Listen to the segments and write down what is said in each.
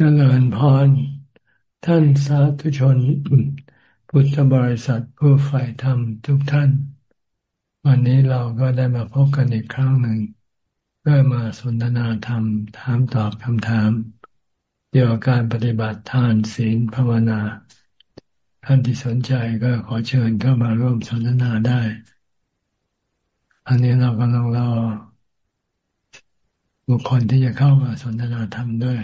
เจริญพร ท่านสาธุชน พุทธบริษัทผู้ใฝ่ธรรมทุกท่าน วันนี้เราก็ได้มาพบกันอีกครั้งหนึ่ง เพื่อมาสนทนาธรรม ถามตอบคำถาม เกี่ยวกับการปฏิบัติทานศีลภาวนา ท่านที่สนใจก็ขอเชิญเข้ามาร่วมสนทนาได้ อันนี้เรากำลังรอบุคคลที่จะเข้ามาสนทนาธรรมด้วย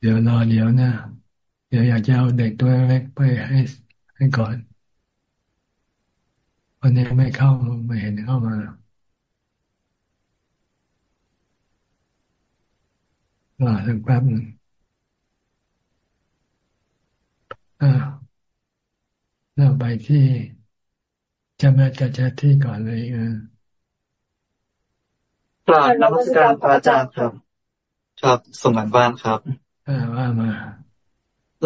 เดี๋ยวรอเดี๋ยวนะเดี๋ยวอยากจะเอาเด็กตัวเล็กไปให้ให้ก่อน วันนี้ไม่เข้าไม่เห็นเข้ามาลาสักแป๊บหนึ่งอ่าเราไปที่จำแม่กระจที่ก่อนเลยเออกราบนมัสการพระอาจารย์ครับ ครับส่งกันบ้านครับ ว่ามา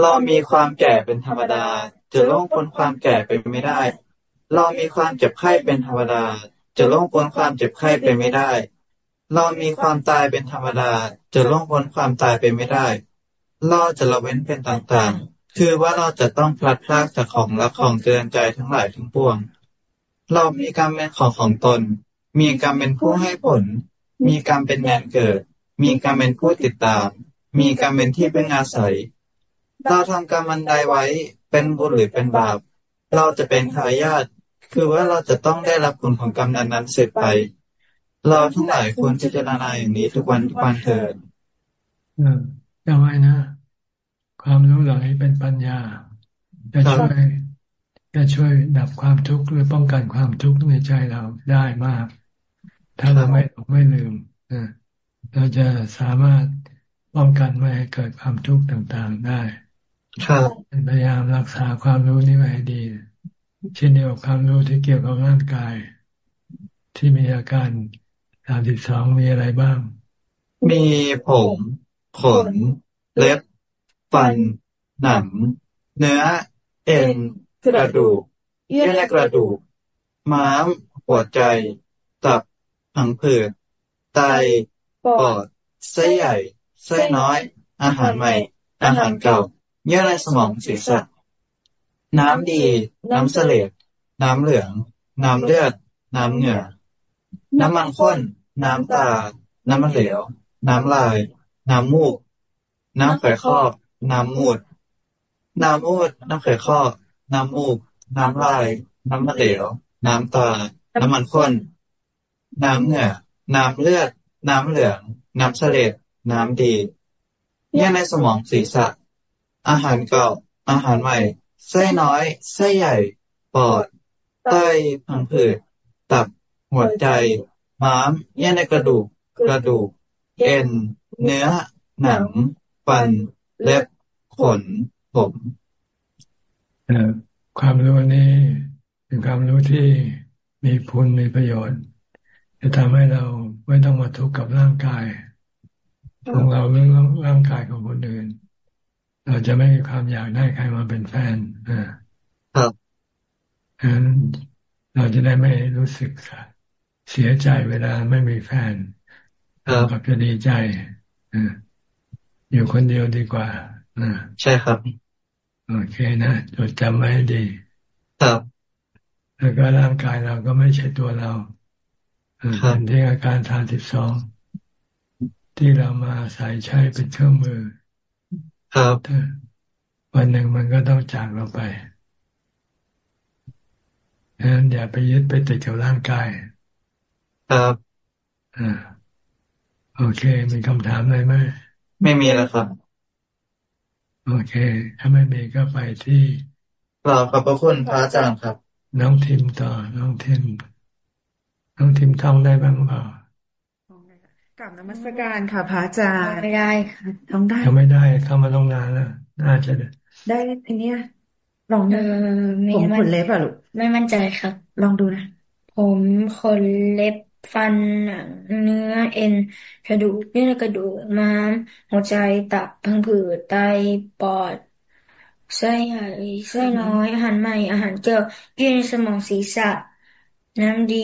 เรามีความแก่เป็นธรรมดา จะล่วงพ้นความแก่ไปไม่ได้ เรามีความเจ็บไข้เป็นธรรมดา จะล่วงพ้นความเจ็บไข้ไปไม่ได้ เรามีความตายเป็นธรรมดา จะล่วงพ้นความตายไปไม่ได้เราจะละเว้นเป็นต่างๆ คือว่าเราจะต้องพลัดพรากจากของและของเตือนใจทั้งหลายทั้งปวง เรามีกรรมเป็นของของตน มีกรรมเป็นผู้ให้ผล มีกรรมเป็นแดนเกิด มีกรรมเป็นผู้ติดตาม มีกรรมเป็นที่เป็นอาศัย เราทำกรรมอันใดไว้เป็นบุญหรือเป็นบาป เราจะเป็นทายาทคือว่าเราจะต้องได้รับผลของกรรมนั้นๆเสร็จไป เราทั้งหลายควรจะเจรณาอย่างนี้ทุกวันทุกวันเถิดจำไว้นะ ความรู้เหล่านี้เป็นปัญญาจะช่วยจะช่วยดับความทุกข์หรือป้องกันความทุกข์ในใจเราได้มาก ถ้าเราไม่ไม่ลืมเราจะสามารถ ป้องกันไม่ให้เกิดความทุกข์ต่างๆได้ครับพยายามรักษาความรู้นี้ไว้ให้ดี เช่นเดียวกับความรู้ที่เกี่ยวกับร่างกาย ที่มีอาการสามสิบสองมีอะไรบ้าง มีผมขนเล็บฟัน หนัง เนื้อ เอ็น กระดูก เยื่อในกระดูก ม้าม หัวใจ ตับ ผังผืด ไต ปอดไส้ใหญ่ ไส้น้อย อาหารใหม่ อาหารเก่า เยื่อในสมองศีรษะ น้ำดี น้ำเสลดน้ำเหลือง น้ำเลือด น้ำเหงื่อ น้ำมันข้น น้ำตา น้ำมันเหลว น้ำลาย น้ำมูก น้ำไขข้อน้ำมูด น้ำมูด น้ำไขข้อน้ำมูก น้ำลาย น้ำมันเหลว น้ำตา น้ำมันข้น น้ำเหงื่อ น้ำเลือด น้ำเหลือง น้ำเสลด น้ำดีเยื่อในสมองศีรษะ อาหารเก่า อาหารใหม่ ไส้น้อย ไส้ใหญ่ ปอด ไตพังผืด ตับ หัวใจ ม้าม เยื่อในกระดูก กระดูก เอ็น เนื้อ หนัง ฟัน เล็บ ขน ผมความรู้นี้เป็นความรู้ที่มีพุนมีประโยชน์ จะทำให้เราไม่ต้องมาทุกข์กับร่างกาย ของเราเรื่องร่างกายของคนอื่น เราจะไม่มีความอยากได้ใครมาเป็นแฟนอ่าครับฉะนั้นเราจะได้ไม่รู้สึกเสียใจเวลาไม่มีแฟนเรากับจะดีใจออยู่คนเดียวดีกว่าอใช่ครับ โอเคนะจดจำไว้ให้ดี ครับ แล้วก็ร่างกายเราก็ไม่ใช่ตัวเราเป็นที่อาการทางสิบสอง ที่เรามาใส่ใช้เป็นเครื่องมือ ครับวันหนึ่งมันก็ต้องจากเราไปดังนั้นอย่าไปยึดไปติดกับร่างกาย ครับอ่าโอเค มีคำถามอะไรไหม ไม่มีแล้วครับ โอเค ถ้าไม่มีก็ไปที่เราขอบพระคุณพระอาจารย์ครับ น้องทิมต่อ น้องทิม น้องทิมท่องได้บ้างเปล่า กับนมัสการค่ะพระอาจารย์ไม่ได้ค่ะทำได้ยังไม่ได้เข้ามาลงนานแล้ว น่าจะได้ทีเนี้ยลองดูผมขนเล็บอะลูกไม่มั่นใจครับ ลองดูนะ ผมขนเล็บฟันเนื้อเอ็นกระดูกเนื้อกระดูกม้ามหัวใจตับพังผืดไตปอดไส้ใหญ่ไส้น้อยอาหารใหม่อาหารเกี่ยวยื่นสมองศีรษะ น้ำดี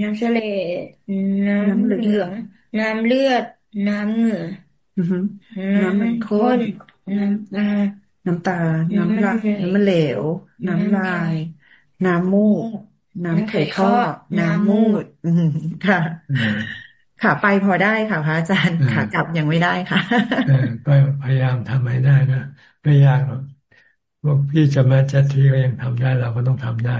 น้ำเสลน้ำเหลือง น้ำเลือด น้ำเหงื่อน้ำมันข้นน้ำตา น้ำตา น้ำลายน้ำมันเหลว น้ำลาย น้ำมูก น้ำไข่ข้อน้ำมูดค่ะค่ะไปพอได้ค่ะพระอาจารย์ค่ะกลับยังไม่ได้ค่ะก็พยายามทำให้ได้นะไม่ยากหรอกพวกพี่จะมาจัดที่ก็ยังทำได้เราก็ต้องทำได้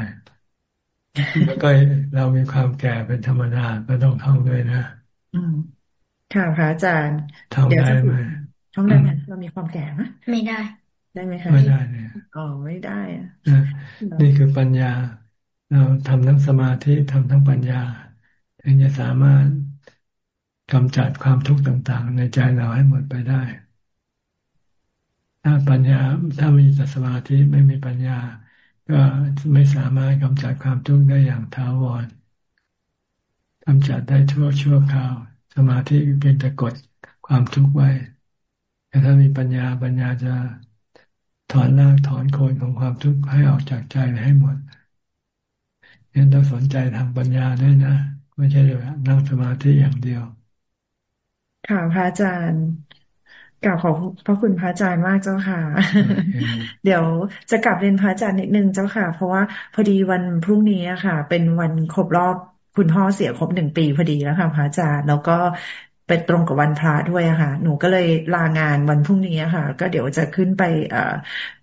แล้วก็เรามีความแก่เป็นธรรมดาก็ต้องท่องด้วยนะอืม ค่ะพระอาจารย์ท่องได้ไหมท่องได้ไหมเรามีความแก่ไหมไม่ได้ ได้ไหมคะไม่ได้เนี่ยอ๋อไม่ได้อะนี่คือปัญญา เราทำทั้งสมาธิทำทั้งปัญญา ถึงจะสามารถกำจัดความทุกข์ต่าง ๆ ในใจเราให้หมดไปได้ ถ้าปัญญาถ้ามีแต่สมาธิไม่มีปัญญา ก็ไม่สามารถกำจัดความทุกข์ได้อย่างถาวร กำจัดได้ชั่วชั่วคราว สมาธิเพียงแต่กดความทุกข์ไว้แต่ถ้ามีปัญญาปัญญาจะถอนรากถอนโคนของความทุกข์ให้ออกจากใจให้หมดนี่ต้องสนใจทางปัญญาด้วยนะ ไม่ใช่เลยนั่งสมาธิอย่างเดียว ค่ะพระอาจารย์กล่าวขอบพระคุณพระอาจารย์มากเจ้าค่ะ เดี๋ยวจะกลับเรียนพระอาจารย์นิดนึงเจ้าค่ะ เพราะว่าพอดีวันพรุ่งนี้ค่ะ เป็นวันครบรอบ คุณพ่อเสียครบหนึ่งปีพอดีแล้วค่ะพระอาจารย์แล้วก็เป็นตรงกับวันพระด้วยอะค่ะ หนูก็เลยลางานวันพรุ่งนี้ค่ะ ก็เดี๋ยวจะขึ้นไปเอ่อ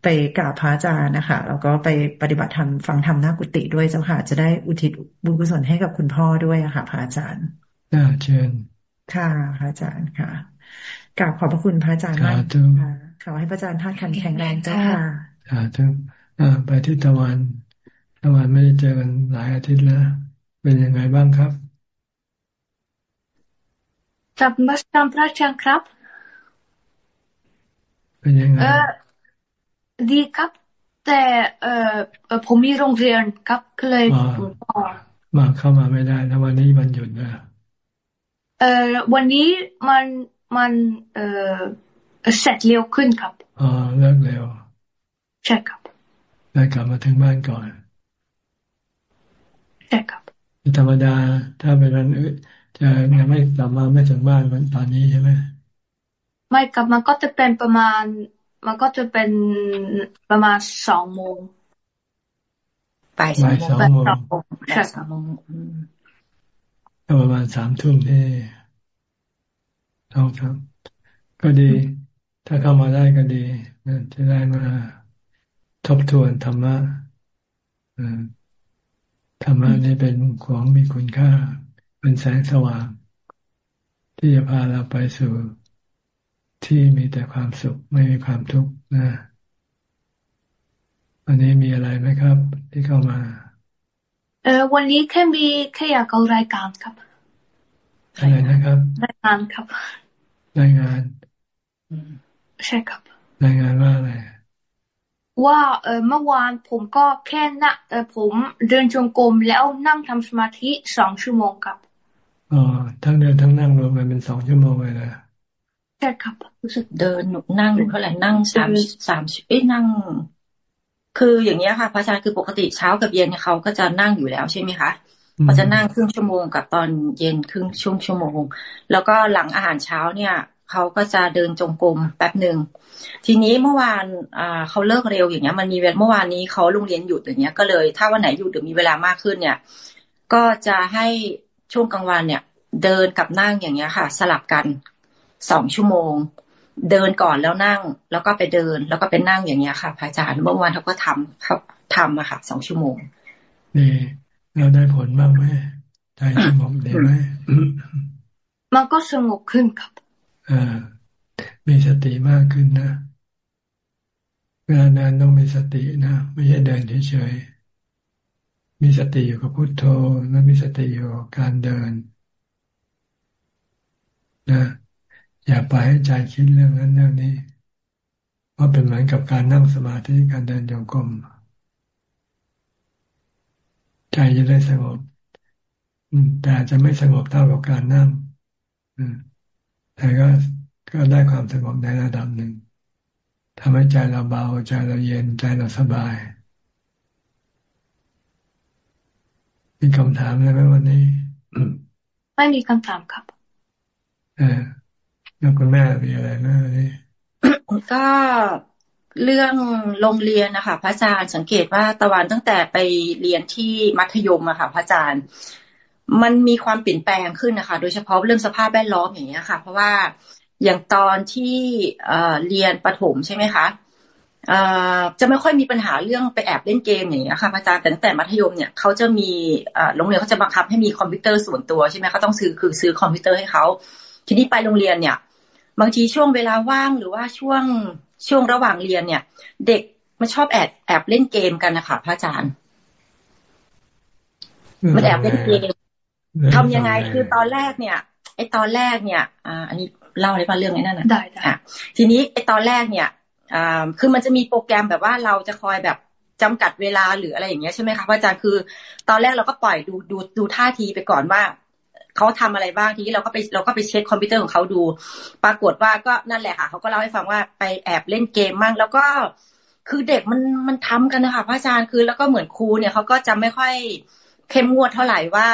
ไปกราบพระอาจารย์นะคะ แล้วก็ไปปฏิบัติธรรมฟังธรรมหน้ากุฏิด้วยเจ้าค่ะ จะได้อุทิศบุญกุศลให้กับคุณพ่อด้วยอะค่ะพระอาจารย์เชิญค่ะพระอาจารย์ค่ะกราบขอบพระคุณพระอาจารย์มากค่ะขอให้พระอาจารย์ท่านขันแข็งแรงเจ้าค่ะสาธุไปที่ตะวันตะวันไม่ได้เจอกันหลายอาทิตย์แล้ว เป็นยังไงบ้างครับจับมาสตามพระอาจารย์ครับ เป็นยังไงดีครับ แต่เอ่อผมมีโรงเรียนครับก็เลยมาเข้ามาไม่ได้แล้ววันนี้มันหยุดนะเอ่อวันนี้มันมันเอ่อเสร็จเร็วขึ้นครับอ๋อเลิกเร็วใช่ครับได้กลับมาถึงบ้านก่อนใช่ครับ ธรรมดา ถ้าเป็นวันอื่นจะยังไม่กลับมาไม่ถึงบ้านวันตอนนี้ใช่ไหมไม่กลับมันก็จะเป็นประมาณ มันก็จะเป็นประมาณสองโมงบ่ายสองโมงใช่สองโมงก็ประมาณสามทุ่มที่ต้องทำก็ดี ถ้าเข้ามาได้ก็ดีจะได้มาทบทวนธรรมะ ธรรมะนี่เป็นของมีคุณค่า เป็นแสงสว่าง ที่จะพาเราไปสู่ที่มีแต่ความสุขไม่มีความทุกข์นะวันนี้มีอะไรไหมครับ ที่เข้ามา เออวันนี้แค่มีแค่อยากเอารายการครับอะไรนะครับ รายการครับ รายงาน ใช่ครับ รายงานว่าอะไร ว่าเออเมื่อวานผมก็แค่นั่งเออผมเดินจงกรมแล้วนั่งทำสมาธิสองชั่วโมงครับอ๋อทั้งเดินทั้งนั่งรวมกันเป็นสองชั่วโมงเลยนะใช่ครับรู้สึกเดินหนุนั่งเท่าไหร่นั่งสามสามเอ้ยนั่ง คืออย่างนี้ค่ะพระอาจารย์คือปกติเช้ากับเย็นเขาก็จะนั่งอยู่แล้วใช่ไหมคะเขาจะนั่งครึ่งชั่วโมงกับตอนเย็นครึ่งช่วงชั่วโมง แล้วก็หลังอาหารเช้าเนี่ย เขาก็จะเดินจงกรมแป๊บหนึ่งทีนี้เมื่อวานอ่าเขาเลิกเร็วอย่างเงี้ย มันมีเวลาเมื่อวานนี้เขาโรงเรียนหยุดอย่างเงี้ยก็เลย ถ้าวันไหนหยุดหรือมีเวลามากขึ้นเนี่ย ก็จะให้ช่วงกลางวันเนี่ย เดินกับนั่งอย่างเงี้ยค่ะ สลับกันสองชั่วโมง เดินก่อนแล้วนั่ง แล้วก็ไปเดินแล้วก็ไปนั่งอย่างเงี้ยค่ะพระอาจารย์เมื่อวานเขาก็ทำเขาทำอะค่ะสองชั่วโมงนี่เราได้ผลบ้างไหมใจสงบดีไหมมันก็สงบขึ้นครับอ่า มีสติมากขึ้นนะเวลาเดินต้องมีสตินะไม่ใช่เดินเฉยๆมีสติอยู่กับพุโทโธแล้วมีสติอยู่กับการเดิน นะ อย่าไปให้ใจคิดเรื่องนั้นเรื่องนี้เพราะเป็นเหมือนกับการนั่งสมาธิการเดินโยกมใจจะได้สงบแต่จะไม่สงบเท่ากับการนั่ง แต่ก็ก็ได้ความสงบในระดับหนึ่งทำให้ใจเราเบาใจเราเย็นใจเราสบายมีมีคำถามอะไรไหมวันนี้ ไม่มีคำถามครับเออแล้วคุณแม่มีอะไรไหมวันนี้ก็เรื่องโรงเรียนนะคะพระอาจารย์สังเกตว่าตะวันตั้งแต่ไปเรียนที่มัธยมอะค่ะพระอาจารย์ มันมีความเปลี่ยนแปลงขึ้นนะคะ โดยเฉพาะเรื่องสภาพแวดล้อมอย่างเงี้ยค่ะ เพราะว่าอย่างตอนที่เรียนประถมใช่ไหมคะจะไม่ค่อยมีปัญหาเรื่องไปแอบเล่นเกมอย่างเงี้ยค่ะอาจารย์แต่ตั้งแต่มัธยมเนี่ยเขาจะมีโรงเรียนเขาจะบังคับให้มีคอมพิวเตอร์ส่วนตัวใช่ไหมเขาต้องซื้อคือซื้อคอมพิวเตอร์ให้เขาทีนี้ไปโรงเรียนเนี่ย บางทีช่วงเวลาว่างหรือว่าช่วงช่วงระหว่างเรียนเนี่ย เด็กมันชอบแอบแอบเล่นเกมกันนะคะพระอาจารย์มันแอบเล่นเกม ทำยังไงคือตอนแรกเนี่ย ไอตอนแรกเนี่ยอ่าอันนี้เล่าได้ป่ะเรื่องไอ้นั่นนะได้ได้ทีนี้ไอตอนแรกเนี่ยอ่าคือมันจะมีโปรแกรมแบบว่าเราจะคอยแบบจำกัดเวลาหรืออะไรอย่างเงี้ยใช่ไหมคะพระอาจารย์คือ ตอนแรกเราก็ปล่อยดูดูดูท่าทีไปก่อนว่าเขาทำอะไรบ้างทีนี้เราก็ไปเราก็ไปเช็คคอมพิวเตอร์ของเขาดู ปรากฏว่าก็นั่นแหละค่ะเขาก็เล่าให้ฟังว่าไปแอบเล่นเกมมั่งแล้วก็คือเด็กมันมันทำกันนะคะพระอาจารย์คือแล้วก็เหมือนครูเนี่ยเขาก็จะไม่ค่อยเข้มงวดเท่าไหร่ว่า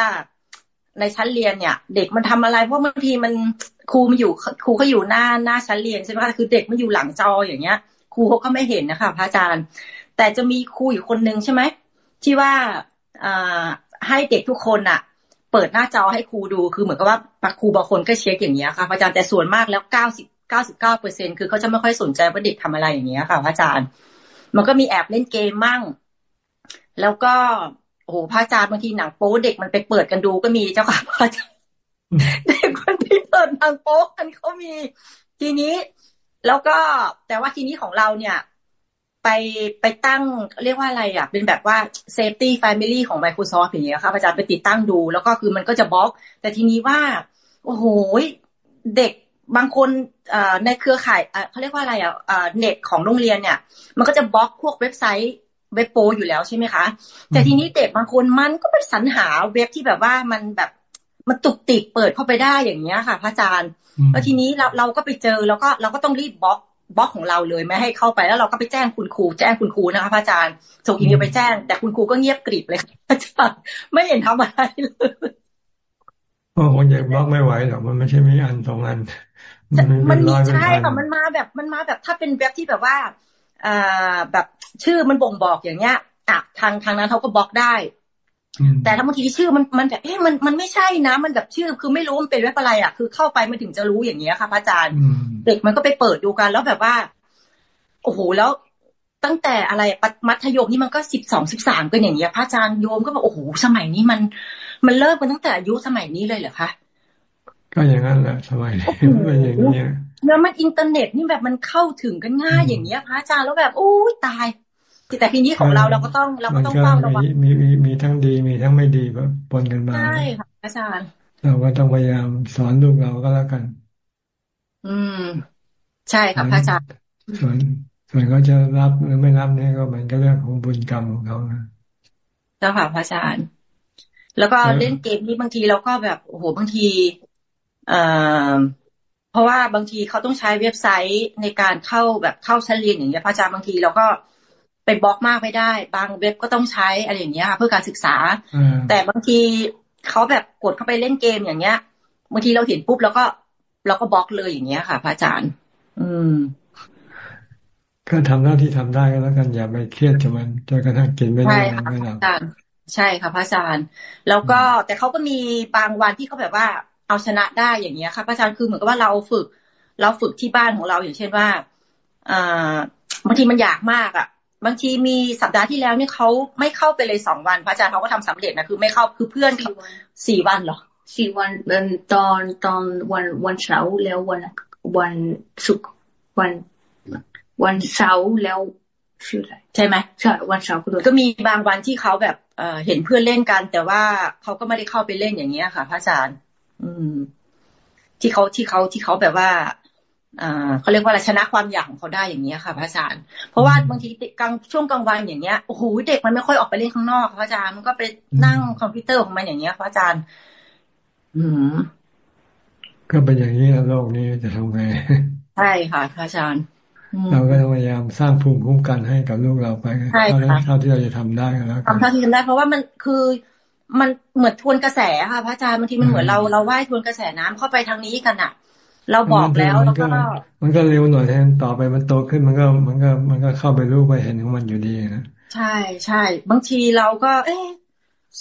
ในชั้นเรียนเนี่ย เด็กมันทำอะไร เพราะบางทีมันครูมันอยู่ครูเขาอยู่หน้าหน้าชั้นเรียนใช่ไหมคะคือเด็กมันอยู่หลังจออย่างเงี้ย ครูเขาก็ไม่เห็นนะคะพระอาจารย์ แต่จะมีครูอยู่คนนึงใช่ไหมที่ว่าอ่าให้เด็กทุกคนอะเปิดหน้าจอให้ครูดูคือเหมือนกับว่าครูบางคนก็เช็คอย่างเงี้ยค่ะพระอาจารย์แต่ส่วนมากแล้วเก้าสิบเก้าสิบเก้าเปอร์เซ็นคือเขาจะไม่ค่อยสนใจว่าเด็กทำอะไรอย่างเงี้ยค่ะพระอาจารย์ มันก็มีแอบเล่นเกมมั่ง แล้วก็ โอ้โหพระอาจารย์บางทีหนังโป๊เด็กมันไปเปิดกันดูก็มีเจ้าค่ะพระอาจารย์เด็กคนที่เปิดหนังโป๊กันเขามี ทีนี้แล้วก็แต่ว่าทีนี้ของเราเนี่ย ไปไปตั้งเรียกว่าอะไรอะ เป็นแบบว่า safety family ของ Microsoft อย่างเงี้ยค่ะอาจารย์ไปติดตั้งดู แล้วก็คือมันก็จะบล็อก แต่ทีนี้ว่า โอ้โหเด็กบางคนในเครือข่ายเขาเรียกว่าอะไรอะเน็ตของโรงเรียนเนี่ย มันก็จะบล็อกพวกเว็บไซต์ เว็บโปอยู่แล้วใช่ไหมคะ แต่ทีนี้เด็กบางคนมันก็ไปสรรหาเว็บที่แบบว่ามันแบบมันตุกติกเปิดเข้าไปได้อย่างเงี้ยค่ะพระอาจารย์ แล้วทีนี้เราเราก็ไปเจอแล้วก็เราก็ต้องรีบบล็อกบล็อกของเราเลยไม่ให้เข้าไปแล้วเราก็ไปแจ้งคุณครูแจ้งคุณครูนะคะพระอาจารย์ส่งอีเมลไปแจ้ง แต่คุณครูก็เงียบกริบเลยพระอาจารย์ไม่เห็นทำอะไรเลยโอ้คงจะบล็อกไม่ไหวหรอกมันไม่ใช่มีอันสองอันมันมีใช่ค่ะมันมาแบบมันมาแบบถ้าเป็นเว็บที่แบบว่าอ่า แบบชื่อมันบ่งบอกอย่างเงี้ยอะทางทางนั้นเขาก็บล็อกได้ แต่ถ้าบางทีชื่อมันมันแบบเอ๊ะมันมันไม่ใช่นะ มันแบบชื่อคือไม่รู้มันเป็นเว็บอะไรอะคือเข้าไปมันถึงจะรู้อย่างเงี้ยค่ะพระอาจารย์เด็กมันก็ไปเปิดดูกัน แล้วแบบว่า โอ้โหแล้วตั้งแต่อะไรมัธยมนี่มันก็สิบสองสิบสามกันอย่างเงี้ยพระอาจารย์โยมก็บอกโอ้โหสมัยนี้มัน มันเริ่มกันตั้งแต่อายุสมัยนี้เลยเหรอคะ ก็อย่างนั้นแหละสมัยนี้เป็นอย่างนี้แล้วมันอินเทอร์เน็ตนี่แบบมันเข้าถึงกันง่ายอย่างเงี้ยพระอาจารย์แล้วแบบโอ้ยตายแต่ทีนี้ของเราเราก็ต้องเราก็ต้องเฝ้าระวังมีมีมีทั้งดีมีทั้งไม่ดีแบบปนกันมาใช่ค่ะอาจารย์ เราก็ต้องพยายามสอนลูกเราก็แล้วกัน อืม ใช่ค่ะพระอาจารย์ส่วนส่วนเขาจะรับหรือไม่รับเนี่ยก็มันก็เรื่องของบุญกรรมของเขานะเจ้าค่ะพระอาจารย์ แล้วก็เล่นเกมนี้บางทีเราก็แบบโอ้โหบางที เอ่อเพราะว่าบางทีเขาต้องใช้เว็บไซต์ในการเข้าแบบเข้าชั้นเรียนอย่างเงี้ยพระอาจารย์บางทีเราก็ไปบล็อกมากไม่ได้ บางเว็บก็ต้องใช้อะไรอย่างเงี้ยค่ะเพื่อการศึกษา แต่บางทีเขาแบบกดเข้าไปเล่นเกมอย่างเงี้ยบางทีเราเห็นปุ๊บแล้วก็เราก็บล็อกเลยอย่างเงี้ยค่ะ พระอาจารย์ อืมก็ทำหน้าที่ทำได้ก็แล้วกันอย่าไปเครียดกับมันจนกระทั่งกินไม่ได้ไม่ได้ใช่ค่ะพระอาจารย์ แล้วก็แต่เขาก็มีบางวันที่เขาแบบว่า เอาชนะได้อย่างเงี้ยค่ะพระอาจารย์คือเหมือนกับว่าเราฝึก เราฝึกที่บ้านของเราอย่างเช่นว่าอ่าบางทีมันอยากมากอะ บางทีมีสัปดาห์ที่แล้วเนี่ยเขาไม่เข้าไปเลยสองวัน พระอาจารย์เขาก็ทำสำเร็จนะคือไม่เข้าคือเพื่อนสี่วันเหรอสี่วันตอนตอนวันวันเสาร์แล้ววันวันศุกร์วันวันเสาร์แล้วชื่ออะไรใช่ไหมใช่วันเสาร์ก็มีบางวันที่เขาแบบเอเห็นเพื่อนเล่นกัน แต่ว่าเขาก็ไม่ได้เข้าไปเล่นอย่างเงี้ยค่ะพระอาจารย์ อืม ที่เขาที่เขาที่เขาแบบว่าอ่าเขาเรียกว่าอะไรชนะความอยากของเขาได้อย่างเงี้ยค่ะพระอาจารย์ เพราะว่าบางทีกลางช่วงกลางวันอย่างเงี้ยโอ้โหเด็กมันไม่ค่อยออกไปเล่นข้างนอกพระอาจารย์มันก็ไปนั่งคอมพิวเตอร์ของมันอย่างเงี้ยพระอาจารย์ อืมก็เป็นอย่างนี้โลกนี้จะทำไงใช่ค่ะพระอาจารย์ เราก็พยายามสร้างภูมิคุ้มกันให้กับลูกเราไปเท่าที่เราจะทำได้แล้วทำเท่าที่ทำได้ เพราะว่ามันคือ มันเหมือนทวนกระแสค่ะพระอาจารย์บางทีมันเหมือนเราเราว่ายทวนกระแสน้ำเข้าไปทางนี้กันอะ เราบอกแล้วแล้วก็มันก็เร็วหน่อยแทนต่อไปมันโตขึ้นมันก็มันก็มันก็เข้าไปรู้ไปเห็นของมันอยู่ดีนะใช่ใช่บางทีเราก็ เอ๊ะ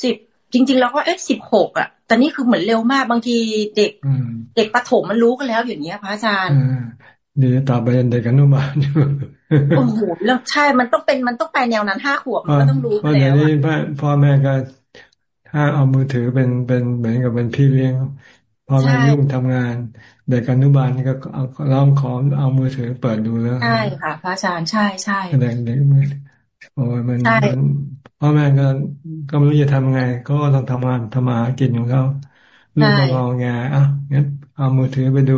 สิบจริง ๆ เราก็เอ๊ะสิบหกอะแต่นี่คือเหมือนเร็วมากบางทีเด็กเด็กประถมมันรู้กันแล้วอย่างเนี้ยพระอาจารย์ดีต่อไปเด็กอนุบาลโอ้โหแล้วใช่มันต้องเป็นมันต้องไปแนวนั้นห้าขวบมันก็ต้องรู้แล้วเดี๋ยวนี้พ่อแม่ก็ ถ้าเอามือถือเป็นเป็นเหมือนกับเป็นพี่เลี้ยงพ่อแม่ยุ่งทำงาน เด็กอนุบาลนี่ก็เอาลองขอเอามือถือเปิดดูแล้วใช่ค่ะพระอาจารย์ใช่ใช่เด็กเด็กโอ้ยมันพ่อแม่ก็ก็ไม่รู้จะทำไง ก็ต้องทำงานทำมาหากินของเขาลูกก็งอแงอะงั้นเอามือถือไปดู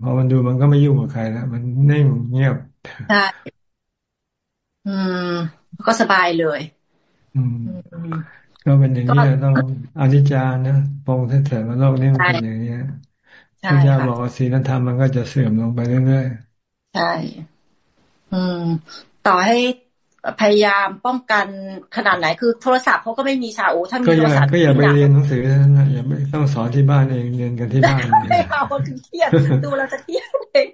พอมันดูมันก็ไม่ยุ่งกับใครแล้วมันนิ่งเงียบใช่อืม ก็สบายเลย อืม ก็เป็นอย่างนี้ต้องอนิจจานะปองเถิดว่าโลกนี้มันเป็นอย่างนี้พระเจ้าบอกว่าศีลธรรมมันก็จะเสื่อมลงไปเรื่อยๆ ใช่ อืม ต่อให้พยายามป้องกันขนาดไหน คือโทรศัพท์เขาก็ไม่มีชาโอถ้ามีโทรศัพท์ก็อย่าไปเรียนหนังสือนะอย่าไม่ต้องสอนที่บ้านเองเรียนกันที่บ้านไม่เอาเครียดดูเราจะเครียดเอง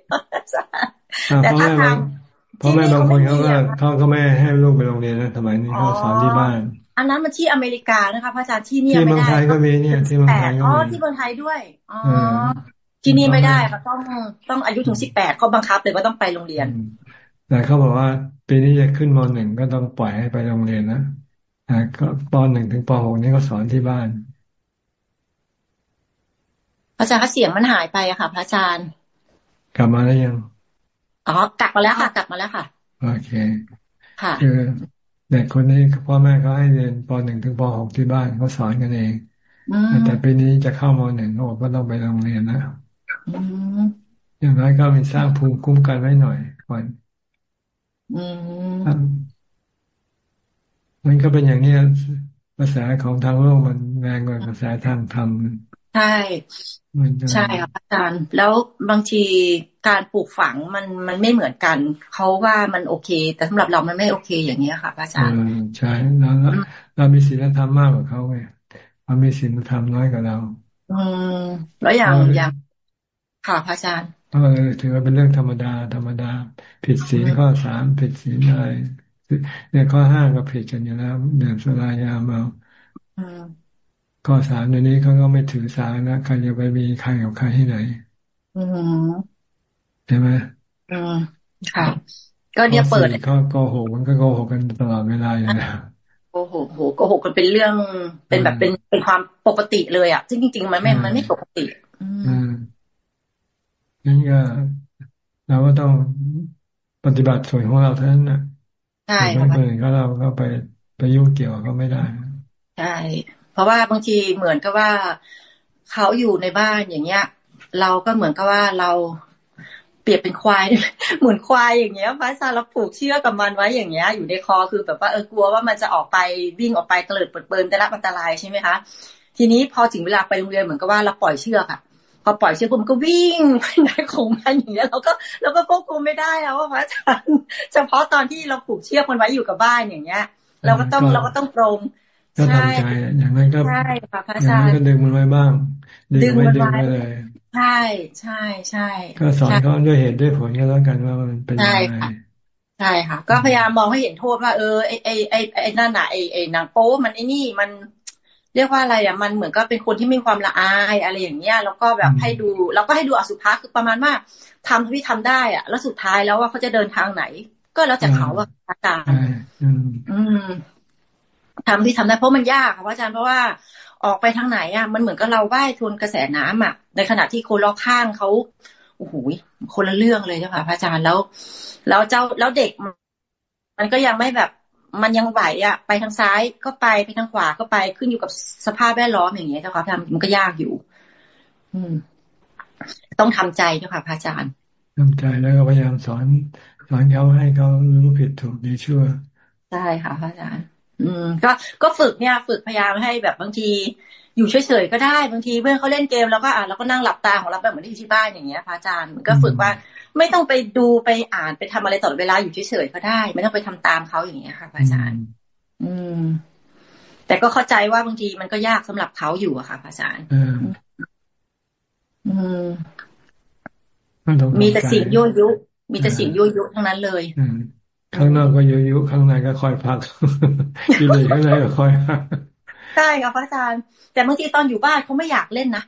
แต่ถ้าทำพ่อแม่บางคนเขาก็เขาก็ไม่ให้ลูกไปโรงเรียนนะสมัยนี้เขาสอนที่บ้าน อันนั้นมันที่อเมริกานะคะพระอาจารย์ที่นี่ไม่ได้ที่เมืองไทยก็มีเนี่ยที่เมืองไทยก็มีอ๋อที่เมืองไทยด้วยอ๋อที่นี่ไม่ได้ค่ะต้องต้องอายุถึงสิบแปดเขาบังคับเลยว่าต้องไปโรงเรียนแต่เขาบอกว่าปีนี้จะขึ้นมหนึ่งก็ต้องปล่อยให้ไปโรงเรียนนะอ่าก็ปหนึ่งถึงปหกนี่ก็สอนที่บ้านอาจารย์เสียงมันหายไปอะค่ะ พระอาจารย์ กลับมาแล้วยังอ๋อกลับมาแล้วค่ะ กลับมาแล้วค่ะ โอเค ค่ะคือ เด็กคนนี้พ่อแม่เขาให้เรียนปหนึ่งถึงปหกที่บ้านเขาสอนกันเองแต่ปีนี้จะเข้ามหนึ่งเขาบอกว่าต้องไปโรงเรียนนะอย่างน้อยก็มีสร้างภูมิคุ้มกันไว้หน่อยก่อนมันก็เป็นอย่างนี้กระแสของทางโลกมันแรงกว่ากระแสทางธรรมใช่ใช่ครับอาจารย์ แล้วบางที การปลูกฝังมันมันไม่เหมือนกัน เขาว่ามันโอเค แต่สำหรับเรามันไม่โอเคอย่างนี้ค่ะอาจารย์ใช่แล้วเรามีศีลธรรมมากกว่าเขาไงเรามีศีลธรรมน้อยกว่าเรา อืมแล้วอย่างอย่างค่ะพระอาจารย์เออถือว่าเป็นเรื่องธรรมดา ธรรมดา ผิดศีลข้อสามผิดศีลอะไรเนี่ยข้อห้าก็ผิดกันอยู่แล้วเดิมสุรายาเมาข้อสามในนี้เขาก็ไม่ถือสานะใครจะไปมีใครกับใครที่ไหน ใช่ไหมอืมค่ะ ก็เนี่ยเปิดก็โกหกมันก็โกหกกันตลอดเวลาอย่างนี้โกหกโหโกหกกันเป็นเรื่องเป็นแบบเป็นเป็นความปกติเลยอะซึ่งจริงๆมันไม่มันไม่ปกติ อืมนั่นก็เราก็ต้องปฏิบัติส่วนของเราเท่านั้นนะใช่ค่ะคนอื่นก็เราก็ไปไปยุ่งเกี่ยวก็ไม่ได้ใช่เพราะว่าบางทีเหมือนกับว่าเขาอยู่ในบ้านอย่างเงี้ย เราก็เหมือนกับว่าเรา เปรียบเป็นควายเหมือนควายอย่างเงี้ยพระอาจารย์เราผูกเชือกกับมันไว้อย่างเงี้ย อยู่ในคอคือแบบว่าเออกลัวว่ามันจะออกไปวิ่งออกไปเกลิดเปิดเปินแต่ละอันตรายใช่ไหมคะทีนี้พอถึงเวลาไปโรงเรียนเหมือนกับว่าเราปล่อยเชือกอะพอปล่อยเชือกมันก็วิ่งไปไหนของมันอย่างเงี้ยเราก็เราก็ควบคุมไม่ได้แล้วว่าพระอาจารย์เฉพาะตอนที่เราผูกเชือกมันไว้อยู่กับบ้านอย่างเงี้ย เราก็ต้องเราก็ต้องปรงก็ทำใจอย่างนั้นก็ใช่ค่ะพระอาจารย์ก็ดึงมันไว้บ้าง ดึงไม่ดึงไว้เลย ใช่ใช่ใช่ก็สอนเขาด้วยเหตุด้วยผลก็แล้วกันว่ามันเป็นยังไงใช่ค่ะ ก็พยายามมองให้เห็นโทษว่าเออไอไอไอไอนั่นน่ะไอไอหนังโป๊มันไอนี่มันเรียกว่าอะไรอะมันเหมือนก็เป็นคนที่มีความละอายอะไรอย่างเงี้ยแล้วก็แบบให้ดูแล้วก็ให้ดูอสุภะคือประมาณว่าทำที่ทำได้อะ แล้วสุดท้ายแล้วว่าเขาจะเดินทางไหน ก็แล้วแต่เขาอะอาจารย์อืมทำที่ทำได้เพราะมันยากค่ะอาจารย์เพราะว่า ออกไปทางไหนอะ มันเหมือนกับเราว่ายทวนกระแสน้ำอะ ในขณะที่คนรอบข้างเขาโอ้โหคนละเรื่องเลยเจ้าค่ะพระอาจารย์แล้วแล้วเจ้าแล้วเด็ก มันก็ยังไม่แบบ มันยังไหวอะ ไปทางซ้ายก็ไปไปทางขวาก็ไปขึ้นอยู่กับสภาพแวดล้อมอย่างเงี้ยเจ้าค่ะทำมันก็ยากอยู่ อืม ต้องทำใจเจ้าค่ะพระอาจารย์ทำใจแล้วก็พยายามสอนสอนเขาให้เขารู้ผิดถูกดีชั่วใช่ค่ะพระอาจารย์ อืมก็ก็ฝึกเนี่ยฝึกพยายามให้แบบบางทีอยู่เฉยๆก็ได้บางทีเพื่อนเขาเล่นเกมแล้วก็อ่าเราก็นั่งหลับตาของเราแบบเหมือนที่ที่บ้านอย่างเงี้ยพระอาจารย์มันก็ฝึกว่าไม่ต้องไปดูไปอ่านไปทำอะไรตลอดเวลาอยู่เฉยๆก็ได้ ไม่ต้องไปทำตามเขาอย่างเงี้ยค่ะอาจารย์ อืม แต่ก็เข้าใจว่าบางทีมันก็ยากสำหรับเขาอยู่อะค่ะพระอาจารย์มีแต่สิ่งยั่วยุ มีแต่สิ่งยั่วยุทั้งนั้นเลย ข้างนอกก็ยั่วยุข้างในก็คอยพักกิเลสข้างในก็คอยพักใช่ค่ะพระอาจารย์ แต่บางทีตอนอยู่บ้านเขาไม่อยากเล่นนะ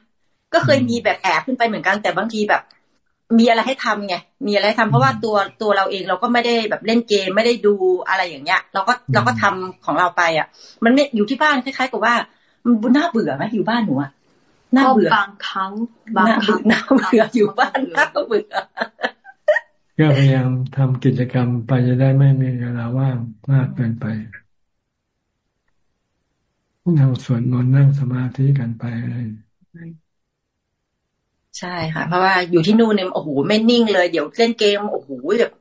ก็เคยมีแบบแอบขึ้นไปเหมือนกัน แต่บางทีแบบ มีอะไรให้ทำไงมีอะไรทำเพราะว่าตัวตัวเราเองเราก็ไม่ได้แบบเล่นเกมไม่ได้ดูอะไรอย่างเงี้ย เราก็เราก็ทำของเราไปอะ มันไม่อยู่ที่บ้านคล้ายๆกับว่า มันน่าเบื่อไหมอยู่บ้านหนูอะน่าเบื่อบางครั้งบางครั้งน่าเบื่ออยู่บ้านน่าเบื่อ ก็พยายามทำกิจกรรมไปจะได้ไม่มีเวลาว่างมากเกินไปนั่งสวดมนต์นั่งสมาธิกันไปอะไรใช่ค่ะ เพราะว่าอยู่ที่นู่นเนี่ยโอ้โหไม่นิ่งเลย เดี๋ยวเล่นเกมโอ้โหแบบ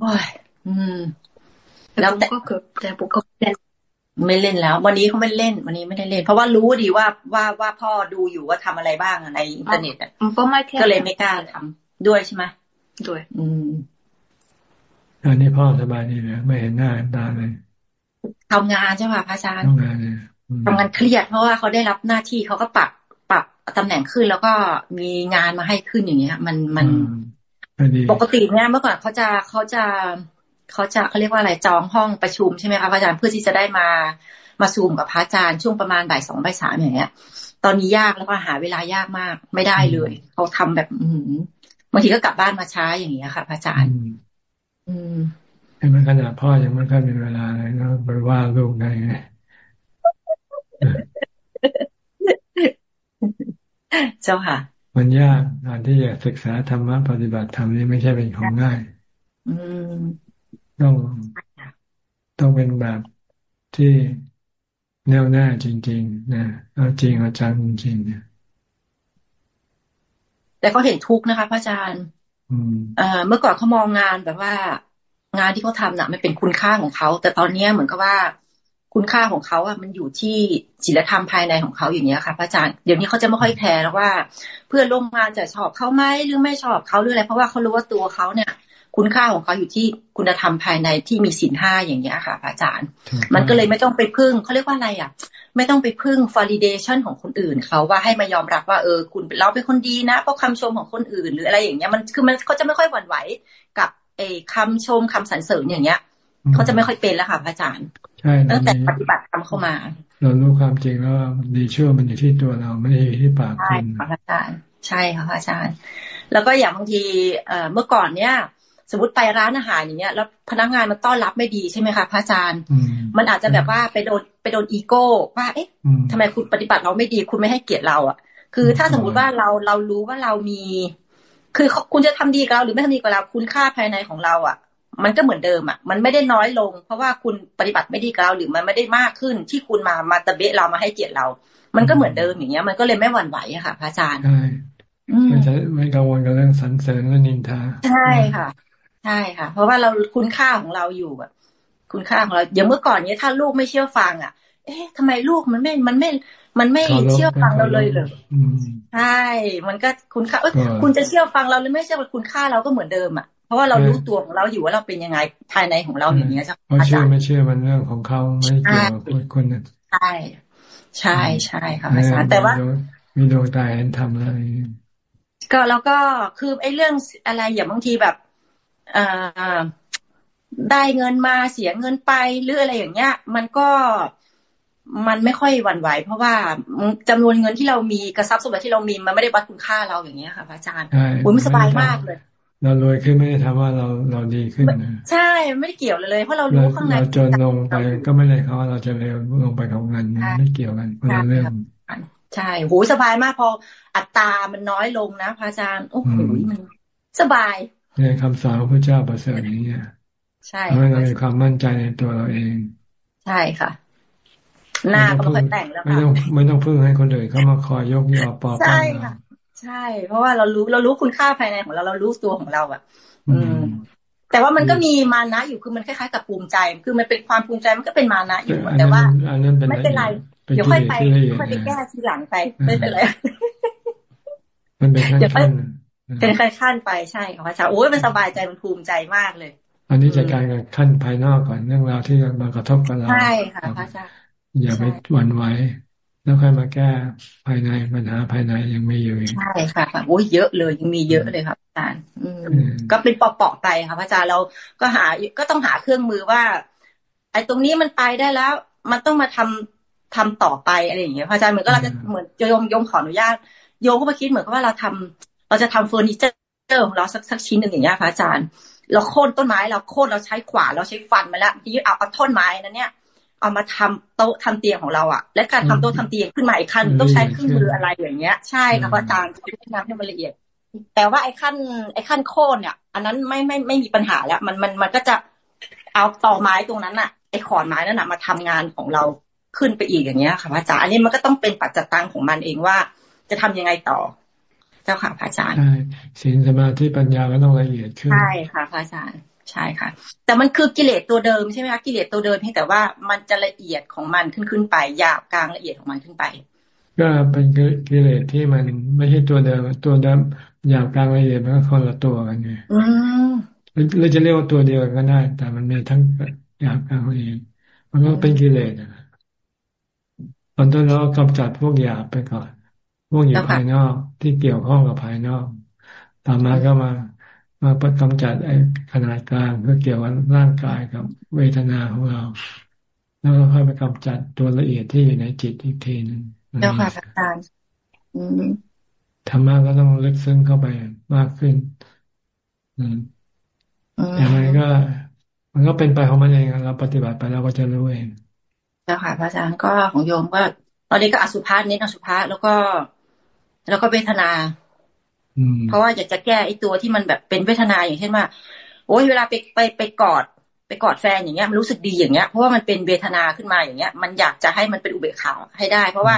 โอ้ยอืม แล้วแต่ก็คือแต่ปุ๊กก็เล่นไม่เล่นแล้ว วันนี้เขาไม่เล่น วันนี้ไม่ได้เล่น เพราะว่ารู้ดีว่าว่าว่าพ่อดูอยู่ว่าทำอะไรบ้างในอินเทอร์เน็ตอะก็ไม่ก็เลยไม่กล้าทำด้วยใช่ไหม ด้วยอืมตอนนี้พ่อสบายดีเลยไม่เห็นหน้าตาเลยทำงานใช่ไหมพระอาจารย์ทำงานเลยทำงานเครียดเพราะว่าเขาได้รับหน้าที่เขาก็ปรับปรับตำแหน่งขึ้นแล้วก็มีงานมาให้ขึ้นอย่างเงี้ย มันมันปกติเนี่ยเมื่อก่อนเขาจะเขาจะเขาจะเขาเรียกว่าอะไรจองห้องประชุมใช่ไหมคะพระอาจารย์เพื่อที่จะได้มามาซูมกับพระอาจารย์ช่วงประมาณบ่ายสองบ่ายสามอย่างเงี้ย ตอนนี้ยากแล้วก็หาเวลายากมากไม่ได้เลยเขาทำแบบ อื บางทีก็กลับบ้านมาช้าอย่างเงี้ยค่ะพระอาจารย์ อืมเห็นมันขนาดพ่อยังไม่ค่อยมีเวลาเลยแล้วไปว่าลูกได้ไงเจ้าค่ะ มันยากการที่จะศึกษาธรรมะปฏิบัติธรรมนี่ไม่ใช่เป็นของง่ายอืมต้องต้องเป็นแบบที่แน่วแน่จริง ๆ นะเอาจริงเอาจังจริงๆเนี่ย แต่เขาเห็นทุกข์นะคะ พระอาจารย์เมื่อก่อนเขามองงานแบบว่า งานที่เขาทำน่ะ มันเป็นคุณค่าของเขา แต่ตอนนี้เหมือนกับว่า คุณค่าของเขาอะมันอยู่ที่ศีลธรรมภายในของเขาอย่างนี้ค่ะ พระอาจารย์เดี๋ยวนี้เขาจะไม่ค่อยแคร์แล้วว่า เพื่อนร่วมงานจะชอบเขาไหมหรือไม่ชอบเขาหรืออะไรเพราะว่าเขารู้ว่าตัวเขาเนี่ย คุณค่าของเขาอยู่ที่คุณธรรมภายในที่มีศีลห้าอย่างนี้ค่ะพระอาจารย์ มันก็เลยไม่ต้องไปพึ่งเขาเรียกว่าอะไรอะ ไม่ต้องไปพึ่ง validation ของคนอื่นเขาว่าให้มายอมรับว่าเออคุณเราเป็นคนดีนะ เพราะคำชมของคนอื่น หรืออะไรอย่างเงี้ยมันคือมันเขาจะไม่ค่อยหวั่นไหวกับเอคำชมคำสรรเสริญอย่างเงี้ยเขาจะไม่ค่อยเป็นแล้วค่ะพระอาจารย์ใช่ตั้งแต่ปฏิบัติทำเข้ามา เรารู้ความจริงแล้วดีเชื่อมันอยู่ที่ตัวเราไม่ได้อยู่ที่ปากคุณใช่ค่ะอาจารย์ใช่ค่ะอาจารย์ แล้วก็อย่างบางทีเมื่อก่อนเนี้ย สมมติไปร้านอาหารอย่างเงี้ย แล้วพนักงานมันต้อนรับไม่ดีใช่ไหมคะพระอาจารย์ มันอาจจะแบบว่าไปโดนไปโดนอีโก้ว่าเอ๊ะทำไมคุณปฏิบัติเราไม่ดีคุณไม่ให้เกียรติเราอะ คือถ้าสมมุติว่าเราเรารู้ว่าเรามี คือคุณจะทำดีกับเราหรือไม่ทำดีกับเราคุณค่าภายในของเรา อะ มันก็เหมือนเดิมอะ มันไม่ได้น้อยลง เพราะว่าคุณปฏิบัติไม่ดีกับเราหรือมันไม่ได้มากขึ้น ที่คุณมามาตะเบะเรามาให้เกียรติเรา มันก็เหมือนเดิมอย่างเงี้ย มันก็เลยไม่หวั่นไหวอะค่ะพระอาจารย์ใช่ไม่ใช่ไม่กังวลกับเรื่องสันเสริญและนินทา ใช่ค่ะ ใช่ค่ะ เพราะว่าเราคุณค่าของเราอยู่แบบ คุณค่าของเราอย่างเมื่อก่อนเนี้ยถ้าลูกไม่เชื่อฟังอะ เอ๊ะทำไมลูกมันไม่มันไม่ มันไม่เชื่อฟังเราเลยเหรอใช่มันก็คุณค่าเอ้ยคุณจะเชื่อฟังเราหรือไม่เชื่อคุณค่าเราก็เหมือนเดิมอะเพราะว่าเรารู้ตัวของเราอยู่ว่าเราเป็นยังไงภายในของเราอย่างเงี้ยใช่ไหมอาจารย์ไม่เชื่อมันเรื่องของเขาไม่เกี่ยวกับคนนั้นใช่ใช่ใช่ค่ะอาจารย์แต่ว่ามีดวงตาเห็นทำอะไรก็แล้วก็คือไอ้เรื่องอะไรอย่างบางทีแบบเอ่อ ได้เงินมาเสียเงินไปหรืออะไรอย่างเงี้ย มันก็มันไม่ค่อยหวั่นไหว เพราะว่าจำนวนเงินที่เรามีกระซับสมบัติที่เรามีมันไม่ได้วัดคุณค่าเราอย่างเงี้ยค่ะพระอาจารย์โอ้ยมันสบายมากเลย เรารวยขึ้นไม่ได้ทำว่าเราเราดีขึ้นนะใช่ไม่ได้เกี่ยวเลย เพราะเรารู้ข้างในเราจนลงไปก็ไม่ได้เขาว่าเราจะเร็วลงไปของเงินไม่เกี่ยวกันคนละเรื่องใช่โหสบายมากพออัตรามันน้อยลงนะพระอาจารย์โอ้โหมันสบาย เนี่ยคำสอนของพระเจ้าประเสริฐนี้ใช่ทำให้เรามีความมั่นใจในตัวเราเอง ใช่ค่ะ หน้าก็ไม่แต่งแล้วไม่ต้องไม่ต้องพึ่งให้คนอื่นเข้ามาคอยยกยอปอบใช่ค่ะใช่ เพราะว่าเรารู้เรารู้คุณค่าภายในของเราเรารู้ตัวของเราอะ อืม แต่ว่ามันก็มีมานะอยู่คือมันคล้ายๆกับภูมิใจ คือมันเป็นความภูมิใจมันก็เป็นมานะอยู่แต่ว่าไม่เป็นไรเดี๋ยวค่อยไปค่อยไปแก้ทีหลังไปไม่เป็นไรมันเป็นขั้น เป็นขั้นไปใช่ค่ะพระอาจารย์โอ้ยมันสบายใจมันภูมิใจมากเลย อันนี้จัดการกับขั้นภายนอกก่อนเรื่องราวที่มากระทบกับเราใช่ค่ะพระอาจารย์อย่าไปหวั่นไหวแล้วค่อยมาแก้ภายในปัญหาภายในยังไม่อยู่ใช่ค่ะโอ้ยเยอะเลยยังมีเยอะเลยครับอาจารย์ก็เป็นปอกๆไปค่ะอาจารย์เราก็หาก็ต้องหาเครื่องมือว่า ไอ้ตรงนี้มันไปได้แล้ว มันต้องมาทำทำต่อไปอะไรอย่างเงี้ยพระอาจารย์เหมือนก็เราจะเหมือนโยมโยมขออนุญาตโยมก็มาคิดเหมือนกับว่าเราทำ เราจะทำเฟอร์นิเจอร์ของเราสักสักชิ้นหนึ่งอย่างเงี้ยพระอาจารย์ เราโค่นต้นไม้เราโค่นเราใช้ขวานเราใช้ฟันมาแล้วที่เอาเอาท่อนไม้นั้นเนี่ยเอามาทำโต๊ะทำเตียงของเราอะและการทำโต๊ะทำเตียงขึ้นมาอีกขั้นต้องใช้เครื่องมืออะไรอย่างเงี้ย ใช่ค่ะอาจารย์จะแนะนำให้มันละเอียด แต่ว่าไอ้ขั้น ไอ้ขั้นโค่นเนี่ย อันนั้นไม่ไม่ไม่มีปัญหาแล้ว มันมันมันก็จะเอาต่อไม้ตรงนั้นอะไอ้ขอนไม้นั่นอะมาทำงานของเราขึ้นไปอีกอย่างเงี้ยค่ะพระอาจารย์ อันนี้มันก็ต้องเป็นปัจจตังของมันเองว่า จะทำยังไงต่อเจ้าค่ะพระอาจารย์ใช่ศีลสมาธิปัญญาก็ต้องละเอียดขึ้นใช่ค่ะพระอาจารย์ใช่ค่ะ แต่มันคือกิเลสตัวเดิมใช่ไหมคะกิเลสตัวเดิมเพียงแต่ว่ามันจะละเอียดของมันขึ้นขึ้นไปหยาบกลางละเอียดของมันขึ้นไป ก็เป็นกิเลสที่มันไม่ใช่ตัวเดิมตัวเดิมหยาบกลางละเอียดมันก็คนละตัวกันไงเราจะเรียกว่าตัวเดียวกันก็ได้ แต่มันมีทั้งหยาบกลางละเอียดมันก็เป็นกิเลสนะตอนต้นเรากำจัดพวกหยาบไปก่อน พวกอยู่ภายนอกที่เกี่ยวข้องกับภายนอกต่อมาก็มามาประกำจัดไอ้ขนาดกลางเพื่อเกี่ยวกับร่างกายกับเวทนาของเรา แล้วก็ค่อยไปกำจัดตัวละเอียดที่อยู่ในจิตอีกทีนึงเจ้าค่ะอาจารย์ธรรมะก็ต้องลึกซึ้งเข้าไปมากขึ้นอย่างไรก็ มันก็เป็นไปของมันเองเราปฏิบัติไปเราก็จะรู้เองเจ้าค่ะพระอาจารย์ก็ของโยมก็ ตอนนี้ก็อสุภะเน้นอสุภะแล้วก็ แล้วก็เวทนาเพราะว่าอยากจะแก้ไอ้ตัวที่มันแบบเป็นเวทนาอย่างเช่นว่า โอ้ยเวลาไปไปไปกอด ไปกอดแฟนอย่างเงี้ยมันรู้สึกดีอย่างเงี้ยเพราะว่ามันเป็นเวทนาขึ้นมาอย่างเงี้ย มันอยากจะให้มันเป็นอุเบกขาให้ได้ เพราะว่า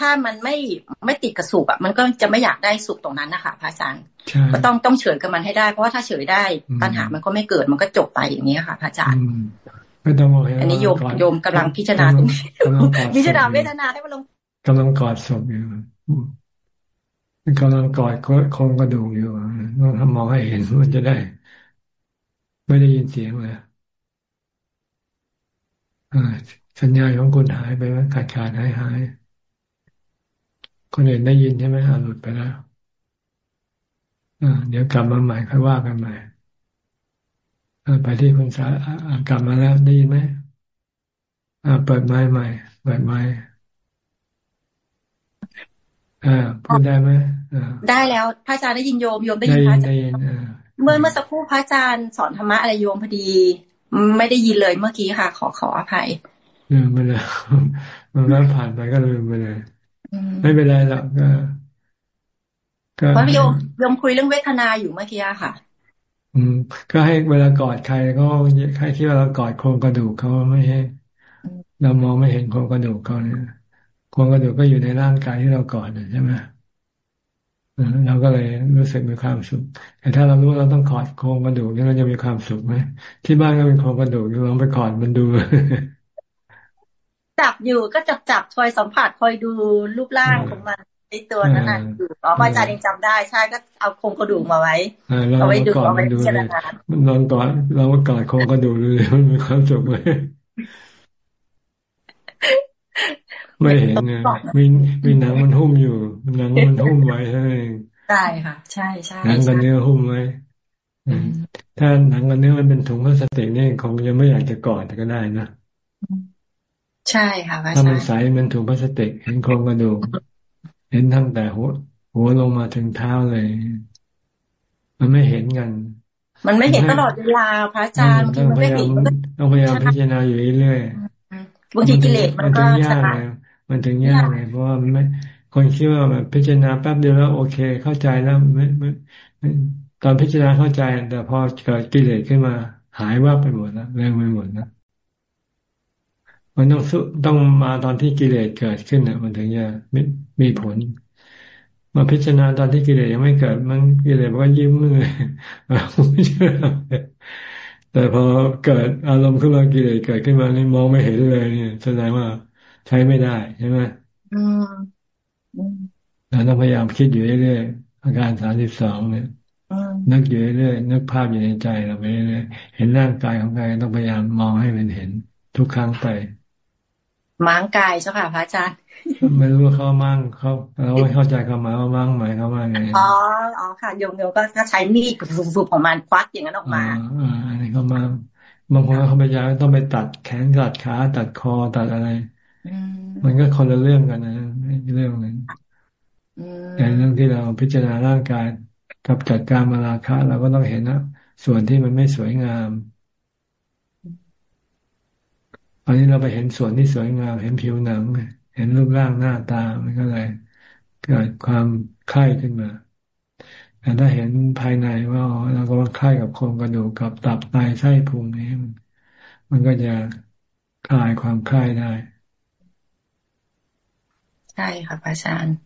ถ้ามันไม่ไม่ติดกับสุขอะมันก็จะไม่อยากได้สุขตรงนั้นนะคะพระอาจารย์ก็ต้องต้องเฉยกับมันให้ได้เพราะว่าถ้าเฉยได้ปัญหามันก็ไม่เกิดมันก็จบไปอย่างนี้ค่ะพระอาจารย์ไม่ต้องมองอันนี้โยมโยมกำลังพิจารณาตรงนี้พิจารณาเวทนาให้มันลงกำลังกอดศพอยู่ กำลังกอดโครงกระดูกอยู่ต้องทำมองให้เห็นมันจะได้ ไม่ได้ยินเสียงเลยสัญญาณของคุณหายไปไหมขาดขาดหายหายคนอื่นได้ยินใช่ไหมหลุดไปแล้วเดี๋ยวกลับมาใหม่ค่อยว่ากันใหม่ไปที่คุณสากลับมาแล้วได้ยินไหมเปิดไม้ใหม่เปิดไม้อ่ พูดได้ไหมได้แล้วพระอาจารย์ได้ยินโยมโยมได้ยินพระอาจารย์เมื่อเมื่อสักครู่พระอาจารย์สอนธรรมะอะไรโยมพอดี ไม่ได้ยินเลยเมื่อกี้ค่ะ ขอขออภัยลืมไปเลยมันแล้วผ่านไปก็ลืมไปเลยไม่เป็นไรหรอกก็ก็โยมโยมคุยเรื่องเวทนาอยู่เมื่อกี้ค่ะ อืม ก็ให้เวลากอดใครก็ให้คิดว่าเรากอดโครงกระดูกเขาไม่ให้เรามองไม่เห็นโครงกระดูกเขาเนี่ย โครงกระดูกก็อยู่ในร่างกายที่เรากอดใช่ไหมเราก็เลยรู้สึกมีความสุข แต่ถ้าเรารู้เราต้องกอดโครงกระดูกนี่เราจะมีความสุขไหมที่บ้านก็เป็นโครงกระดูกลองไปกอดมันดู จับอยู่ก็จับจับคอยสัมผัสคอยดูรูปร่างของมันในตัวนั้นน่ะอยู่อ๋ออาจารย์ยังจำได้ใช่ก็เอาโครงกระดูกมาไว้เอาไว้ดูเอาไว้พิจารณามันนอนกอดเราก็กอดโครงกระดูกเลยมันมีความสุขไหม ไม่เห็นเนี่ยมีมีหนังมันหุ้มอยู่หนังมันหุ้มไว้ใช่ไหมใช่ค่ะ ใช่ใช่หนังกับเนื้อหุ้มไว้ถ้าหนังกับเนื้อมันเป็นถุงพลาสติกนี่คงยังไม่อยากจะกอดก็ได้นะใช่ค่ะถ้ามันใสมันถุงพลาสติก เห็นโครงกระดูกเห็นทั้งแต่หัวหัวลงมาถึงเท้าเลย มันไม่เห็นกัน มันไม่เห็นตลอดเวลาพระอาจารย์ต้องพยายามต้องพยายามพิจารณาอยู่เรื่อยบางทีกิเลสมันก็ชนะ มันถึงยากไงเพราะว่ามันไม่คนคิดว่าแบบพิจารณาแป๊บเดียวแล้วโอเค เข้าใจแล้วไม่ไม่ตอนพิจารณาเข้าใจ แต่พอเกิดกิเลสขึ้นมา หายว่าไปหมดแล้วเรื่องไปหมดนะมันต้องต้องมาตอนที่กิเลสเกิดขึ้นเนี่ยมันถึงจะมีมีผล มาพิจารณาตอนที่กิเลสยังไม่เกิด มันกิเลสมันก็ยิ้มเลยไม่เชื่อแต่พอเกิดอารมณ์ขึ้นมากิเลสเกิดขึ้นมานี่มองไม่เห็นเลยเนี่ยแสดงว่า ใช้ไม่ได้ใช่ไหมเราต้องพยายามคิดอยู่เรื่อยๆอาการสามสิบสองเนี่ยนึกอยู่เรื่อยๆนึกภาพอยู่ในใจเราไปเรื่อยๆเห็นร่างกายของใครต้องพยายามมองให้มันเห็นทุกครั้งไปม้างกายเจ้าค่ะพระอาจารย์ไม่รู้เขามั่งเขาเราไม่เข้าใจเขาหมายว่ามั่งหมายเขาว่าไงอ๋ออ๋อค่ะโยมโยมก็ใช้มีดฟุบๆของมันควักอย่างนั้นออกมาอ่าอันนี้เขามั่งบางคนเขาไปยาต้องไปตัดแขนตัดขาตัดคอตัดอะไร มันก็คนละเรื่องกันนะเรื่องนั้นแต่เรื่องที่เราพิจารณาร่างกายกับจัดการมาราคะเราก็ต้องเห็นนะส่วนที่มันไม่สวยงามตอนนี้เราไปเห็นส่วนที่สวยงาม เห็นผิวหนัง เห็นรูปร่างหน้าตามันก็เลยเกิดความคล้ายขึ้นมาแต่ถ้าเห็นภายในว่าเราก็ว่าคล้ายกับโครงกระดูกกับตับไตไส้พุงนี้มันก็จะคลายความคล้ายได้ ใช่ค่ะพระอาจารย์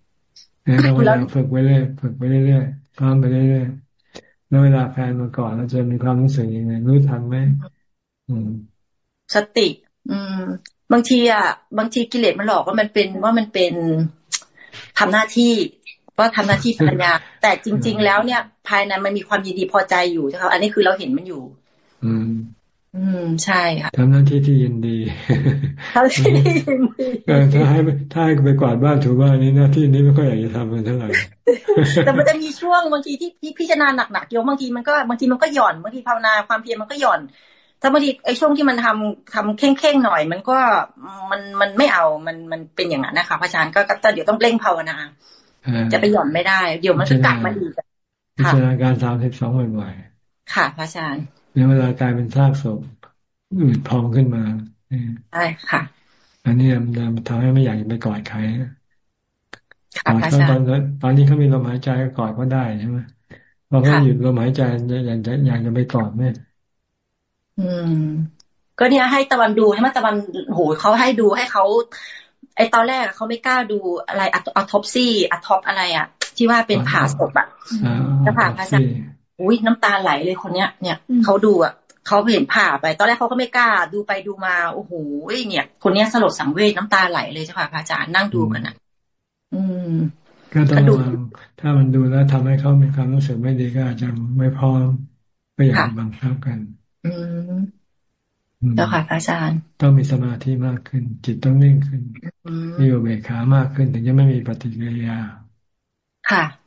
แล้วเวลาฝึกไปเรื่อยฝึกไปเรื่อยๆซ้อมไปเรื่อยๆแล้วเวลาแฟนมาก่อนเราจะมีความรู้สึกยังไงรู้ทันไหมอืมสติ อืม บางทีอะ บางทีกิเลสมันหลอกว่ามันเป็นว่ามันเป็นทำหน้าที่ว่าทำหน้าที่ปัญญาแต่จริง ๆ แล้วเนี่ย ภายในมันมีความยินดีพอใจอยู่ใช่ไหมอันนี้คือเราเห็นมันอยู่ อืม อืมใช่ค่ะทำหน้าที่ที่ยินดีทำที่ยินดีถ้าให้ถ้าให้ไปกวาดบ้านถูบ้านนี้หน้าที่นี้ไม่ค่อยอยากจะทำมันเท่าไหร่แต่มันจะมีช่วงบางทีที่พิจารณาหนักๆโยมบางทีมันก็บางทีมันก็หย่อนบางทีภาวนาความเพียรมันก็หย่อน ถ้าบางทีไอ้ช่วงที่มันทำทำเข่งเข่งหน่อย มันก็มันมันไม่เอามันมันเป็นอย่างนั้นนะคะพระอาจารย์ก็ก็เดี๋ยวต้องเร่งภาวนาจะไปหย่อนไม่ได้ เดี๋ยวมันจะกลับมาอีกพิจารณาการสามสิบสองบ่อยๆค่ะพระอาจารย์ ในเวลากลายเป็นซากศพอืดพองขึ้นมาใช่ค่ะ อันนี้มันทำให้ไม่อยากไปกอดใครกอดเขาตอนตอนนี้เขามีลมหายใจก็กอดก็ได้ใช่ไหมพอเขาหยุดลมหายใจอยากจะอยากจะไปกอดแม่อืม ก็เนี่ยให้ตะวันดูให้มาตะวันโหเขาให้ดูให้เขาไอตอนแรกเขาไม่กล้าดูอะไรอัตอปซี่อัตอปอะไรอะ ที่ว่าเป็นผ่าศพอะจะผ่าพระจัก อุ้ยน้ำตาไหลเลยคนเนี้ย เนี่ยเขาดูอะเขาเห็นผ่าไป ตอนแรกเขาก็ไม่กล้า ดูไปดูมาโอ้โหเนี่ย คนเนี้ยสลดสังเวชน้ำตาไหลเลยเจ้าค่ะพระอาจารย์นั่งดูกันอะ อืมก็ต้องถ้ามันดูแล้วทำให้เขามีความรู้สึกไม่ดีก็อาจจะไม่พร้อมไม่อยากบังคับกัน อืมเจ้าค่ะอาจารย์ ต้องมีสมาธิมากขึ้น จิตต้องนิ่งขึ้นมีอุเบกขามากขึ้น ถึงจะไม่มีปฏิกิริยา ค่ะอืม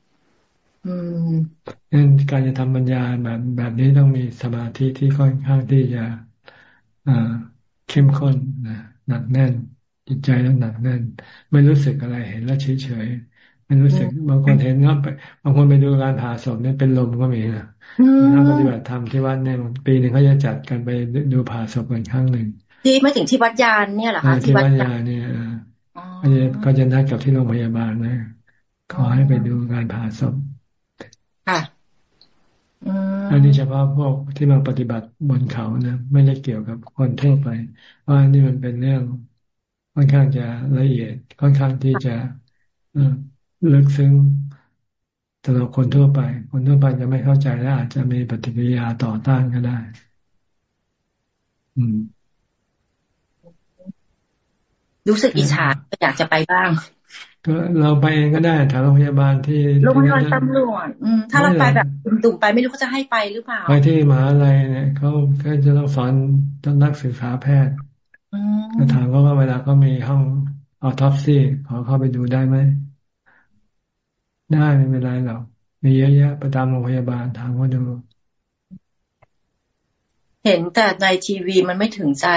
นั่นการจะทำปัญญาแบบแบบนี้ต้องมีสมาธิที่ค่อนข้างที่จะอ่าเข้มข้นนะหนักแน่น จิตใจต้องหนักแน่น ไม่รู้สึกอะไรเห็นแล้วเฉยเฉยไม่รู้สึกบางคนเห็นก็ไปบางคนไปดูการผ่าศพเนี่ยเป็นลมก็มีนะนักปฏิบัติธรรมที่วัดเนี่ยปีหนึ่งเขาจะจัดกันไปดูผ่าศพกันครั้งหนึ่งที่ไม่ถึงที่วัดยานเนี่ยเหรอคะที่วัดยานเนี่ยก็จะนัดกับที่โรงพยาบาลนะขอให้ไปดูการผ่าศพค่ะ อันนี้เฉพาะพวกที่มาปฏิบัติบนเขานะ ไม่ได้เกี่ยวกับคนทั่วไป ว่านี่มันเป็นเรื่องค่อนข้างจะละเอียด ค่อนข้างที่จะลึกซึ้งสำหรับคนทั่วไป คนทั่วไปจะไม่เข้าใจและอาจจะมีปฏิกิริยาต่อต้านก็ได้ อืม รู้สึกอิจฉาอยากจะไปบ้าง ก็เราไปเองก็ได้แถวโรงพยาบาลที่โรงพยาบาลตำรวจถ้าเราไปแบบตุ่มไปไม่รู้เขาจะให้ไปหรือเปล่า ไปที่มหาลัยเนี่ยเขาก็จะต้องสอนต้องนักศึกษาแพทย์จะถามเขาว่าเวลาเขามีห้องออทอปซี่ขอเข้าไปดูได้ไหม ได้ไม่เป็นไรหรอกมีเยอะแยะประจำโรงพยาบาลทางว่าดู เห็นแต่ในทีวีมันไม่ถึงใจ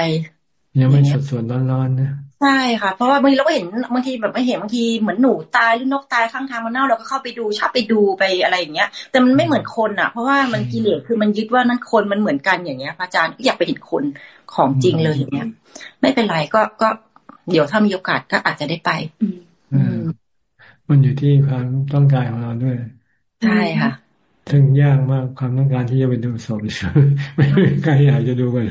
ยังไม่สดสดร้อนๆนะ ใช่ค่ะ เพราะว่าบางทีเราก็เห็นบางทีแบบไม่เห็นบางทีเหมือนหนูตายหรือนกตายข้างทางมันเน่าเราก็เข้าไปดูชอบไปดูไปอะไรอย่างเงี้ย แต่มันไม่เหมือนคนอะ เพราะว่ามันกิเลสคือมันยึดว่านั้นคนมันเหมือนกันอย่างเงี้ยพระอาจารย์อยากไปเห็นคนของจริงเลยอย่างเงี้ย ไม่เป็นไรก็ก็เดี๋ยวถ้ามีโอกาสก็อาจจะได้ไป อืมมันอยู่ที่ความต้องการของเราด้วย ใช่ค่ะถึงยากมากความต้องการที่จะไปดูศพไม่ไม่ใครอยากจะดูกัน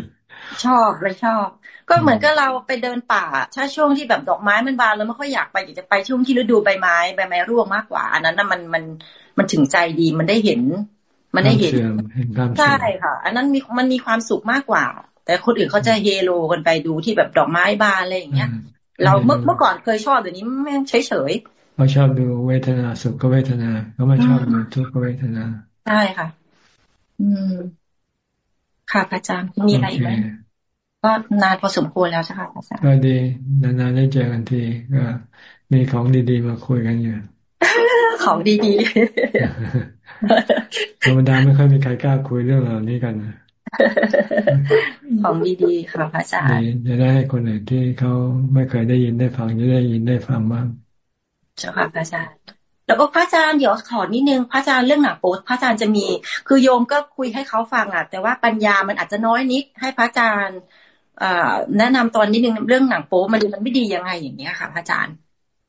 ชอบเลยชอบ ก็เหมือนกับเราไปเดินป่า ถ้าช่วงที่แบบดอกไม้มันบานแล้วไม่ค่อยอยากไปอยากจะไปช่วงที่ฤดูใบไม้ใบไม้ร่วงมากกว่า อันนั้นน่ะมันมันมันถึงใจดีมันได้เห็น มันได้เห็นใช่ค่ะ อันนั้นมีมันมีความสุขมากกว่า แต่คนอื่นเขาจะเฮโลกันไปดูที่แบบดอกไม้บานอะไรอย่างเงี้ย เราเมื่อเมื่อก่อนเคยชอบเดี๋ยวนี้ไม่เฉยเฉยเขาชอบดูเวทนาสุขก็เวทนาเขาไม่ชอบดูทุกขเวทนาใช่ค่ะ อืมค่ะพระอาจารย์มีอะไรไหม ก็นานพอสมควรแล้วใช่ไหมอาจารย์ก็ดีนานๆได้เจอกันทีก็มีของดีๆมาคุยกันอยู่ของดีๆธรรมดาไม่ค่อยมีใครกล้าคุยเรื่องเหล่านี้กันนะของดีๆค่ะพระอาจารย์จะได้ให้คนอื่นที่เขาไม่เคยได้ยินได้ฟังจะได้ยินได้ฟังบ้างเจ้าค่ะพระอาจารย์แล้วก็พระอาจารย์เดี๋ยวขอนิดนึงพระอาจารย์เรื่องหนังโป๊พระอาจารย์จะมี คือโยมก็คุยให้เขาฟังอะแต่ว่าปัญญามันอาจจะน้อยนิดให้พระอาจารย์ แนะนำตอนนิดนึงเรื่องหนังโป๊มันมันไม่ดียังไงอย่างเงี้ยค่ะพระอาจารย์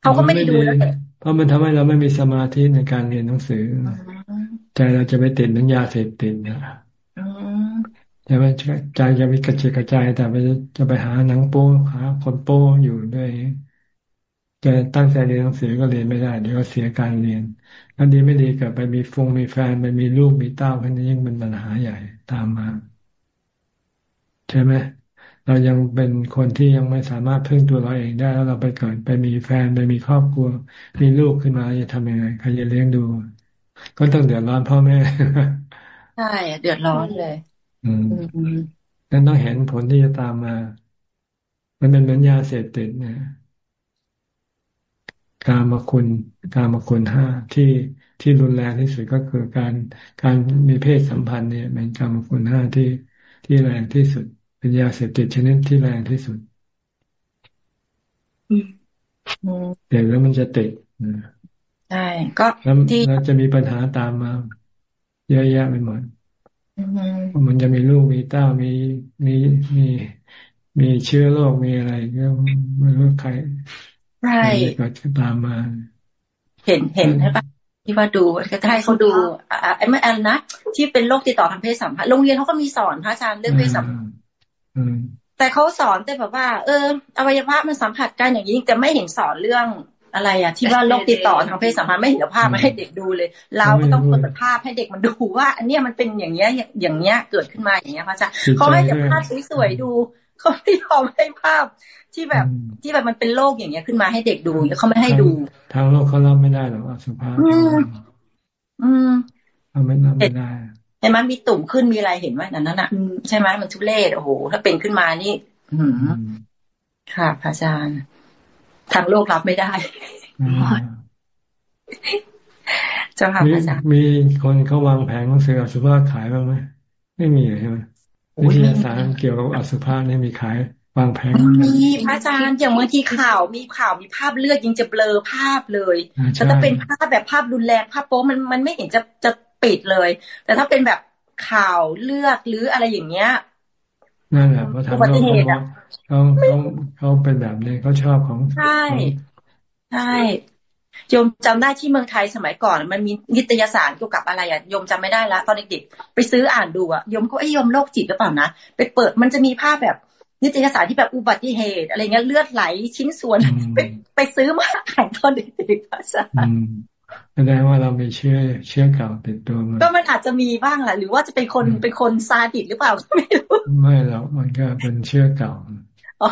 เขาก็ไม่ได้ดูแล้วเพราะมันทำให้เราไม่มีสมาธิในการเรียนหนังสือใจเราจะไปติดนัญญาเสพติดนะจะไปใจจะไปกระจายกระจายแต่ไปจะไปหาหนังโป้หาคนโป้อยู่ด้วยจะตั้งใจเรียนหนังสือก็เรียนไม่ได้เดี๋ยวก็เสียการเรียนแล้วดีไม่ดีเกิดไปมีฟงมีแฟนไปมีลูกมีเต้าพันนี้ยิ่งเป็นปัญหาใหญ่ตามมา ใช่ไหม เรายังเป็นคนที่ยังไม่สามารถพึ่งตัวเราเองได้ แล้วเราไปเกิดไปมีแฟนไปมีครอบครัว มีลูกขึ้นมาจะทำยังไงใครจะเลี้ยงดู ก็ต้องเดือดร้อนพ่อแม่ใช่เดือดร้อนเลย อืมนั่นต้องเห็นผลที่จะตามมา มันเป็นเหมือนยาเสพติดเนี่ยการมาคุณการมาคุณห้าที่ที่รุนแรงที่สุดก็คือการการมีเพศสัมพันธ์เนี่ยเป็นการมาคุณห้าที่ที่แรงที่สุด เป็นยาเสพติดชนิดที่แรงที่สุดเด็กแล้วมันจะติดใช่ก็แล้วแล้วจะมีปัญหาตามมา เยอะแยะไปหมดมันจะมีลูกมีเต้ามีมีมีมีเชื้อโรคมีอะไรก็ไม่รู้ใครใช่ก็ตามมา เห็นเห็นใช่ปะที่ว่าดูก็ให้เขาดูไอ้เมื่อแอนนะที่เป็นโรคติดต่อทางเพศสัมพันธ์โรงเรียนเขาก็มีสอนพระอาจารย์เรื่องเพศสัมพันธ์ แต่เขาสอนแต่แบบว่า เอออวัยวะมันสัมผัสกันอย่างนี้แต่ไม่เห็นสอนเรื่องอะไรอะที่ว่าโรคติดต่อทางเพศสัมพันธ์ไม่เห็นภาพมาให้เด็กดูเลย เราก็ต้องเปิดภาพให้เด็กมันดูว่า อันนี้มันเป็นอย่างเงี้ยอย่างเงี้ยเกิดขึ้นมาอย่างเงี้ยพระอาจารย์เขาให้แต่ภาพสวยๆดูเขาไม่ยอมให้ภาพที่แบบที่แบบมันเป็นโรคอย่างเงี้ยขึ้นมาให้เด็กดูเขาไม่ให้ดูทางโลกเขารับไม่ได้หรอกอสุภาพอืมเขาไม่รับไม่ได้ เห็นไหมมีตุ่มขึ้นมีอะไรเห็นไหมนั่นน่ะใช่ไหมมันทุเรศโอ้โหถ้าเป็นขึ้นมานี่ อืค่ะพระอาจารย์ ทางโลกรับไม่ได้เจ้าค่ะพระอาจารย์มีคนเขาวางแผงหนังสืออสุภาพขายบ้างไหมไม่มีใช่ไหมวิทยาศาสตร์เกี่ยวกับอสุภาพนี่มีขาย วางแผงมีพระอาจารย์อย่างบางทีข่าวมีข่าวมีภาพเลือดยังจะเบลอภาพเลยแต่ถ้าเป็นภาพแบบภาพรุนแรงภาพโป๊มันมันไม่เห็นจะจะ ปิดเลย แต่ถ้าเป็นแบบข่าวเลือดหรืออะไรอย่างเงี้ยนั่นแหละเพราะทำโลกเขาเขาเขาเป็นแบบนี้เขาชอบของใช่ใช่โยมจำได้ที่เมืองไทยสมัยก่อน มันมีนิตยสารเกี่ยวกับอะไรอะโยมจำไม่ได้แล้วตอนเด็กๆไปซื้ออ่านดูอะโยมก็ไอ้โยมโรคจิตหรือเปล่านะไปเปิดมันจะมีภาพแบบนิตยสารที่แบบอุบัติเหตุ อะไรเงี้ยเลือดไหลชิ้นส่วนไปไปซื้อมาอ่านตอนเด็กๆอาจารย์ แสดงว่าเรามีเชื่อเชื่อเก่าติดตัวมาก็มันอาจจะมีบ้างแหละหรือว่าจะเป็นคนเป็นคนซาดิสหรือเปล่าไม่รู้ไม่หรอกมันก็เป็นเชื่อเก่าอ๋อ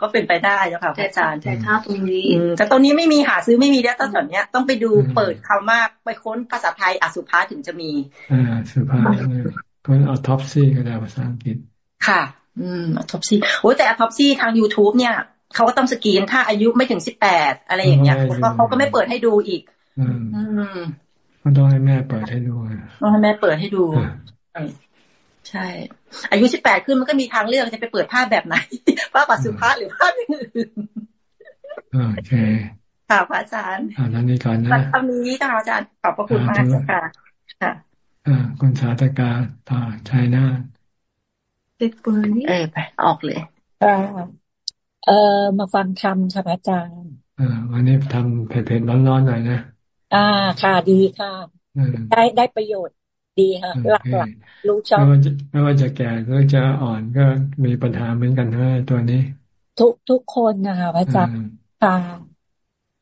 ก็เป็นไปได้แล้วค่ะอาจารย์แต่ถ้าตรงนี้แต่ตรงนี้ไม่มีหาซื้อไม่มีแล้วตอนนี้ต้องไปดูเปิดคำมากไปค้นภาษาไทยอสุภาถึงจะมีอสุภะค้น autopsy ก็ได้ภาษาอังกฤษค่ะ อืม autopsy โอ้แต่ autopsy ทาง YouTube เนี่ยเขาก็ต้องสกรีนถ้าอายุไม่ถึงสิบแปดอะไรอย่างเงี้ยเพราะเขาก็ไม่เปิดให้ดูอีกอื มก็ต้องให้แม่เปิดให้ดูต้องให้แม่เปิดให้ดู ใช่ อายุสิบแปดขึ้นมันก็มีทางเลือกจะไปเปิดภาพแบบไหนภาพปัสสุภาพหรือภาพอื่นโอเคค่ะพระอาจารย์อ่านั้นนี้ก่อนนะคำนี้ค่ะอาจารย์ขอบพระคุณมากค่ะค่ะอ่าคุณสาธกาต่อชัยนาเด็กปืนนี่เออไปออกเลยเออมาฟังคำค่ะอาจารย์อ่าวันนี้ทำเผ็ดๆร้อนๆหน่อยนะ อ่าค่ะดีค่ะได้ได้ประโยชน์ดีค่ะหลักหลักรู้ชอบไม่ว่าจะไม่ว่าจะแก่หรือจะอ่อนก็มีปัญหาเหมือนกันทั้งตัวนี้ ทุกทุกคนนะคะอาจารย์ค่ะ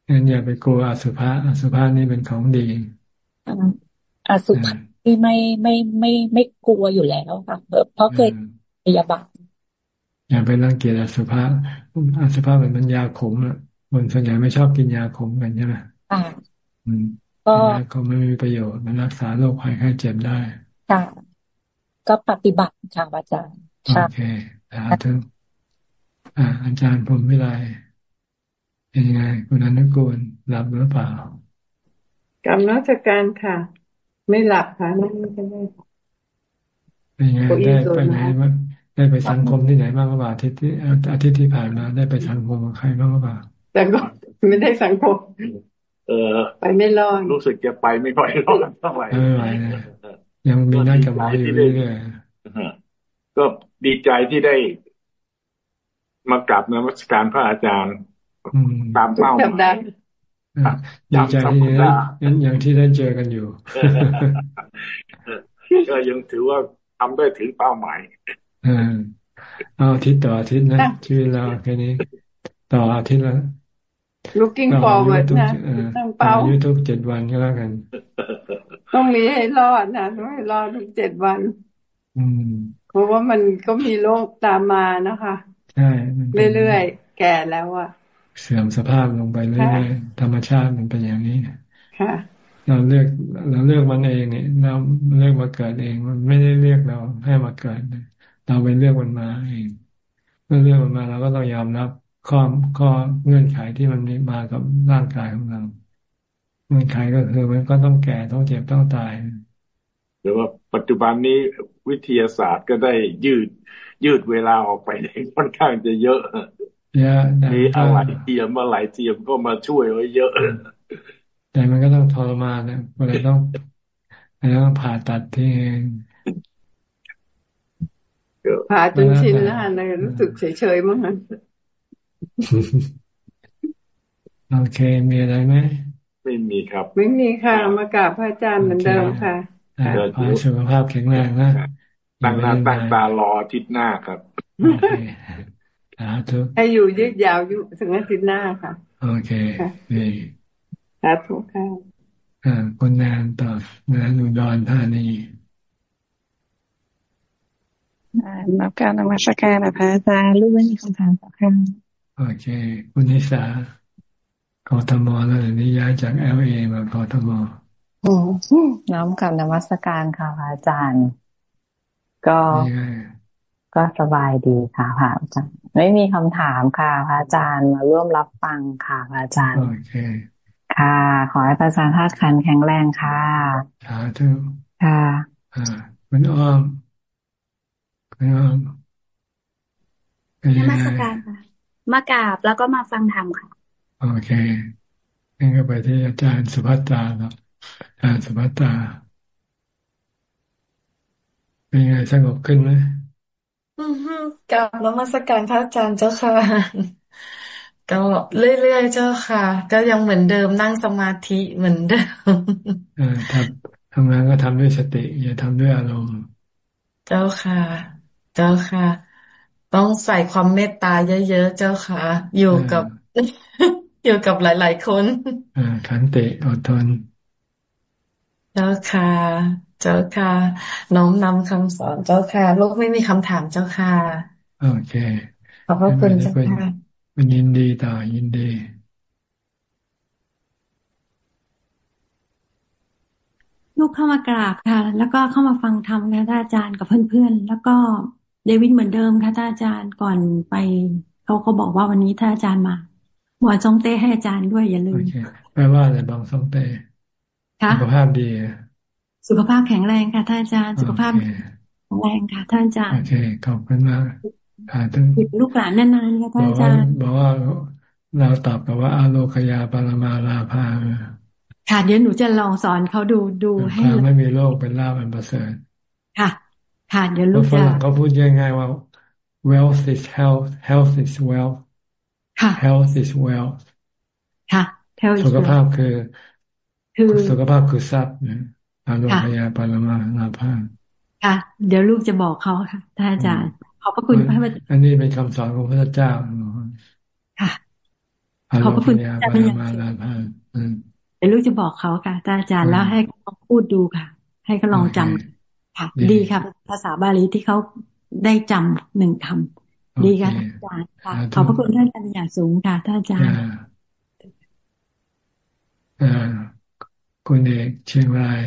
งั้นอย่าไปกลัวอสุภะอสุภะนี่เป็นของดีอสุภะที่ไม่ไม่ไม่ไม่กลัวอยู่แล้วค่ะเพราะเคยพยาบาลอย่าไปรังเกียจอสุภะอสุภะเป็นมันยาขมอะคนส่วนใหญ่ไม่ชอบกินยาขมกันใช่ไหมอ่าอืม ก็ก็ไม่มีประโยชน์มันรักษาโรคภัยไข้เจ็บได้ค่ะก็ปฏิบัติค่ะอาจารย์โอเคสาธุอ่าอาจารย์ผมวิไลเป็นยังไงคุณอนุกูลหลับหรือเปล่ากำนักการค่ะ ไม่หลับค่ะนั่งไม่ได้เป็นยังไงได้ไปไหนบ้างได้ไปสังคมที่ไหนบ้างหรือเปล่าอาทิตย์ที่อาทิตย์ที่ผ่านมาได้ไปสังคมกับใครบ้างหรือเปล่าแต่ก็ไม่ได้สังคม เออไปไม่รอดรู้สึกจะไปไม่ค่อยรอดเท่าไหร่ยังมีนัดกับหมออยู่เรื่อยก็ดีใจที่ได้มากราบนมัสการพระอาจารย์ตามเป้าหมายดีใจที่ได้ยังที่ได้เจอกันอยู่ก็ยังถือว่าทำได้ถึงเป้าหมายเอาอาทิตย์ต่ออาทิตย์นะชีวิตเราแค่นี้ ต่ออาทิตย์ละ looking forward นะตั้งเป้าอยู่ทุกเจ็ดวันก็แล้วกัน ต้องมีให้รอดนะต้องให้รอดทุกเจ็ดวัน อืม เพราะว่ามันก็มีโรคตามมานะคะ ใช่เรื่อยๆแก่แล้วอะเสื่อมสภาพลงไปเรื่อยๆธรรมชาติมันเป็นอย่างนี้ค่ะเราเลือกเราเลือกมันเองเนี่ยเราเลือกมาเกิดเอง มันไม่ได้เลือกเราให้มาเกิดเราไปเลือกมันมาเองเมื่อเลือกมันมาเราก็ต้องยอมรับ ข้อข้อเงื่อนไขที่มันมากับร่างกายของเราเงื่อนไขก็คือมันก็ต้องแก่ต้องเจ็บต้องตาย หรือว่าปัจจุบันนี้วิทยาศาสตร์ก็ได้ยืดยืดเวลาออกไปค่อนข้างจะเยอะเยอะมีอะไรเทียมอะไรเทียมก็มาช่วยไว้เยอะ แต่มันก็ต้องทรมานนะเวลาต้องต้องผ่าตัดที่ผ่าจนชินแล้วนะรู้สึกเฉยๆมั้ง โอเค มีอะไรไหมไม่มีครับ ไม่มีค่ะ มากราบพระอาจารย์เหมือนเดิมค่ะขอให้สุขภาพแข็งแรงนะตั้งหน้าตั้งตารออาทิตย์หน้าครับโอเคสาธุให้อยู่ยืดยาวอยู่ถึงอาทิตย์หน้าค่ะ โอเคดีสาธุค่ะอ่าคนงานต่อเงินอุดรธานีนับการนมัสการนะพระอาจารย์รู้ไม่มีคำถามต่อค่ะ โอเค คุณนิสากทมแล้วนี้ย้ายจากเอลเอมากทมน้อมกับนมัสการค่ะพระอาจารย์ ก็ก็สบายดีค่ะพระอาจารย์ ไม่มีคำถามค่ะพระอาจารย์มาร่วมรับฟังค่ะพระอาจารย์ โอเค ค่ะ ขอให้พระอาจารย์ธาตุขันแข็งแรงค่ะสาธุค่ะอ่าคุณอ้อมคุณอ้อมนมัสการค่ะ มากราบแล้วก็มาฟังธรรมค่ะ โอเคงั้นก็ไปที่อาจารย์สุภัตตาครับอาจารย์สุภัตตา เป็นไงสงบขึ้นไหมกับนมัสการพระอาจารย์เจ้าค่ะ ก็เรื่อยๆเจ้าค่ะ ก็ยังเหมือนเดิมนั่งสมาธิเหมือนเดิมอ่าทำทำงานก็ทำด้วยสติ อย่าทำด้วยอารมณ์ เจ้าค่ะ เจ้าค่ะ ต้องใส่ความเมตตาเยอะๆเจ้าค่ะ อยู่กับ อยู่กับหลาย ๆ คนอ่าขันติอดทน เจ้าค่ะ เจ้าค่ะ น้อมนำคำสอนเจ้าค่ะ ลูกไม่มีคำถามเจ้าค่ะ โอเค ขอบพระคุณเจ้าค่ะเป็นยินดีต่อยินดีลูกเข้ามากราบค่ะ แล้วก็เข้ามาฟังธรรมนะท่านอาจารย์กับเพื่อนๆ แล้วก็ เดวิดเหมือนเดิมค่ะท่านอาจารย์ก่อนไปเขาเขาบอกว่าวันนี้ท่านอาจารย์มาหมอจงเต้ให้อาจารย์ด้วยอย่าลืมแปลว่าอะไรบางซงเต้สุขภาพดี สุขภาพแข็งแรงค่ะท่านอาจารย์สุขภาพแข็งแรงค่ะท่านอาจารย์โอเคขอบคุณมากค่ะทั้งลูกหลานนานๆค่ะท่านอาจารย์บอกว่าเราตอบกับว่าอาโลคยาปรมาลาภาค่ะเดี๋ยวหนูจะลองสอนเขาดูดูให้ไม่มีโรคเป็นลาภอันประเสริฐค่ะ ค่ะเดี๋ยวลูกจะเขาพูดง่ายๆว่า wealth is health health is wealth health is wealth ค่ะสุขภาพคือคือสุขภาพคือทรัพย์นะอารมณ์พยาปรมาลาภาค่ะ เดี๋ยวลูกจะบอกเขาค่ะท่านอาจารย์ ขอบพระคุณพระอาจารย์อันนี้เป็นคำสอนของพระเจ้าค่ะขอบพระคุณอาจารย์มาลาภาเดี๋ยวลูกจะบอกเขาค่ะท่านอาจารย์แล้วให้เขาพูดดูค่ะ ให้เขาลองจำ ค่ะ ดีค่ะ ภาษาบาลีที่เขาได้จำหนึ่งคำดีค่ะอาจารย์ค่ะขอบพระคุณท่านอาจารย์อย่างสูงค่ะท่านอาจารย์คุณเอกเชียงราย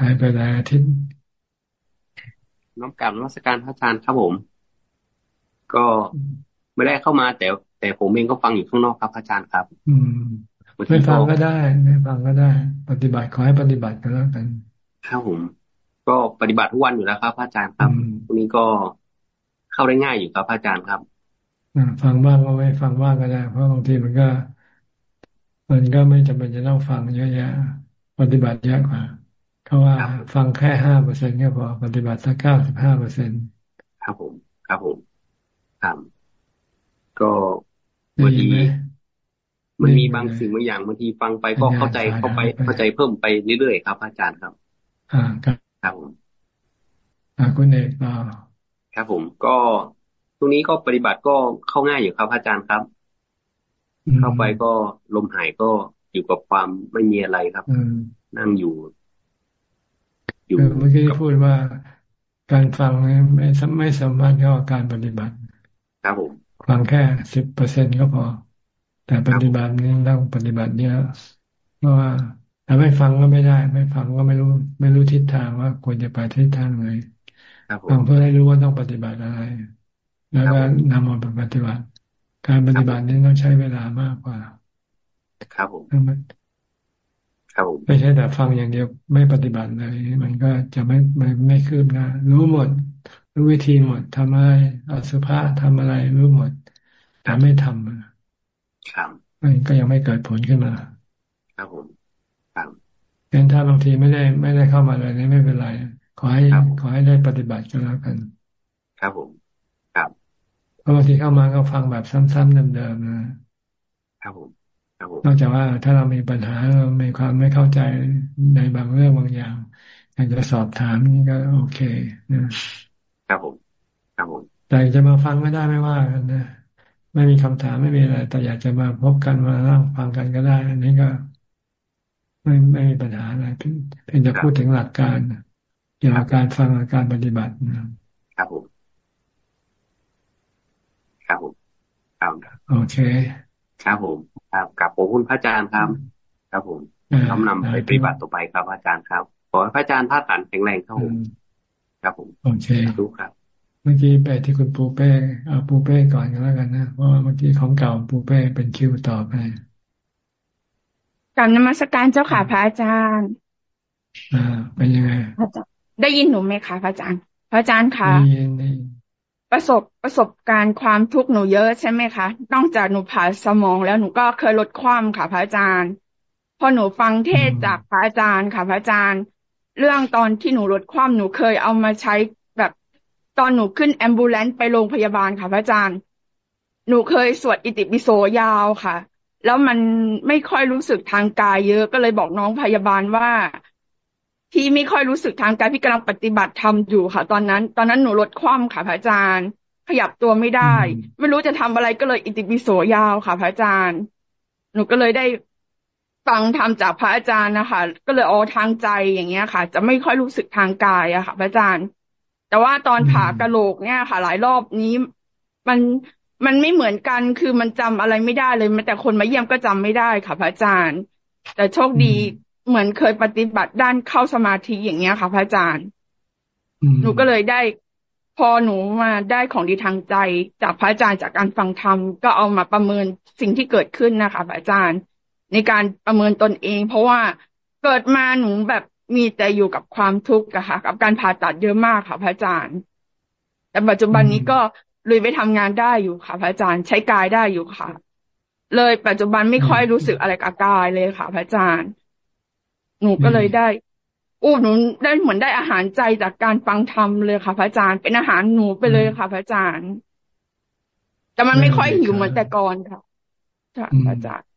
หายไปหลายอาทิตย์น้อมกลับนมัสการพระอาจารย์ครับผม ก็ไม่ได้เข้ามาแต่แต่ผมเองก็ฟังอยู่ข้างนอกครับอาจารย์ครับ อืมไม่ฟังก็ได้ ไม่ฟังก็ได้ ปฏิบัติขอให้ปฏิบัติกันแล้วกัน ครับผม ก็ปฏิบัติทุกวันอยู่แล้วครับอาจารย์ครับวันนี้ก็เข้าได้ง่ายอยู่ครับอาจารย์ครับฟังบ้างก็ไม่ฟังบ้างก็ได้ เพราะบางทีมันก็ มันก็ไม่จำเป็นจะต้องฟังเยอะแยะปฏิบัติเยอะกว่าเขาว่าฟังแค่ห้าเปอร์เซ็นต์ก็พอปฏิบัติสักเก้าสิบห้าเปอร์เซ็นต์ครับผม ครับผมครับก็บางทีมันมีบางสิ่งบางอย่างบางทีฟังไปก็เข้าใจเข้าไปเข้าใจเพิ่มไปเรื่อยๆครับ อาจารย์ครับ อ่า ครับครับผมอ่าคุณเอกต่อครับผมก็ตรงนี้ก็ปฏิบัติก็เข้าง่ายอยู่ครับอาจารย์ครับ เข้าไปก็ลมหายก็อยู่กับความไม่มีอะไรครับนั่งอยู่ อยู่เมื่อกี้พูดว่าการฟังไม่ไม่สามารถเข้าการปฏิบัติ ครับผมฟังแค่สิบเปอร์เซ็นก็พอ แต่ปฏิบัตินี้ต้องปฏิบัติเยอะเพราะว่า ถ้าไม่ฟังก็ไม่ได้ ไม่ฟังก็ไม่รู้ ไม่รู้ทิศทางว่าควรจะไปทิศทางไหนฟังเพื่อให้รู้ว่าต้องปฏิบัติอะไร แล้วก็นำมาปฏิบัติ การปฏิบัตินี้ต้องใช้เวลามากกว่า ครับผมครับผมไม่ใช่แต่ฟังอย่างเดียวไม่ปฏิบัติเลยมันก็จะไม่ไม่ไม่คืบหน้ารู้หมด รู้วิธีหมดทำอะไรอสุภะทำอะไรรู้หมด แต่ไม่ทำครับมันก็ยังไม่เกิดผลขึ้นมา ครับผมครับ งั้นถ้าบางทีไม่ได้ไม่ได้เข้ามาเลยนี่ไม่เป็นไร ขอให้ขอให้ได้ปฏิบัติก็แล้วกัน ครับผม ครับเพราะบางทีเข้ามาก็ฟังแบบซ้ำๆเดิมๆนะครับผมนอกจากว่าถ้าเรามีปัญหาเรามีความไม่เข้าใจในบางเรื่องบางอย่างอยากจะสอบถามนี่ก็โอเคนะครับผมครับผมแต่จะมาฟังไม่ได้ไม่ว่ากันนะไม่มีคำถามไม่มีอะไรแต่อยากจะมาพบกันมานั่งฟังกันก็ได้ อันนี้ก็ ไม่ไม่มีปัญหาอะไรเพียงจะพูดถึงหลักการเกี่ยวกับการฟังการปฏิบัตินะครับผมครับผมครับโอเคครับผมครับกับขอบคุณพระอาจารย์ครับ ครับผมน้อมนำไปปฏิบัติต่อไปครับอาจารย์ครับขอให้พระอาจารย์ท่าขันแข็งแรงครับผมครับผมโอเคดูครับ เมื่อกี้ไปที่คุณปูเป้เอาปูเป้ก่อนกันแล้วกันนะเพราะว่าเมื่อกี้ของเก่าปูเป้เป็นคิวต่อไป กลับนมัสการเจ้าค่ะพระอาจารย์อ่าเป็นยังไงได้ยินหนูไหมคะพระอาจารย์ พระอาจารย์คะได้ยินได้ยินประสบประสบการณ์ความทุกข์หนูเยอะใช่ไหมคะนอกจากหนูผ่าสมองแล้วหนูก็เคยลดความค่ะ พระอาจารย์ พอหนูฟังเทศจากพระอาจารย์ค่ะ พระอาจารย์ เรื่องตอนที่หนูลดความหนูเคยเอามาใช้แบบตอนหนูขึ้นแอมบูเลนต์ไปโรงพยาบาลค่ะ พระอาจารย์ หนูเคยสวดอิติปิโสยาวค่ะ แล้วมันไม่ค่อยรู้สึกทางกายเยอะก็เลยบอกน้องพยาบาลว่าที่ไม่ค่อยรู้สึกทางกายพี่กำลังปฏิบัติธรรมอยู่ค่ะ ตอนนั้น ตอนนั้นหนูลดความค่ะพระอาจารย์ ขยับตัวไม่ได้ ไม่รู้จะทำอะไรก็เลยอิติปิโสยาวค่ะพระอาจารย์ หนูก็เลยได้ฟังธรรมจากพระอาจารย์นะคะก็เลยอ๋อทางใจอย่างเงี้ยค่ะ จะไม่ค่อยรู้สึกทางกายอะค่ะ พระอาจารย์ แต่ว่าตอนผ่ากระโหลกเนี่ยค่ะ หลายรอบนี้ มัน มันไม่เหมือนกันคือมันจำอะไรไม่ได้เลยแม้แต่คนมาเยี่ยมก็จำไม่ได้ค่ะพระอาจารย์ แต่โชคดีเหมือนเคยปฏิบัติด้านเข้าสมาธิอย่างเงี้ยค่ะพระอาจารย์หนูก็เลยได้ พอหนูมาได้ของดีทางใจ จากพระอาจารย์จากการฟังธรรมก็เอามาประเมินสิ่งที่เกิดขึ้นนะคะพระอาจารย์ ในการประเมินตนเอง เพราะว่าเกิดมาหนูแบบมีแต่อยู่กับความทุกข์อะค่ะ กับการผ่าตัดเยอะมากค่ะพระอาจารย์ แต่ปัจจุบันนี้ก็เลยไปทำงานได้อยู่ค่ะ พระอาจารย์ใช้กายได้อยู่ค่ะ เลยปัจจุบันไม่ค่อยรู้สึกอะไรกับกายเลยค่ะ พระอาจารย์ หนูก็เลยได้อู้หนูได้เหมือนได้อาหารใจจากการฟังธรรมเลยค่ะ พระอาจารย์เป็นอาหารหนูไปเลยค่ะ พระอาจารย์ แต่มันไม่ค่อยหิวเหมือนแต่ก่อนค่ะพระอาจารย์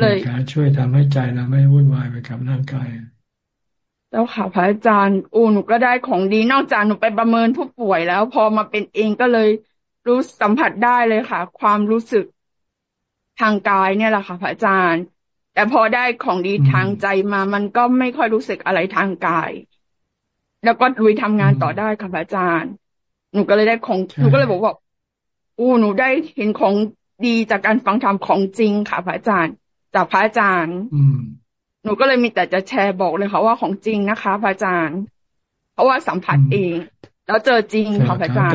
เลยช่วยทำให้ใจเราไม่วุ่นวายไปกับร่างกาย แล้วค่ะพระอาจารย์อู้หนูก็ได้ของดีนอกจากหนูไปประเมินผู้ป่วยแล้ว พอมาเป็นเองก็เลยรู้สัมผัสได้เลยค่ะ ความรู้สึกทางกายเนี่ยแหละค่ะ พระอาจารย์ แต่พอได้ของดีทางใจมา มันก็ไม่ค่อยรู้สึกอะไรทางกาย แล้วก็ลุยทำงานต่อได้ค่ะพระอาจารย์ หนูก็เลยได้ของหนูก็เลยบอกว่าอู้หนูได้เห็นของดีจากการฟังธรรมของจริงค่ะ พระอาจารย์ จากพระอาจารย์ห นูก็เลยมีแต่จะแชร์บอกเลยค่ะว่าของจริงนะคะพระอาจารย์ เพราะว่าสัมผัสเอง แล้วเจอจริงค่ะพระอาจารย์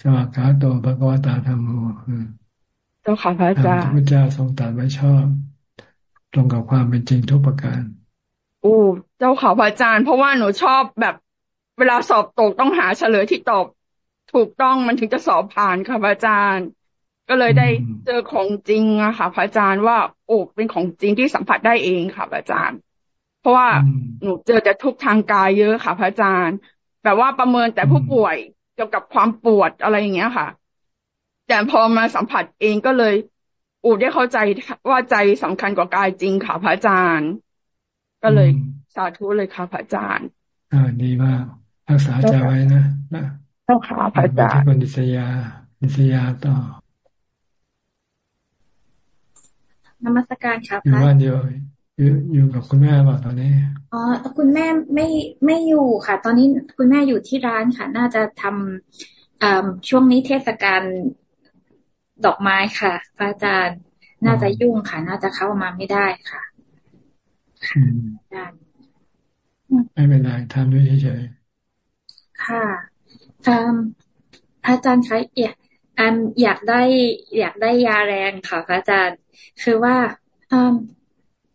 สวากาโตภะกวตาธรรมโมเจ้าค่ะพระอาจารย์พระเจ้าทรงตรัสไว้ชอบ ตรงกับความเป็นจริงทุกประการโอ้เจ้าข่าวพระอาจารย์ เพราะว่าหนูชอบแบบเวลาสอบตกต้องหาเฉลยที่ตอบถูกต้องมันถึงจะสอบผ่านค่ะพระอาจารย์ ก็เลยได้เจอของจริงอะค่ะ พระอาจารย์ว่าโอ้เป็นของจริงที่สัมผัสได้เองค่ะ พระอาจารย์ เพราะว่าหนูเจอแต่ทุกทางกายเยอะค่ะ พระอาจารย์แบบว่าประเมินแต่ผู้ป่วยเกี่ยวกับความปวดอะไรอย่างเงี้ยค่ะ แต่พอมาสัมผัสเองก็เลยอูได้เข้าใจว่าใจสำคัญกว่ากายจริงค่ะพระอาจารย์ ก็เลยสาธุเลยค่ะพระอาจารย์ อ่าดีมากรักษาใจไว้นะนะเจ้าค่ะพระอาจารย์ที่คนดิษยาดิษยาต่อ นมัสการครับอยู่บ้านเดียวอยู่อยู่กับคุณแม่บ่าตอนนี้อ๋อคุณแม่ไม่ไม่อยู่ค่ะ ตอนนี้คุณแม่อยู่ที่ร้านค่ะ น่าจะทำช่วงนี้เทศกาลดอกไม้ค่ะพระอาจารย์น่าจะยุ่งค่ะ น่าจะเข้ามาไม่ได้ค่ะไม่เป็นไรทำด้วยเฉยๆค่ะพระอาจารย์คะอยากอยากได้อยากได้ยาแรงค่ะพระอาจารย์ คือว่า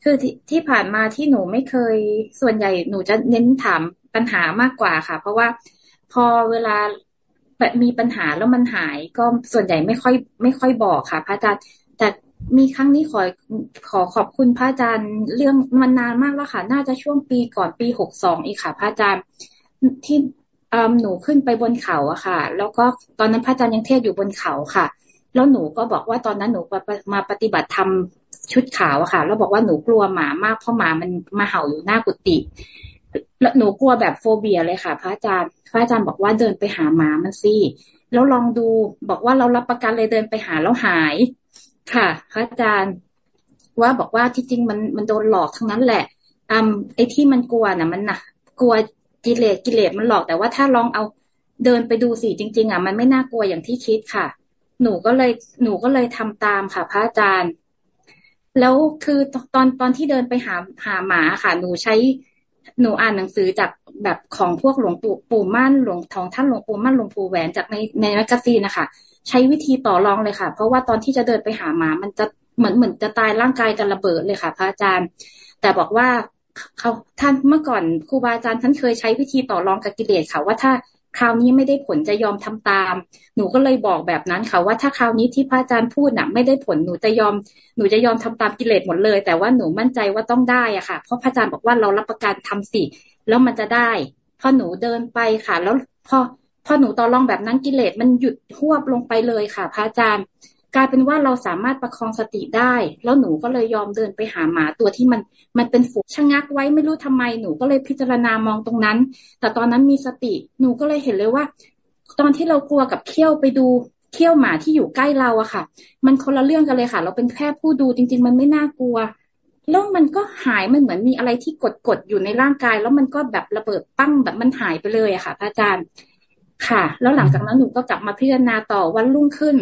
คือทที่ผ่านมาที่หนูไม่เคยส่วนใหญ่หนูจะเน้นถามปัญหามากกว่าค่ะ เพราะว่าพอเวลามีปัญหาแล้วมันหายก็ส่วนใหญ่ไม่ค่อย ไม่ค่อยบอกค่ะ พระอาจารย์ แต่มีครั้งนี้ขอขอขอบคุณพระอาจารย์เรื่องมันนานมากแล้วค่ะ น่าจะช่วงปีก่อนปีหกสองอีกค่ะ พระอาจารย์ที่ หนูขึ้นไปบนเขาอะค่ะ แล้วก็ตอนนั้นพระอาจารย์ยังเทศอยู่บนเขาค่ะ แล้วหนูก็บอกว่าตอนนั้นหนูมาปฏิบัติธรรมชุดขาวอะค่ะ แล้วบอกว่าหนูกลัวหมามากเพราะหมามันมาเห่าอยู่หน้ากุฏิแล้วหนูกลัวแบบโฟเบียเลยค่ะ พระอาจารย์ พระอาจารย์บอกว่าเดินไปหาหมามันสิแล้วลองดูบอกว่าเรารับประกันเลยเดินไปหาแล้วหาย ค่ะ พระอาจารย์ว่าบอกว่าที่จริงมันมันโดนหลอกทั้งนั้นแหละอืมไอ้ที่มันกลัวน่ะ มันน่ะกลัว กิเลสกิเลสมันหลอกแต่ว่าถ้าลองเอาเดินไปดูสิจริง ๆ อะ มันไม่น่ากลัวอย่างที่คิดค่ะ หนูก็เลยหนูก็เลยทำตามค่ะ พระอาจารย์ แล้วคือตอนตอนที่เดินไปหาหาหมาค่ะ หนูใช้หนูอ่านหนังสือจากแบบของพวกหลวงปู่ปู่มั่นหลวงทองท่านหลวงปู่มั่นหลวงปู่แหวนจากในใน magazine นะคะใช้วิธีต่อรองเลยค่ะ เพราะว่าตอนที่จะเดินไปหาหมา มันจะเหมือนเหมือนจะตายร่างกายจะระเบิดเลยค่ะ พระอาจารย์ แต่บอกว่า เขาท่านเมื่อก่อนครูบาอาจารย์ท่านเคยใช้วิธีต่อรองกับกิเลสค่ะว่าถ้าคราวนี้ไม่ได้ผลจะยอมทำตาม หนูก็เลยบอกแบบนั้นค่ะว่าถ้าคราวนี้ที่พระอาจารย์พูดน่ะ ไม่ได้ผลหนูจะยอมหนูจะยอมทำตามกิเลสหมดเลย แต่ว่าหนูมั่นใจว่าต้องได้อะค่ะ เพราะพระอาจารย์บอกว่าเรารับประกันทำสิแล้วมันจะได้พอหนูเดินไปค่ะ แล้วพอพอหนูต่อรองแบบนั้นกิเลสมันหยุดหวบลงไปเลยค่ะ พระอาจารย์ กลายเป็นว่าเราสามารถประคองสติได้ แล้วหนูก็เลยยอมเดินไปหาหมาตัวที่มันมันเป็นฝูงชะงักไว้ไม่รู้ทำไมหนูก็เลยพิจารณามองตรงนั้น แต่ตอนนั้นมีสติหนูก็เลยเห็นเลยว่า ตอนที่เรากลัวกับเขี้ยวไปดูเขี้ยวหมาที่อยู่ใกล้เราอะค่ะ มันคนละเรื่องกันเลยค่ะ เราเป็นแค่ผู้ดูจริง ๆ มันไม่น่ากลัวแล้วมันก็หายมันเหมือนมีอะไรที่กดกดอยู่ในร่างกาย แล้วมันก็แบบระเบิดปั้งแบบมันหายไปเลยอะค่ะพระอาจารย์ค่ะ แล้วหลังจากนั้นหนูก็กลับมาพิจารณาต่อวันรุ่งขึ้น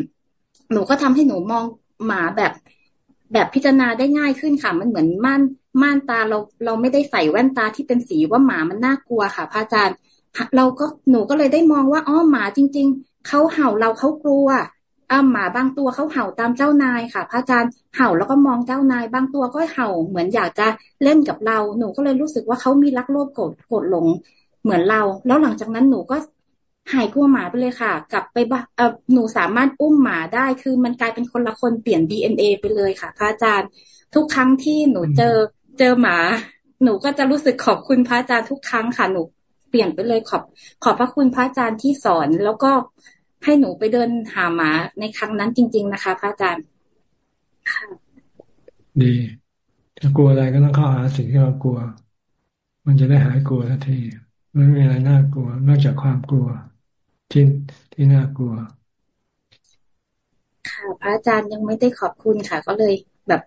หนูก็ทำให้หนูมองหมาแบบแบบพิจารณาได้ง่ายขึ้นค่ะ มันเหมือนม่านม่านตาเราเราไม่ได้ใส่แว่นตาที่เป็นสีว่าหมามันน่ากลัวค่ะพระอาจารย์ เราก็หนูก็เลยได้มองว่าอ๋อหมาจริง ๆเขาเห่าเราเขากลัวอ่าหมาบางตัวเขาเห่าตามเจ้านายค่ะพระอาจารย์เห่าแล้วก็มองเจ้านาย บางตัวก็เห่าเหมือนอยากจะเล่นกับเรา หนูก็เลยรู้สึกว่าเขามีรักโลภโกรธโกรธหลงเหมือนเรา แล้วหลังจากนั้นหนูก็ หายกลัวหมาไปเลยค่ะ กลับไปบ้าเออหนูสามารถอุ้มหมาได้ คือมันกลายเป็นคนละคนเปลี่ยน DNA ไปเลยค่ะพระอาจารย์ ทุกครั้งที่หนูเจอเจอหมา หนูก็จะรู้สึกขอบคุณพระอาจารย์ทุกครั้งค่ะหนูเปลี่ยนไปเลยขอบ ขอบพระคุณพระอาจารย์ที่สอน แล้วก็ให้หนูไปเดินหาหมาในครั้งนั้นจริง ๆ นะคะพระอาจารย์ดีถ้ากลัวอะไรก็ต้องเข้าหาสิ่งที่เรากลัว มันจะได้หายกลัวทันทีไม่มีอะไรน่ากลัว นอกจากความกลัว ที่ที่น่ากลัว ค่ะ พระอาจารย์ยังไม่ได้ขอบคุณค่ะ ก็เลยแบบ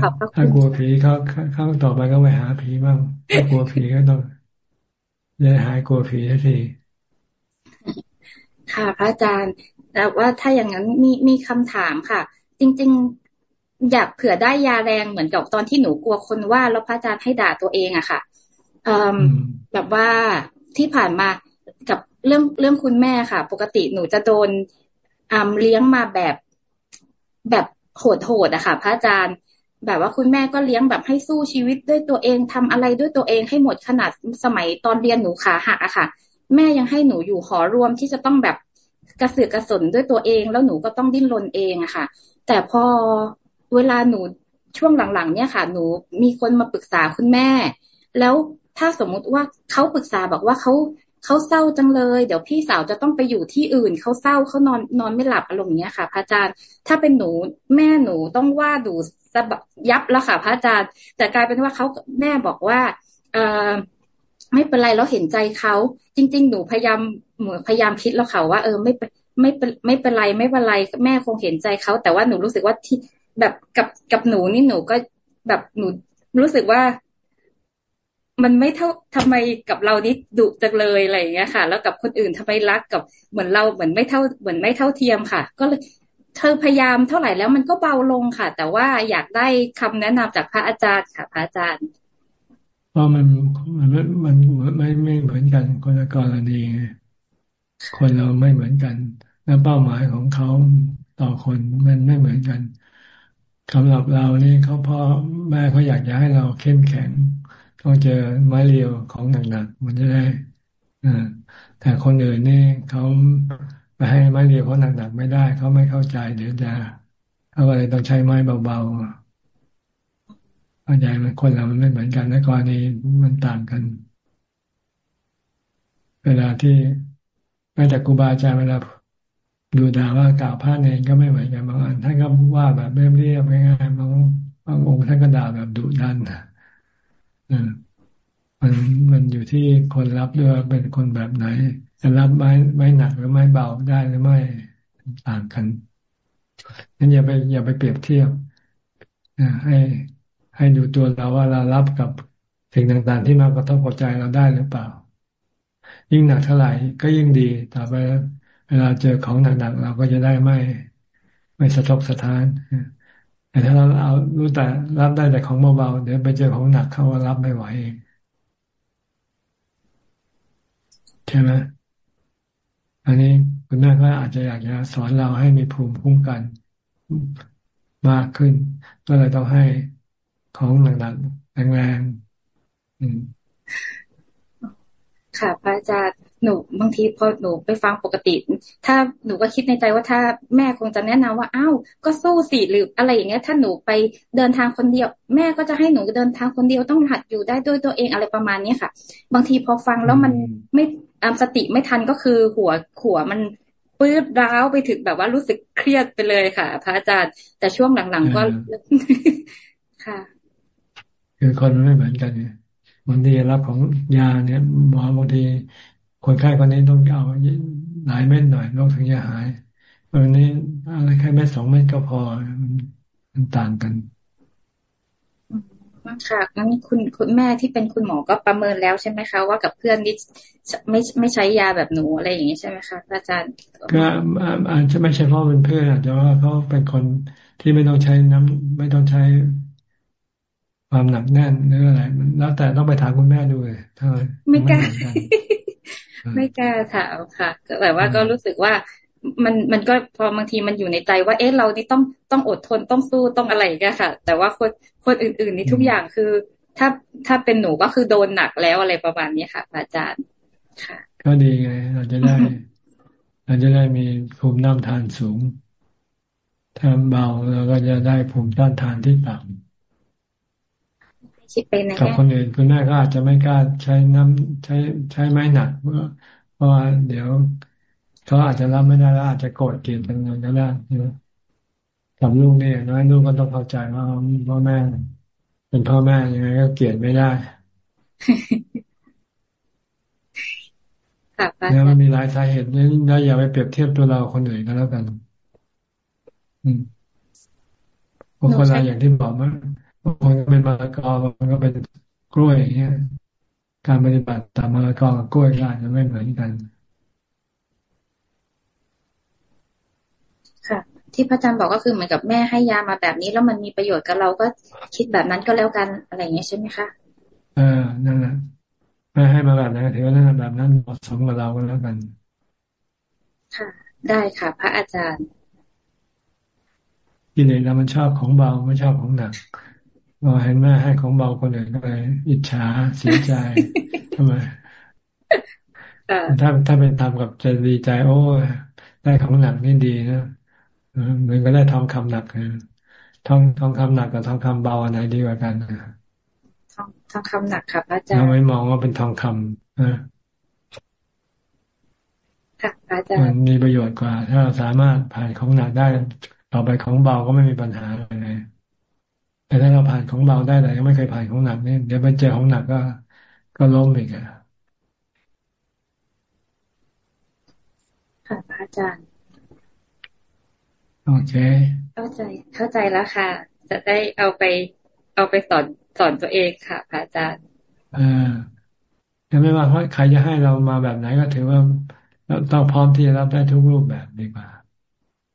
ขอบพระคุณถ้ากลัวผีเขาเขาต่อไปก็ไปหาผีบ้างถ้ากลัวผีก็ต้องจะหายกลัวผีทันทีค่ะ พระอาจารย์ แต่ว่าถ้าอย่างนั้นมีมีคำถามค่ะ จริง ๆ อยากเผื่อได้ยาแรงเหมือนกับตอนที่หนูกลัวคนว่าแล้วพระอาจารย์ให้ด่าตัวเองอะค่ะแบบว่าที่ผ่านมากับ เรื่องเรื่องคุณแม่ค่ะ ปกติหนูจะโดนอ่าเลี้ยงมาแบบแบบโหดโหดอะค่ะ พระอาจารย์แบบว่าคุณแม่ก็เลี้ยงแบบให้สู้ชีวิตด้วยตัวเองทำอะไรด้วยตัวเองให้หมดขนาดสมัยตอนเรียนหนูขาหักอะค่ะ แม่ยังให้หนูอยู่หอรวมที่จะต้องแบบกระเสือกกระสนด้วยตัวเอง แล้วหนูก็ต้องดิ้นรนเองอะค่ะ แต่พอเวลาหนูช่วงหลังๆ เนี่ยค่ะ หนูมีคนมาปรึกษาคุณแม่ แล้วถ้าสมมุติว่าเขาปรึกษาบอกว่าเขา เขาเศร้าจังเลย เดี๋ยวพี่สาวจะต้องไปอยู่ที่อื่นเขาเศร้าเขานอนนอนไม่หลับอารมณ์เนี้ยค่ะ พระอาจารย์ ถ้าเป็นหนูแม่หนูต้องว่าดูสะยับแล้วค่ะ พระอาจารย์ แต่กลายเป็นว่าเขาแม่บอกว่า เออไม่เป็นไรแล้วเห็นใจเขาจริง ๆ หนูพยายามเหมือนพยายามคิดแล้วค่ะว่าเออไม่ไม่เป็นไม่เป็นไรไม่เป็นไรแม่คงเห็นใจเขาแต่ว่าหนูรู้สึกว่าที่แบบกับกับหนูนี่หนูก็แบบหนูรู้สึกว่า มันไม่เท่าทำไมกับเรานี่ดุจังเลยอะไรอย่างเงี้ยค่ะ แล้วกับคนอื่นทำไมรักกับเหมือนเราเหมือนไม่เท่าเหมือนไม่เท่าเทียมค่ะ ก็เลยเธอพยายามเท่าไหร่แล้วมันก็เบาลงค่ะ แต่ว่าอยากได้คำแนะนำจากพระอาจารย์ค่ะพระอาจารย์เพราะมันมันมันไม่ไม่เหมือนกันคนละกรณีคนเราไม่เหมือนกันและเป้าหมายของเขาต่อคนมันไม่เหมือนกันสำหรับเรานี่เขาพ่อแม่เขาอยากจะให้เราเข้มแข็ง ต้องเจอไม้เรียวของหนักๆมันจะได้อแต่คนอื่นนี่เขาไปให้ไม้เรียวเขาหนักๆไม่ได้เขาไม่เข้าใจเดี๋ยวจะเขาก็เลยต้องใช้ไม้เบาๆเข้าใจมันคนเรามันไม่เหมือนกันและกรณีมันต่างกัน เวลาที่แม้แต่ครูบาอาจารย์เวลาดูดาว่ากล่าวพระเนรก็ไม่เหมือนกันบางอันท่านก็ว่าแบบเรียบเรียบง่ายๆบางบางองค์ท่านก็ด่าแบบดุดัน มันมันอยู่ที่คนรับด้วยเป็นคนแบบไหน จะรับไม้ไม้หนักหรือไม้เบาได้หรือไม่ต่างกันนั้นอย่าไปอย่าไปเปรียบเทียบให้ให้ดูตัวเราว่าเรารับกับสิ่งต่างๆ ที่มากระทบกับใจเราได้หรือเปล่า ยิ่งหนักเท่าไหร่ก็ยิ่งดีต่อไปเวลาเจอของหนักๆเราก็จะได้ไม่ ไม่สะทกสะท้าน แต่ถ้าเราเอารู้แต่รับได้แต่ของเบาๆเดี๋ยวไปเจอของหนักเขาว่ารับไม่ไหวเองใช่ไหมอันนี้คุณแม่ก็อาจจะอยากจะสอนเราให้มีภูมิคุ้มกันมากขึ้น ก็เลยต้องให้ของหนักๆแรงๆค่ะพระอาจารย์ หนูบางทีพอหนูไปฟังปกติ ถ้าหนูก็คิดในใจว่าถ้าแม่คงจะแนะนำว่าอ้าวก็สู้สิหรืออะไรอย่างเงี้ย ถ้าหนูไปเดินทางคนเดียว แม่ก็จะให้หนูเดินทางคนเดียวต้องหัดอยู่ได้ด้วยตัวเองอะไรประมาณนี้ค่ะ บางทีพอฟังแล้วมันไม่อามสติไม่ทันก็คือหัวขัวมันปื้ดร้าวไปถึงแบบว่ารู้สึกเครียดไปเลยค่ะ พระอาจารย์ แต่ช่วงหลังๆก็ค่ะ คือคนมันไม่เหมือนกันเนี่ยบางทีรับของยาเนี่ยหมอบางที คนไข้คนนี้ต้องเอาหลายเม็ดหน่อยโรคถึงจะหายวันนี้อะไรแค่เม็ดสองเม็ดก็พอมันต่างกันค่ะงั้นคุณคุณแม่ที่เป็นคุณหมอก็ประเมินแล้วใช่ไหมคะว่ากับเพื่อนนี่ไม่ไม่ใช้ยาแบบหนูอะไรอย่างนี้ใช่ไหมคะอาจารย์ก็อาจจะไม่ใช่เพราะเป็นเพื่อนอาจจะว่าเขาเป็นคนที่ไม่ต้องใช้น้ำไม่ต้องใช้ความหนักแน่นหรืออะไรแล้วแต่ต้องไปถามคุณแม่ดูเลยถ้าไม่กล้า ไม่กล้าถามค่ะแต่ว่าก็รู้สึกว่ามันมันก็พอบางทีมันอยู่ในใจว่าเอ๊ะเรานี่ต้องต้องอดทนต้องสู้ต้องอะไรกันค่ะ แต่ว่าคนคนอื่น ๆ นี่ทุกอย่างคือ ถ้าถ้าเป็นหนูก็คือโดนหนักแล้วอะไรประมาณนี้ค่ะ อาจารย์ค่ะ ก็ดีไงเราจะได้เราจะได้มีภูมิน้ำทานสูงถ้าเบาเราก็จะได้ภูมิต้านทานที่ต่ำ กับคนอื่นคุณแม่ก็อาจจะไม่กล้าใช้น้ำใช้ใช้ไม้หนักเพราะเพราะว่าเดี๋ยวเขาอาจจะรับไม่ได้แล้วอาจจะโกรธเกลียดกันก็ได้ใช่ไหมกับลูกเนี่ยน้อยลูกก็ต้องเข้าใจว่าพ่อแม่ เป็นพ่อแม่ยังไงก็เกลียดไม่ได้แล้วมันมีหลายสาเหตุนี่เราอย่าไปเปรียบเทียบตัวเราคนอื่นก็แล้วกัน อืมบางคนเราอย่างที่บอกว่า บางคนก็เป็นมะละกอบางคนก็เป็นกล้วยอย่างเงี้ยการปฏิบัติตามมะละกอกับกล้วยก็อาจจะไม่เหมือนกัน ค่ะ ที่พระอาจารย์บอกก็คือเหมือนกับแม่ให้ยามาแบบนี้ แล้วมันมีประโยชน์กับเราก็คิดแบบนั้นก็แล้วกันอะไรอย่างเงี้ยใช่ไหมคะเออนั่นแหละไม่ให้มาแบบนั้นถือว่านั้นแบบนั้นเหมาะสมกับเราก็แล้วกัน ค่ะ ได้ค่ะ พระอาจารย์กิเลสเรามันชอบของเบาไม่ชอบของหนัก พอเห็นแม่ให้ของเบาคนอื่นก็เลยอิจฉาเสียใจทำไมถ้าถ้าเป็นตามกับจะดีใจ โอ้ได้ของหนักนี่ดีนะเหมือนก็ได้ทองคำหนักนะทองทองคำหนักกับทองคำเบาอันไหนดีกว่ากันนะทองทองคำหนักค่ะอาจารย์เราไม่มองว่าเป็นทองคำนะค่ะอาจารย์มันมีประโยชน์กว่า ถ้าเราสามารถผ่านของหนักได้ ต่อไปของเบาก็ไม่มีปัญหาเลย แต่ถ้าเราผ่านของเบาได้แต่ยังไม่เคยผ่านของหนักเนี่ยเดี๋ยวไปเจอของหนักก็ ก็ล้มอีกอะค่ะอาจารย์ โอเค เข้าใจเข้าใจแล้วค่ะ จะได้เอาไป เอาไปสอนสอนตัวเองค่ะพระอาจารย์อ่าจะไม่ว่าเพราะใครจะให้เรามาแบบไหนก็ถือว่าเราต้องพร้อมที่จะรับได้ทุกรูปแบบดีกว่า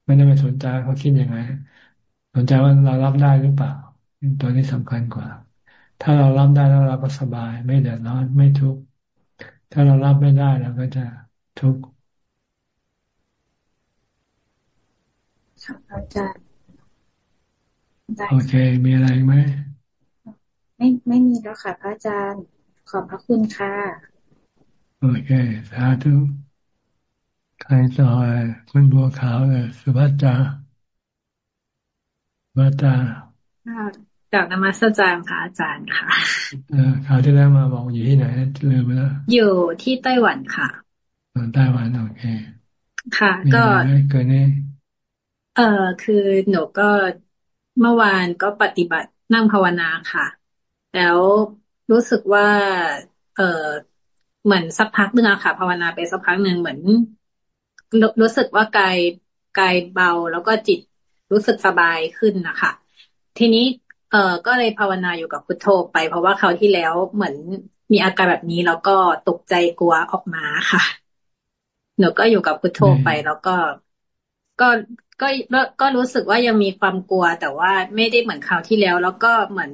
ไม่ได้ไปสนใจเขาคิดยังไง สนใจว่าเรารับได้หรือเปล่า ตัวนี้สำคัญกว่า ถ้าเรารับได้แล้วเราก็สบาย ไม่เดือดร้อนไม่ทุกข์ถ้าเรารับไม่ได้เราก็จะทุกข์อาจารย์โอเค มีอะไรไหมไม่ไม่มีแล้วค่ะพระอาจารย์ ขอบพระคุณค่ะ โอเคสาธุใครต่อคุณบัวขาวเลยสุภัจจาบัตา จากนมัสการค่ะอาจารย์ค่ะเออข่าวที่แล้วมาบอกอยู่ที่ไหนลืมไปแล้วอยู่ที่ไต้หวันค่ะไต้หวันโอเคค่ะ ก็เกิดนี้เออคือหนูก็เมื่อวานก็ปฏิบัตินั่งภาวนาค่ะ แล้วรู้สึกว่า เออเหมือนสักพักหนึ่งอะค่ะ ภาวนาไปสักพักหนึ่งเหมือนรู้สึกว่ากายกายเบาแล้วก็จิตรู้สึกสบายขึ้นนะคะทีนี้ เออก็เลยภาวนาอยู่กับพุทโธไป เพราะว่าคราวที่แล้วเหมือนมีอาการแบบนี้แล้วก็ตกใจกลัวออกมาค่ะ หนูก็อยู่กับพุทโธไปแล้วก็ก็ก็ก็รู้สึกว่ายังมีความกลัว แต่ว่าไม่ได้เหมือนคราวที่แล้ว แล้วก็เหมือน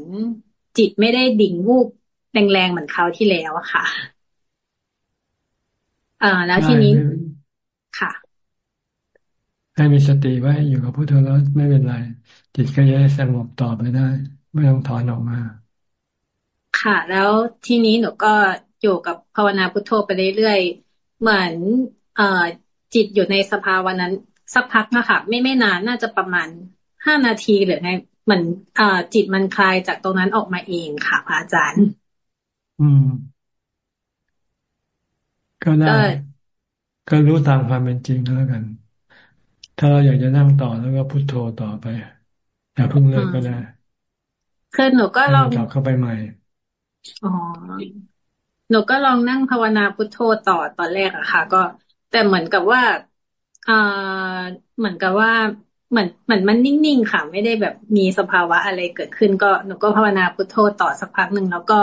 จิตไม่ได้ดิ่งวูบแรงๆเหมือนคราวที่แล้วอะค่ะ อ่า แล้วทีนี้ค่ะ ให้มีสติไว้อยู่กับพุทโธแล้วไม่เป็นไร จิตก็จะได้สงบต่อไปได้ ไม่ต้องถอนออกมา ค่ะ แล้วทีนี้หนูก็อยู่กับภาวนาพุทโธไปเรื่อยๆเหมือนเอ่อจิตอยู่ในสภาวะนั้น สักพักนะคะไม่ไม่นานน่าจะประมาณห้านาทีหรือไงเหมือนอ่าจิตมันคลายจากตรงนั้นออกมาเองค่ะพระอาจารย์ อืม ก็ได้ก็รู้ตามความเป็นจริงแล้วกัน ถ้าเราอยากจะนั่งต่อแล้วก็พุโทโธต่อไปอย่าเพิ่งเลิกก็ได้คือหนูก็ลองกลับเข้าไปใหม่อ๋อหนูก็ลองนั่งภาวนาพุทโธต่อตอนแรกอะค่ะ ก็ แต่เหมือนกับว่าอ่าเหมือนกับว่าเหมือนเหมือนมันนิ่งๆค่ะ ไม่ได้แบบมีสภาวะอะไรเกิดขึ้น ก็หนูก็ภาวนาพุทโธต่อสักพักหนึ่งแล้วก็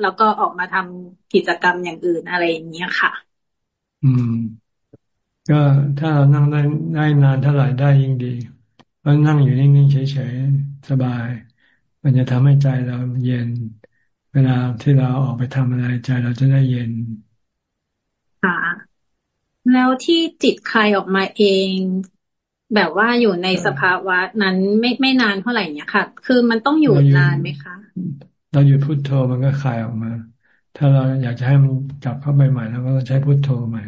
แล้วก็ออกมาทำกิจกรรมอย่างอื่นอะไรอย่างเงี้ยค่ะ อืม ก็ถ้าเรานั่งได้ได้นานเท่าไหร่ได้ยิ่งดี เพราะนั่งอยู่นิ่งๆเฉยๆสบาย มันจะทำให้ใจเราเย็น เวลาที่เราออกไปทำอะไรใจเราจะได้เย็นค่ะแล้วที่จิตคลายออกมาเอง แบบว่าอยู่ในสภาวะนั้นไม่ไม่นานเท่าไหร่เนี่ยค่ะ คือมันต้องอยู่นานไหมคะเราหยุดพุดโทโธมันก็คลายออกมา ถ้าเราอยากจะให้มันกลับเข้าไปใหม่แล้วก็ใช้พุโทโธใหม่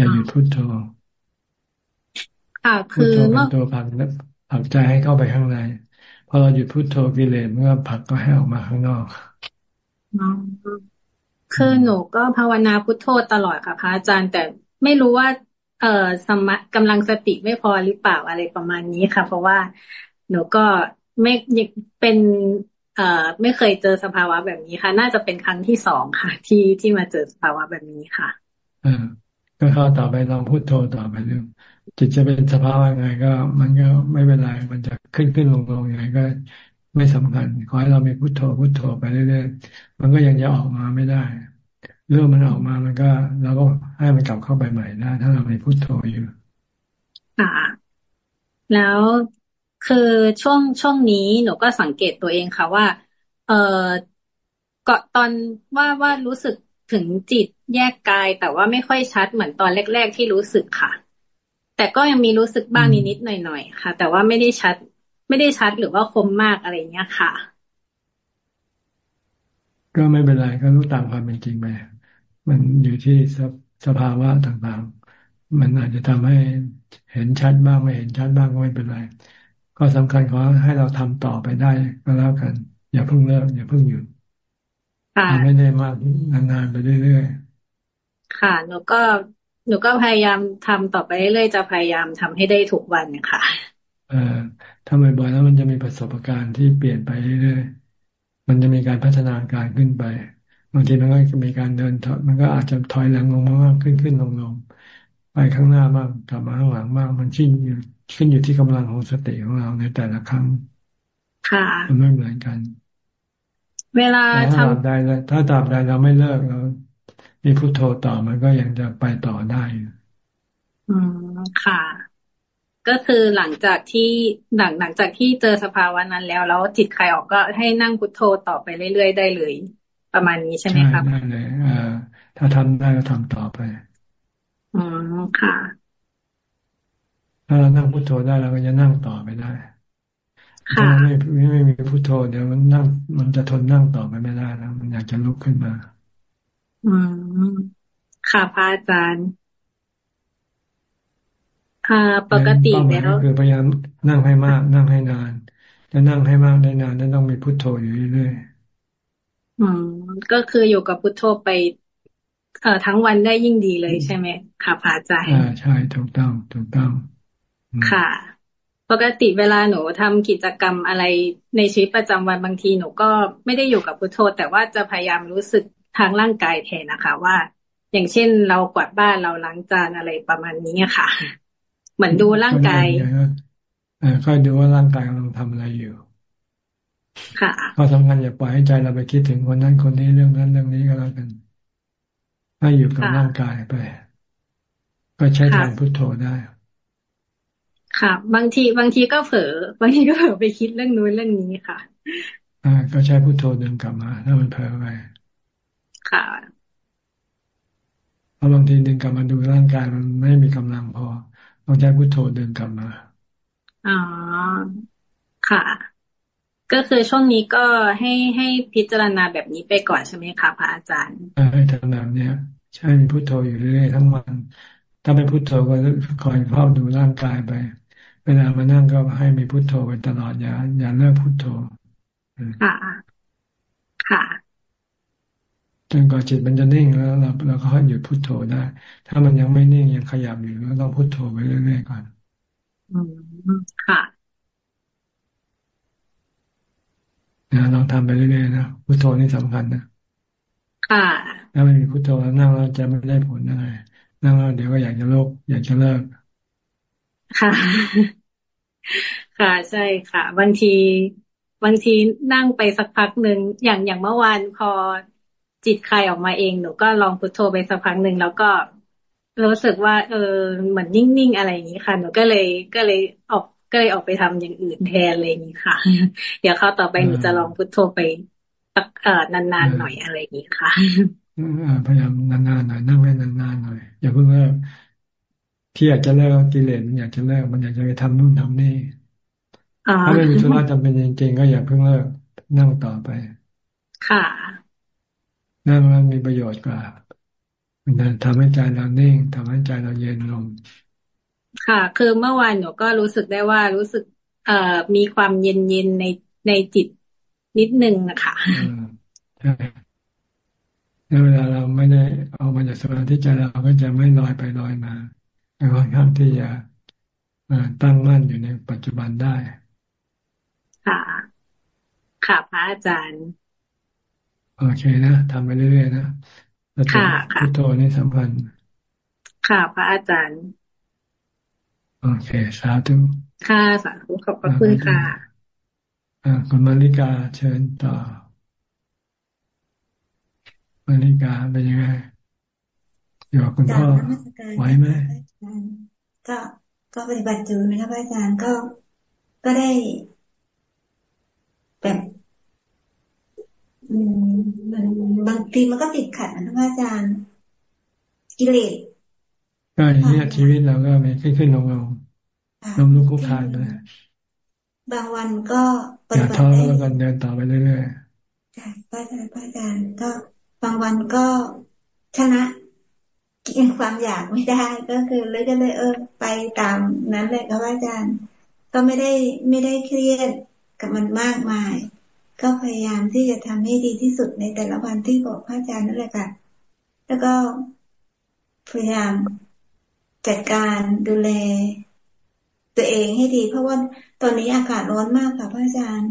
อย่าหยุดพุโทโธค่ะคือเมื่อตัวผักผักใจให้เข้าไปข้างในพอเราหยุดพุโทโธกิเลสมันก็ผักก็ให้ออกมาข้างนอกคือหนูก็ภาวนาพุทโธตลอดค่ะพระอาจารย์ แต่ไม่รู้ว่า เอ่อสมะกำลังสติไม่พอหรือเปล่าอะไรประมาณนี้ค่ะ เพราะว่าหนูก็ไม่เป็น เอ่อ ไม่เคยเจอสภาวะแบบนี้ค่ะ น่าจะเป็นครั้งที่สองค่ะ ที่ที่มาเจอสภาวะแบบนี้ค่ะอ่า ก็เข้าต่อไปลองพูดโทต่อไปเรื่องจิตจะเป็นสภาวะไงก็ มันก็ไม่เป็นไรมันจะขึ้นขึ้นลงลงยังไงก็ไม่สำคัญขอให้เรามีพุโทโธพุโทโธไปเรื่อยๆมันก็ยังจะออกมาไม่ได้ เรื่องมันออกมามันก็เราก็ให้มันกลับเข้าไปใหม่ได้ถ้าเรามีพุโทโธอยู่ค่ะแล้วคือช่วงช่วงนี้หนูก็สังเกตตัวเองค่ะว่า เออก็ตอนว่าว่ารู้สึกถึงจิต แยกกาย แต่ว่าไม่ค่อยชัดเหมือนตอนแรก ๆ ที่รู้สึกค่ะ แต่ก็ยังมีรู้สึกบ้างนิดๆหน่อยๆค่ะ แต่ว่าไม่ได้ชัด ไม่ได้ชัดหรือว่าคมมากอะไรเงี้ยค่ะ ก็ไม่เป็นไรก็รู้ตามความเป็นจริงไปมันอยู่ที่สภาวะต่างๆ มันอาจจะทำให้เห็นชัดบ้างไม่เห็นชัดบ้างก็ไม่เป็นไร ก็สำคัญขอให้เราทำต่อไปได้ก็แล้วกัน อย่าเพิ่งเลิกอย่าเพิ่งหยุดทำไม่ได้มากนานๆไปเรื่อยๆ ค่ะ หนูก็หนูก็พยายามทำต่อไปเรื่อยๆจะพยายามทำให้ได้ทุกวันค่ะเอ่อทำบ่อยๆแล้วมันจะมีประสบการณ์ที่เปลี่ยนไปเรื่อยๆมันจะมีการพัฒนาการขึ้นไปบางทีมันก็มีการเดินถอยมันก็อาจจะถอยหลังลงมากขึ้นขึ้นลงลงไปข้างหน้าบ้างกลับมาข้างหลังบ้างมันขึ้นอยู่ขึ้นอยู่ที่กำลังของสติของเราในแต่ละครั้ง ค่ะมันไม่เหมือนกัน เวลาทำได้ถ้าตราบใดเราไม่เลิกเรา มีพุโทโธต่อมันก็ยังจะไปต่อได้อืมค่ะ ก็คือหลังจากที่หลังหลังจากที่เจอสภาวะนั้นแล้ว แล้วจิตใครออกก็ให้นั่งพุโทโธต่อไปเรื่อยๆได้เลย ประมาณนี้ใช่ไหมครับได้เลยเออถ้าทำได้ก็ทำต่อไปอ๋อค่ะ ถ้าเรานั่งพุโทโธได้เราก็จะนั่งต่อไปได้ถ้าไม่ไม่ไม่มีพุโทโธเดี๋ยวมันนั่งมันจะทนนั่งต่อไปไม่ได้แล้วมันอยากจะลุกขึ้นมา อืมค่ะพระอาจารย์ค่ะปกติแล้วคือพยายามนั่งให้มาก นั่งให้นานจะนั่งให้มากได้นานนั้นต้องมีพุโทโธอยู่เรื่อยอืมก็คืออยู่กับพุทโธไปเอ่อทั้งวันได้ยิ่งดีเลยใช่ไหมค่ะพระอาจารย์อ่าใช่ถูกต้องถูกต้องค่ะ ปกติเวลาหนูทำกิจกรรมอะไรในชีวิตประจำวันบางทีหนูก็ไม่ได้อยู่กับพุทโธแต่ว่าจะพยายามรู้สึก ทางร่างกายแทนนะคะ ว่า อย่างเช่นเรากวาดบ้านเราล้างจานอะไรประมาณนี้ค่ะ เหมือนดูร่างกายค่อยดูว่าร่างกายกำลังทำอะไรอยู่ ค่ะก็สำคัญอย่าปล่อยให้ใจเราไปคิดถึงคนนั้นคนนี้เรื่องนั้นเรื่องนี้ก็แล้วกันให้อยู่กับร่างกายไป ก็ใช้ทางพุทโธได้ค่ะ บางทีบางทีก็เผลอบางทีก็เผลอไปคิดเรื่องนู้นเรื่องนี้ค่ะ อ่า ก็ใช้พุทโธดึงกลับมา ถ้ามันเผลอไป ค่ะเพราะบางทีดึงกลับมาดูร่างกายมันไม่มีกำลังพอต้องใช้พุทโธดึงกลับมาอ๋อค่ะ ก็คือช่วงนี้ก็ให้ให้พิจารณาแบบนี้ไปก่อนใช่ไหมคะพระอาจารย์ให้ทำแบบนี้ใช่มีพุทโธอยู่เรื่อยๆทั้งวัน ถ้าไม่พุทโธก็คอยเฝ้าดูร่างกายไป เวลามานั่งก็ให้มีพุทโธไปตลอดอย่าอย่าเลิกพุทโธค่ะค่ะ จนกว่าจิตมันจะนิ่งแล้วเราเราก็หยุดพุทโธได้ ถ้ามันยังไม่นิ่งยังขยับอยู่ก็ต้องพุทโธไปเรื่อยๆก่อนอืมค่ะนะลองทำไปเรื่อยๆนะพุทโธนี่สำคัญนะค่ะถ้าไม่มีพุทโธแล้วนั่งแล้วจะไม่ได้ผลอะไรนั่งแล้วเดี๋ยวก็อยากจะโลกอยากจะเลิก ค่ะ ค่ะใช่ค่ะบางทีบางทีนั่งไปสักพักหนึ่งอย่างอย่างเมื่อวานพอ จิตใครออกมาเองหนูก็ลองพุทโธไปสักพักหนึ่งแล้วก็รู้สึกว่า เออเหมือนนิ่งๆอะไรอย่างนี้ค่ะ หนูก็เลยก็เลยออกก็เลยออกไปทำอย่างอื่นแทนอะไรอย่างนี้ค่ะ เดี๋ยวเข้าต่อไปหนูจะลองพุทโธไปสักเอ่อนานๆหน่อยอะไรอย่างนี้ค่ะพยายามนานๆหน่อยนั่งให้นานๆหน่อย อย่าเพิ่งเลิกที่อยากจะเลิกกิเลสมันอยากจะเลิกมันอยากจะไปทำนู่นทำนี่ถ้าไม่มีธุระจำเป็นจริงๆก็อย่าเพิ่งเลิกนั่งต่อไป ค่ะ นั่งแล้วมีประโยชน์กว่ามันทำให้ใจเราเน่งทำให้ใจเราเย็นลง ค่ะ คือเมื่อวานหนูก็รู้สึกได้ว่ารู้สึก เอ่อมีความเย็นเย็นในในจิตนิดนึงนะคะใช่แล้วเวลาเราไม่ได้เอามาจากสมาธิใจเราก็จะไม่ลอยไปลอยมาค่อนข้างที่จะตั้งมั่นอยู่ในปัจจุบันได้ ค่ะ ค่ะพระอาจารย์ โอเคนะทำไปเรื่อยๆนะค่ะพุทโธนี่สำคัญค่ะ พระอาจารย์ โอเคสาธุค่ะสาธุขอบพระคุณค่ะอ่าคุณมาริกาเชิญต่อ มาริกาเป็นยังไงอยู่กับคุณพ่อไหวไหมก็ก็ปฏิบัติอยู่นะครับอาจารย์ก็ก็ได้แบบ มันบางทีมันก็ติดขัดนะพระอาจารย์ กิเลสก็อย่างนี้ชีวิตเราก็มีขึ้นขึ้นลงลงลงลุกคุกคานไปบางวันก็อย่าท้อแล้วกันเดินต่อไปเรื่อยๆใช่พระอาจารย์พระอาจารย์ก็บางวันก็ชนะกินความอยากไม่ได้ก็คือเลยก็เลยเออไปตามนั้นเลยครับอาจารย์ ก็ไม่ได้ไม่ได้เครียดกับมันมากมาย ก็พยายามที่จะทำให้ดีที่สุดในแต่ละวันที่บอกพระอาจารย์นั่นแหละค่ะ แล้วก็พยายามจัดการดูแล ตัวเองให้ดี เพราะว่าตอนนี้อากาศร้อนมากค่ะพระอาจารย์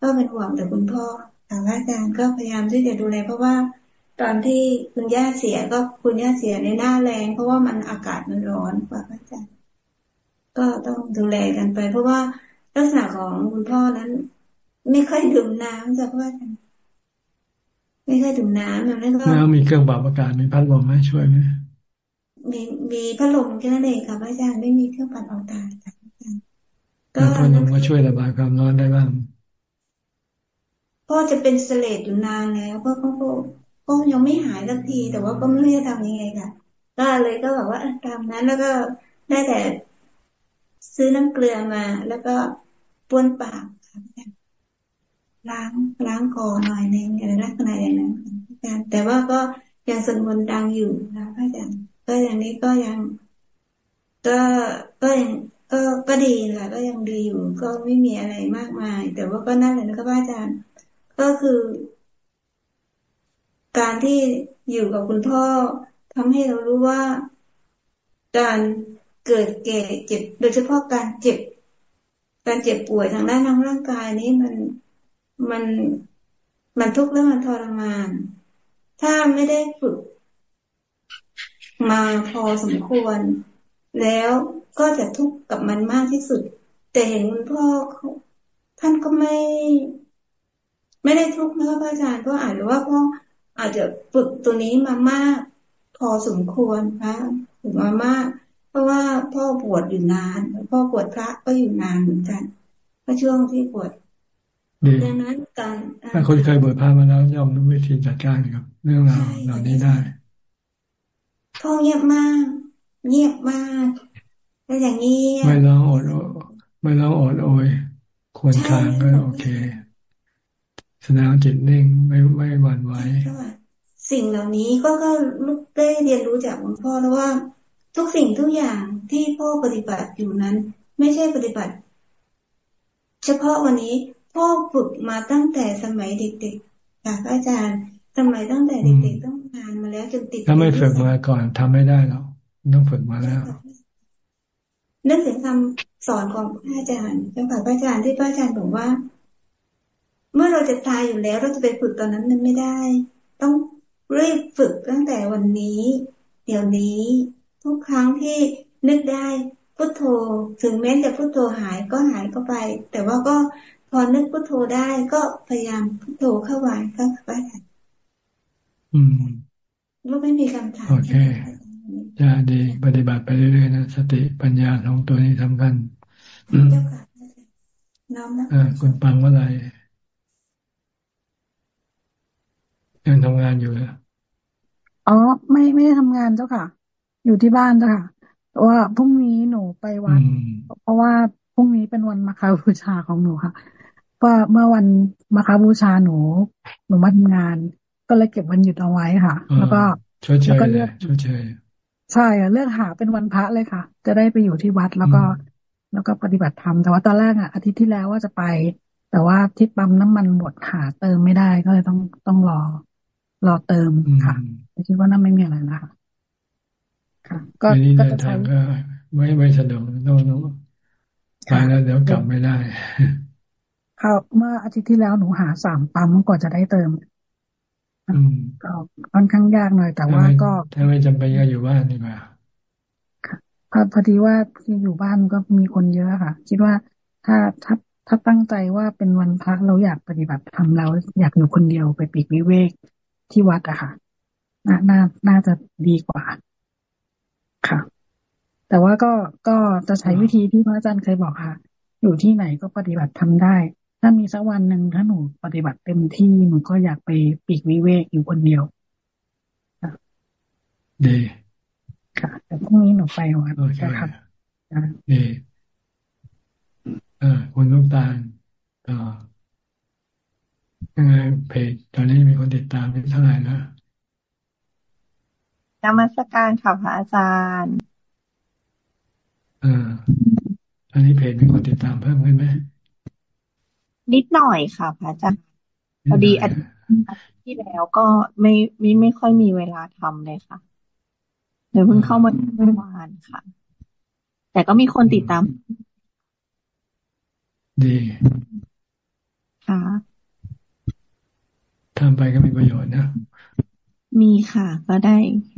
ก็เป็นห่วงแต่คุณพ่อค่ะพระอาจารย์ก็พยายามที่จะดูแล เพราะว่าตอนที่คุณย่าเสียก็คุณย่าเสียในหน้าแรงเพราะว่ามันอากาศมันร้อนกว่าพระอาจารย์ ก็ต้องดูแลกันไป เพราะว่าลักษณะของคุณพ่อนั้น ไม่ค่อยดื่มน้ำจากว่าไม่ค่อยดื่มน้ำแล้วก็แล้วมีเครื่องปรับอากาศมีพัดลมไหมช่วยไหมมีมีพัดลมแค่นั้นเองค่ะพระอาจารย์ไม่มีเครื่องปรับอากาศค่ะอาจารย์ก็พัดลมก็ช่วยระบายความร้อนได้บ้างพ่อจะเป็นเสลดอยู่นานแล้วพ่อก็ก็ยังไม่หายสักที แต่ว่าก็ไม่รู้จะทำยังไงค่ะ ก็เลยก็แบบว่าตามนั้นแล้วก็ได้แต่ซื้อน้ำเกลือมา แล้วก็ป้วนปาก ล้างล้างคอหน่อยนึงอะไรลักษณะอย่างนั้นอาจารย์แต่ว่าก็ยังสนวนดังอยู่นะพระอาจารย์ก็อย่างนี้ก็ยัง ก็ก็ยังก็ก็ดีแหละก็ยังดีอยู่ ก็ไม่มีอะไรมากมาย แต่ว่าก็นั่นแหละนะครับอาจารย์ ก็คือ การที่อยู่กับคุณพ่อทำให้เรารู้ว่า การเกิดแก่เจ็บ โดยเฉพาะการเจ็บ การเจ็บป่วยทางด้านทางร่างกายนี้มัน มันมันทุกข์และมันทรมาน ถ้าไม่ได้ฝึกมาพอสมควร แล้วก็จะทุกข์กับมันมากที่สุด แต่เห็นคุณพ่อท่านก็ไม่ ไม่ได้ทุกข์นะคะอาจารย์ก็อาจจะว่าพ่ออาจจะฝึกตัวนี้มามาก พอสมควรคะฝึกมามาก เพราะว่าพ่อบวชอยู่นาน พ่อบวชพระก็อยู่นานเหมือนกันก็ช่วงที่บวช ดังนั้นการถ้าคนเคยบวชพระมาแล้วย่อมรู้วิธีจัดการกับ เรื่องราวเหล่านี้ได้พ่อเงียบมาก เงียบมากแล้วอย่างนี้ไม่ร้องอดไม่ร้องอดโอยควรทางก็โอเคแสดงจิตนิ่งไม่ไม่หวั่นไหวสิ่งเหล่านี้ก็ก็ลูกได้เรียนรู้จากหลวงพ่อแล้วว่า ทุกสิ่งทุกอย่างที่พ่อปฏิบัติอยู่นั้น ไม่ใช่ปฏิบัติ เฉพาะวันนี้ พ่อฝึกมาตั้งแต่สมัยเด็กๆจากอาจารย์สมัยตั้งแต่เด็กๆต้องงานมาแล้วจนติดถ้าไม่ฝึกมาก่อนทำไม่ได้หรอกต้องฝึกมาแล้วนึกถึงคำสอนของพระอาจารย์เจ้าค่ะพระอาจารย์ที่พระอาจารย์บอกว่า เมื่อเราจะตายอยู่แล้ว เราจะไปฝึกตอนนั้นมันไม่ได้ ต้องรีบฝึกตั้งแต่วันนี้ เดี๋ยวนี้ ทุกครั้งที่นึกได้พุทโธ ถึงแม้จะพุทโธหายก็หายก็ไป แต่ว่าก็ พอนึกพุทโธได้ก็พยายามพุทโธเข้าไว้ก็ไปอืมลูกไม่มีคำถามโอเคจะดีปฏิบัติไปเรื่อยๆนะสติปัญญาของตัวนี้ทำกันเจ้าค่ะน้อมนะคุณปังว่าอะไรยังทำงานอยู่เลยอ๋อ ไม่ไม่ได้ทำงานเจ้าค่ะ อยู่ที่บ้านเจ้าค่ะว่าพรุ่งนี้หนูไปวัดเพราะว่าพรุ่งนี้เป็นวันมาคาบูชาของหนูค่ะ ว่าเมื่อวันมาคาบูชาหนูหนูมาทำงาน ก็เลยเก็บวันหยุดเอาไว้ค่ะ แล้วก็แล้วก็เลือกใช่เลือกหาเป็นวันพระเลยค่ะ จะได้ไปอยู่ที่วัดแล้วก็ แล้วก็ปฏิบัติธรรมแต่ว่าตอนแรกอะอาทิตย์ที่แล้วว่าจะไป แต่ว่าที่ปั๊มน้ำมันหมดหาเติมไม่ได้ก็เลยต้องต้องรอ รอเติมค่ะคิดว่านั่นไม่มีอะไรนะคะค่ะ ก็ก็จะใช้ก็ไม่ไม่สะดวกต้องต้องไปแล้วเดี๋ยวกลับไม่ได้ค่ะ เมื่ออาทิตย์ที่แล้วหนูหาสามปั๊มก่อนจะได้เติมก็ค่อนข้างยากหน่อย แต่ว่าก็ถ้าไม่จำเป็นก็อยู่บ้านดีกว่าค่ะพอดีว่าที่อยู่บ้านก็มีคนเยอะค่ะ คิดว่าถ้าถ้าถ้าตั้งใจว่าเป็นวันพักเราอยากปฏิบัติทำเราอยากอยู่คนเดียวไปปีกวิเวกที่วัดอะค่ะน่าน่าน่าจะดีกว่า ค่ะ แต่ว่าก็ก็จะใช้วิธีที่พระอาจารย์เคยบอกค่ะ อยู่ที่ไหนก็ปฏิบัติทำได้ท ถ้ามีสักวันหนึ่งถ้าหนูปฏิบัติเต็มที่หนูก็อยากไปปีกวิเวกอยู่คนเดียวดีค่ะ แต่พรุ่งนี้หนูไปวัดจะทำดีอ่าคุณลูกตาลต่อยังไงเพจตอนนี้มีคนติดตามเท่าไหร่นะนมัสการค่ะพระอาจารย์อ่าอันนี้เพจมีคนติดตามเพิ่มขึ้นไหม นิดหน่อยค่ะพระอาจารย์พอดีอาทิตย์ที่แล้วก็ไม่ไม่ไม่ค่อยมีเวลาทำเลยค่ะเดี๋ยวเพิ่งเข้ามาเมื่อวานค่ะ แต่ก็มีคนติดตาม ดีค่ะทำไปก็มีประโยชน์นะ มีค่ะ ก็ได้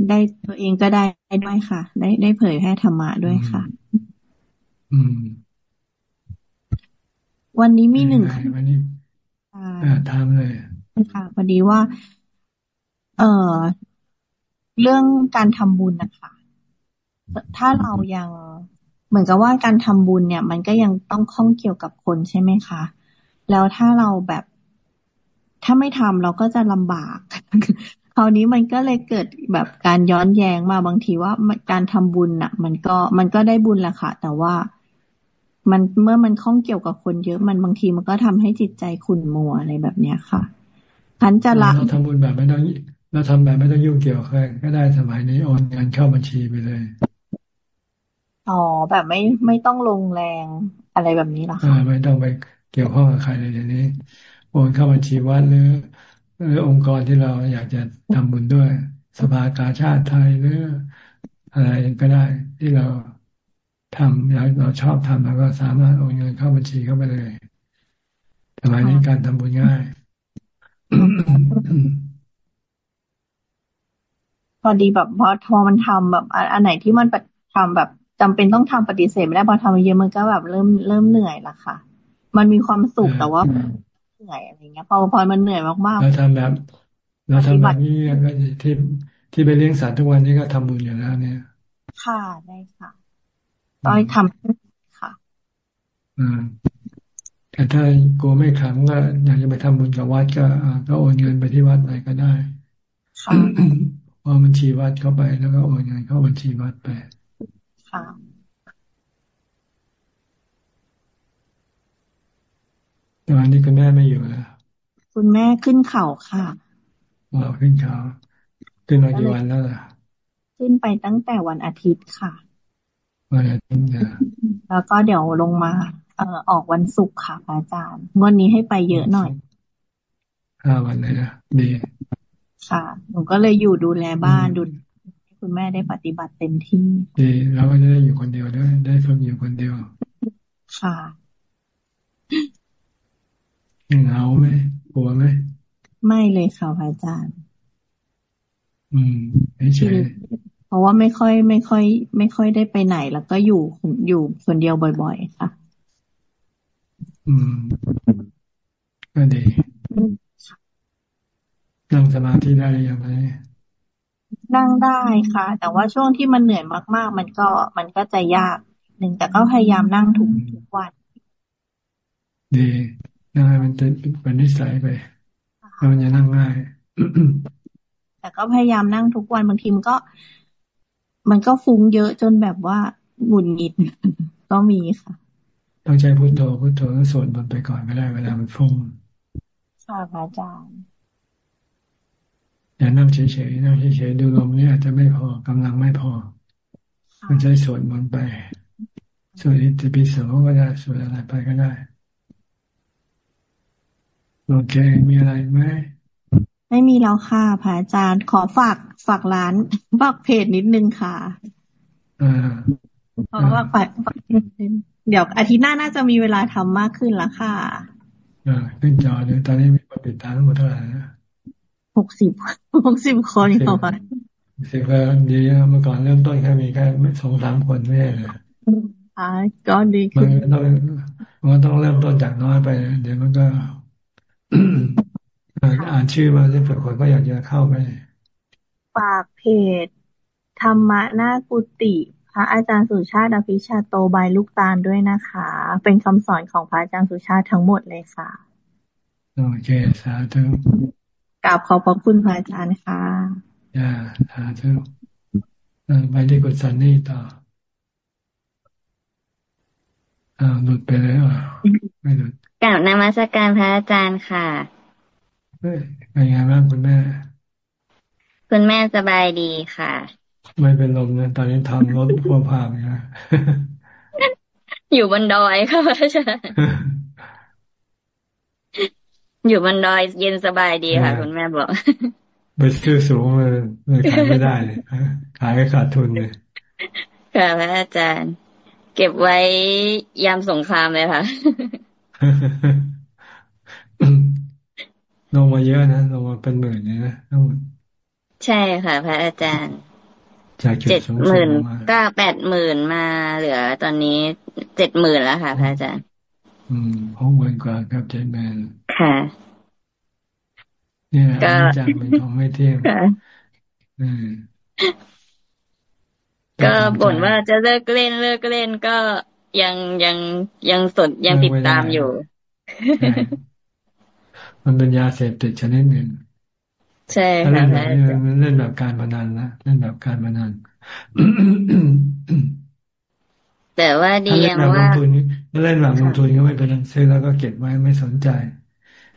ได้ตัวเองก็ได้ด้วยค่ะ ได้ได้เผยแพร่ธรรมะด้วยค่ะ อืม วันนี้มีหนึ่งวันนี้ทำเลยค่ะพอดีว่า เอ่อ เรื่องการทำบุญนะคะ ถ้าเรายังเหมือนกับว่าการทำบุญเนี่ย มันก็ยังต้องข้องเกี่ยวกับคนใช่ไหมคะ แล้วถ้าเราแบบ ถ้าไม่ทำเราก็จะลำบากคราวนี้มันก็เลยเกิดแบบการย้อนแย้งมาบางทีว่าการทำบุญอะ มันก็มันก็ได้บุญแหละค่ะ แต่ว่า มันเมื่อมันข้องเกี่ยวกับคนเยอะมันบางทีมันก็ทำให้จิตใจขุ่นมัวอะไรแบบเนี้ยค่ะฉันจะละเราทำบุญแบบไม่ต้องเราทำแบบไม่ต้องยุ่งเกี่ยวใครก็ได้สมัยนี้โอนเงินเข้าบัญชีไปเลยอ๋อแบบไม่ไม่ต้องลงแรงอะไรแบบนี้หรอคะไม่ต้องไปเกี่ยวข้องกับใครเลยเดี๋ยวนี้โอนเข้าบัญชีวัดหรือหรือองค์กรที่เราอยากจะทำบุญด้วย สภากาชาติไทยหรืออะไรก็ได้ที่เรา ทำแล้วเราชอบทำเราก็สามารถโอนเงินเข้าบัญชีเข้าไปเลยสมัยนี้การทำบุญง่าย พอดีแบบพอทอมันทำแบบอันไหนที่มันทำแบบจำเป็นต้องทำปฏิเสธไม่ได้พอทำเยอะมันก็แบบเริ่มเริ่มเหนื่อยละค่ะ มันมีความสุขแต่ว่าเหนื่อยอะไรเงี้ย พอพอมันเหนื่อยมากๆเราทำแบบเราทำแบบนี้ก็ที่ที่ไปเลี้ยงสัตว์ทุกวันนี้ก็ทำบุญอยู่แล้วเนี่ย ค่ะได้ค่ะ ต้อยทำค่ะอืมแต่ถ้ากลัวไม่ขังก็อยากจะไปทำบุญกับวัดก็ก็โอนเงินไปที่วัดอะไรก็ได้ค่ะเอาบัญชีวัดเข้าไปแล้วก็โอนเงินเข้าบัญชีวัดไปค่ะตอนนี้คุณแม่ไม่อยู่แล้วคุณแม่ขึ้นเขาค่ะว้าขึ้นเขา ขึ้นมากี่วันแล้วล่ะ ขึ้นไปตั้งแต่วันอาทิตย์ค่ะ วันอาทิตย์แล้วก็เดี๋ยวลงมา เอ่อออกวันศุกร์ค่ะอาจารย์งวดนี้ให้ไปเยอะหน่อยห้าวันเลยนะดีค่ะหนูก็เลยอยู่ดูแลบ้านดูให้คุณแม่ได้ปฏิบัติเต็มที่ ดีเราก็จะได้อยู่คนเดียวด้วยได้ฝึกอยู่คนเดียว ค่ะเหงาไหมกลัวไหมไม่เลยค่ะอาจารย์ อืมไม่ใช่ เพราะว่าไม่ค่อยไม่ค่อย ไม่ค่อยได้ไปไหน แล้วก็อยู่อยู่คนเดียวบ่อยๆค่ะ อืมก็ดีนั่งสมาธิได้ยังไงนั่งได้ค่ะ แต่ว่าช่วงที่มันเหนื่อยมากๆ มันก็มันก็จะยากหนึ่งแต่ก็พยายามนั่งทุกทุกวัน ดีนั่งมันจะเป็นนิสัยไปแล้วมันจะนั่งง่ายแต่ก็พยายามนั่งทุกวันบางทีมันก็ มันก็ฟุ้งเยอะจนแบบว่าหงุดหงิดก็มีค่ะ ต้องใช้พุทโธพุทโธแล้วสวดมนต์ไปก่อนก็ได้เวลามันฟุ้งค่ะพระอาจารย์อย่านั่งเฉยๆนั่งเฉยๆดูลมนี่อาจจะไม่พอกำลังไม่พอ มันใช้สวดมนต์ไปสวดอิติปิโสก็ได้สวดอะไรไปก็ได้โอเคมีอะไรไหม ไม่มีแล้วค่ะพระอาจารย์ขอฝากฝากร้านฝากเพจนิดนึงค่ะอ่าเพราะว่าฝากเดี๋ยวอาทิตย์หน้าน่าจะมีเวลาทำมากขึ้นแล้วค่ะอ่าขึ้นจอเลยตอนนี้มีคนติดตามทั้งหมดเท่าไหร่นะหกสิบหกสิบคนค่ะสิบก็ดีเมื่อก่อนเริ่มต้นแค่มีแค่สองสามคนไม่ใช่เลยอ่าก็ดีขึ้นมันต้องมันต้องเริ่มต้นจากน้อยไป เดี๋ยวมันก็ อ่านชื่อมาเผื่อคนก็อยากจะเข้าไป ฝากเพจ ธรรมะหน้ากุฏิพระอาจารย์สุชาติอภิชาโตใบลูกตาลด้วยนะคะ เป็นคำสอนของพระอาจารย์สุชาติทั้งหมดเลยค่ะ โอเค สาธุกราบขอบพระคุณพระอาจารย์ค่ะย่าสาธุไปที่กุศลนี่ต่ออ่าหลุดไปแล้วไม่หลุดกล่าวนมัสการพระอาจารย์ค่ะ เป็นไงบ้างคุณแม่ คุณแม่สบายดีค่ะ ไม่เป็นลมนะตอนนี้ทำรถพัวพามนะอยู่บนดอยค่ะพระอาจารย์อยู่บนดอยเย็นสบายดีค่ะ คุณแม่บอกไปซื้อสูงเลยขายไม่ได้เลยขายขาดทุนเลยค่ะพระอาจารย์ เก็บไว้ยามสงครามเลยค่ะ ลงมาเยอะนะลงมาเป็นหมื่นเลยนะทั้งหมดใช่ค่ะ พระอาจารย์เจ็ดหมื่นก็แปดหมื่นมาเหลือตอนนี้เจ็ดหมื่นแล้วค่ะ พระอาจารย์ อืมหกหมื่นกว่าครับเจ็ดหมื่นค่ะเนี่ยอาจารย์เป็นของไม่เที่ยงก็บ่นว่าจะเลิกเล่นเลิกเล่นก็ยังยังยังสดยังติดตามอยู่ มันเป็นยาเสพติดชนิดหนึ่งใช่ค่ะเล่นแบบเล่นแบบการพนันนะเล่นแบบการพนันแต่ว่าดีอย่างว่าถ้าเล่นแบบลงทุนก็ไม่เป็นซื้อแล้วก็เก็บไว้ไม่สนใจ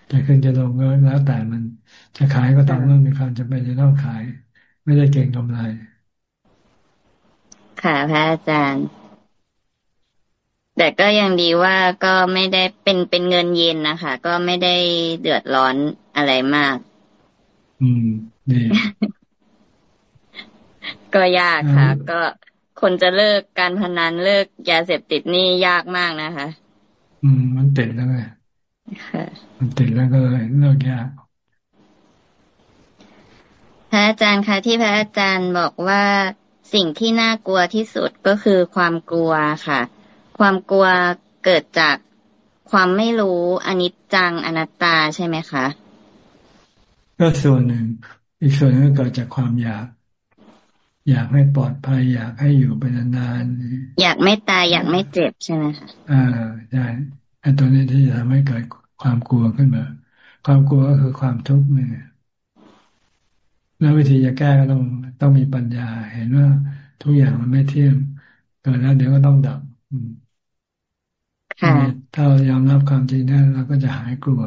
จะขึ้นจะลงก็แล้วแต่มันจะขายก็ตามเมื่อมีความจำเป็นจะต้องขาย ไม่ได้เก่งกำไร ค่ะพระอาจารย์ แต่ก็ยังดีว่าก็ไม่ได้เป็นเป็นเงินเย็นนะคะ ก็ไม่ได้เดือดร้อนอะไรมาก อืมดีก็ยากค่ะ ก็คนจะเลิกการพนันเลิกยาเสพติดนี่ยากมากนะคะ อืม มันติดแล้วไงมันติดแล้วก็เลยเลิกยากพระอาจารย์คะที่พระอาจารย์บอกว่าสิ่งที่น่ากลัวที่สุดก็คือความกลัวค่ะ ความกลัวเกิดจากความไม่รู้อนิจจังอนัตตาใช่ไหมคะ ก็ส่วนหนึ่ง อีกส่วนนึงก็เกิดจากความอยาก อยากให้ปลอดภัย อยากให้อยู่เป็นนานๆอยากไม่ตายอยากไม่เจ็บใช่ไหมคะอ่าใช่ไอ้ตัวนี้ที่จะทำให้เกิดความกลัวขึ้นมา ความกลัวก็คือความทุกข์เนี่ยแล้ววิธีจะแก้ก็ต้องต้องมีปัญญา เห็นว่าทุกอย่างมันไม่เที่ยงเกิดแล้วเดี๋ยวก็ต้องดับ ถ้าเรายอมรับความจริงได้เราก็จะหายกลัว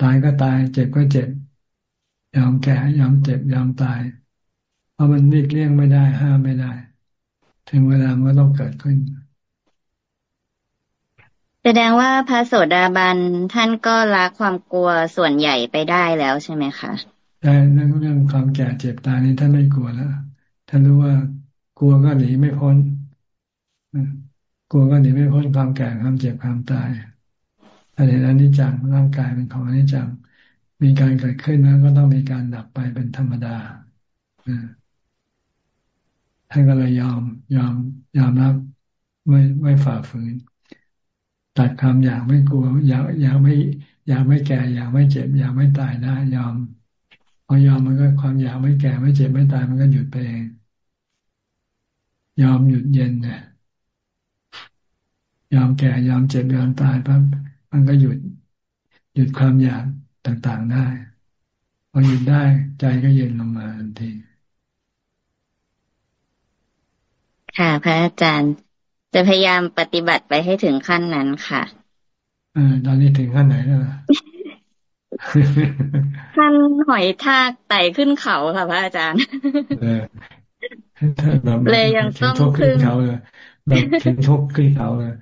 ตายก็ตาย เจ็บก็เจ็บ ยอมแก่ยอมเจ็บยอมตาย เพราะมันนีกเลี่ยงไม่ได้ห้ามไม่ได้ ถึงเวลามันก็ต้องเกิดขึ้นแสดงว่าพระโสดาบันท่านก็ละความกลัวส่วนใหญ่ไปได้แล้วใช่ไหมคะใช่เรื่องเรื่องความแก่เจ็บตายนี้ท่านไม่กลัวแล้วท่านรู้ว่ากลัวก็หนีไม่พ้น กลัวก็หนีไม่พ้นความแก่ความเจ็บความตายแต่ในนั้นนิจังร่างกายเป็นของอนิจจัง มีการเกิดขึ้นแล้วก็ต้องมีการดับไปเป็นธรรมดาท่านก็เลยยอมยอมยอมรับไม่ไม่ฝ่าฝืนตัดความอยากไม่กลัวอยากอยากไม่อยากไม่แก่ อยากไม่เจ็บ อยากไม่ตายได้ยอมพอยอมมันก็ความอยากไม่แก่ไม่เจ็บไม่ตายมันก็หยุดไปเองยอมหยุดเย็นเนี่ย ยอมแก่ยอมเจ็บยอมตายปั๊บมันก็หยุด หยุดความอยากต่างๆได้พอหยุดได้ใจก็เย็นลงมาทันทีค่ะพระอาจารย์ จะพยายามปฏิบัติไปให้ถึงขั้นนั้นค่ะเออตอนนี้ถึงขั้นไหนแล้วขั้นหอยทากไต่ขึ้นเขาค่ะพระอาจารย์เลยยังต้องขึ้นเขาเลย แบบถึงชกขึ้นเขาเลย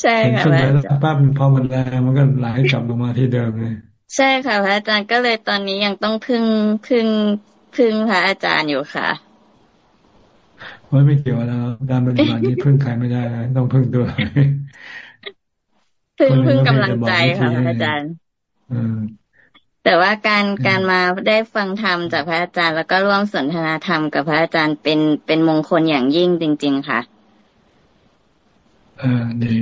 ใช่ค่ะพระอาจารย์ป้าพอมันแรงมันก็ไหลกลับลงมาที่เดิมเลยใช่ค่ะพระอาจารย์ก็เลยตอนนี้ยังต้องพึ่งพึ่งพึ่งพระอาจารย์อยู่ค่ะว่าไม่เกี่ยวแล้วการปฏิบัตินี้พึ่งใครไม่ได้ต้องพึ่งตัวพึ่งพึ่งกำลังใจค่ะอาจารย์แต่ว่าการการมาได้ฟังธรรมจากพระอาจารย์ แล้วก็ร่วมสนทนาธรรมกับพระอาจารย์เป็นเป็นมงคลอย่างยิ่งจริง ๆ ค่ะ เออดี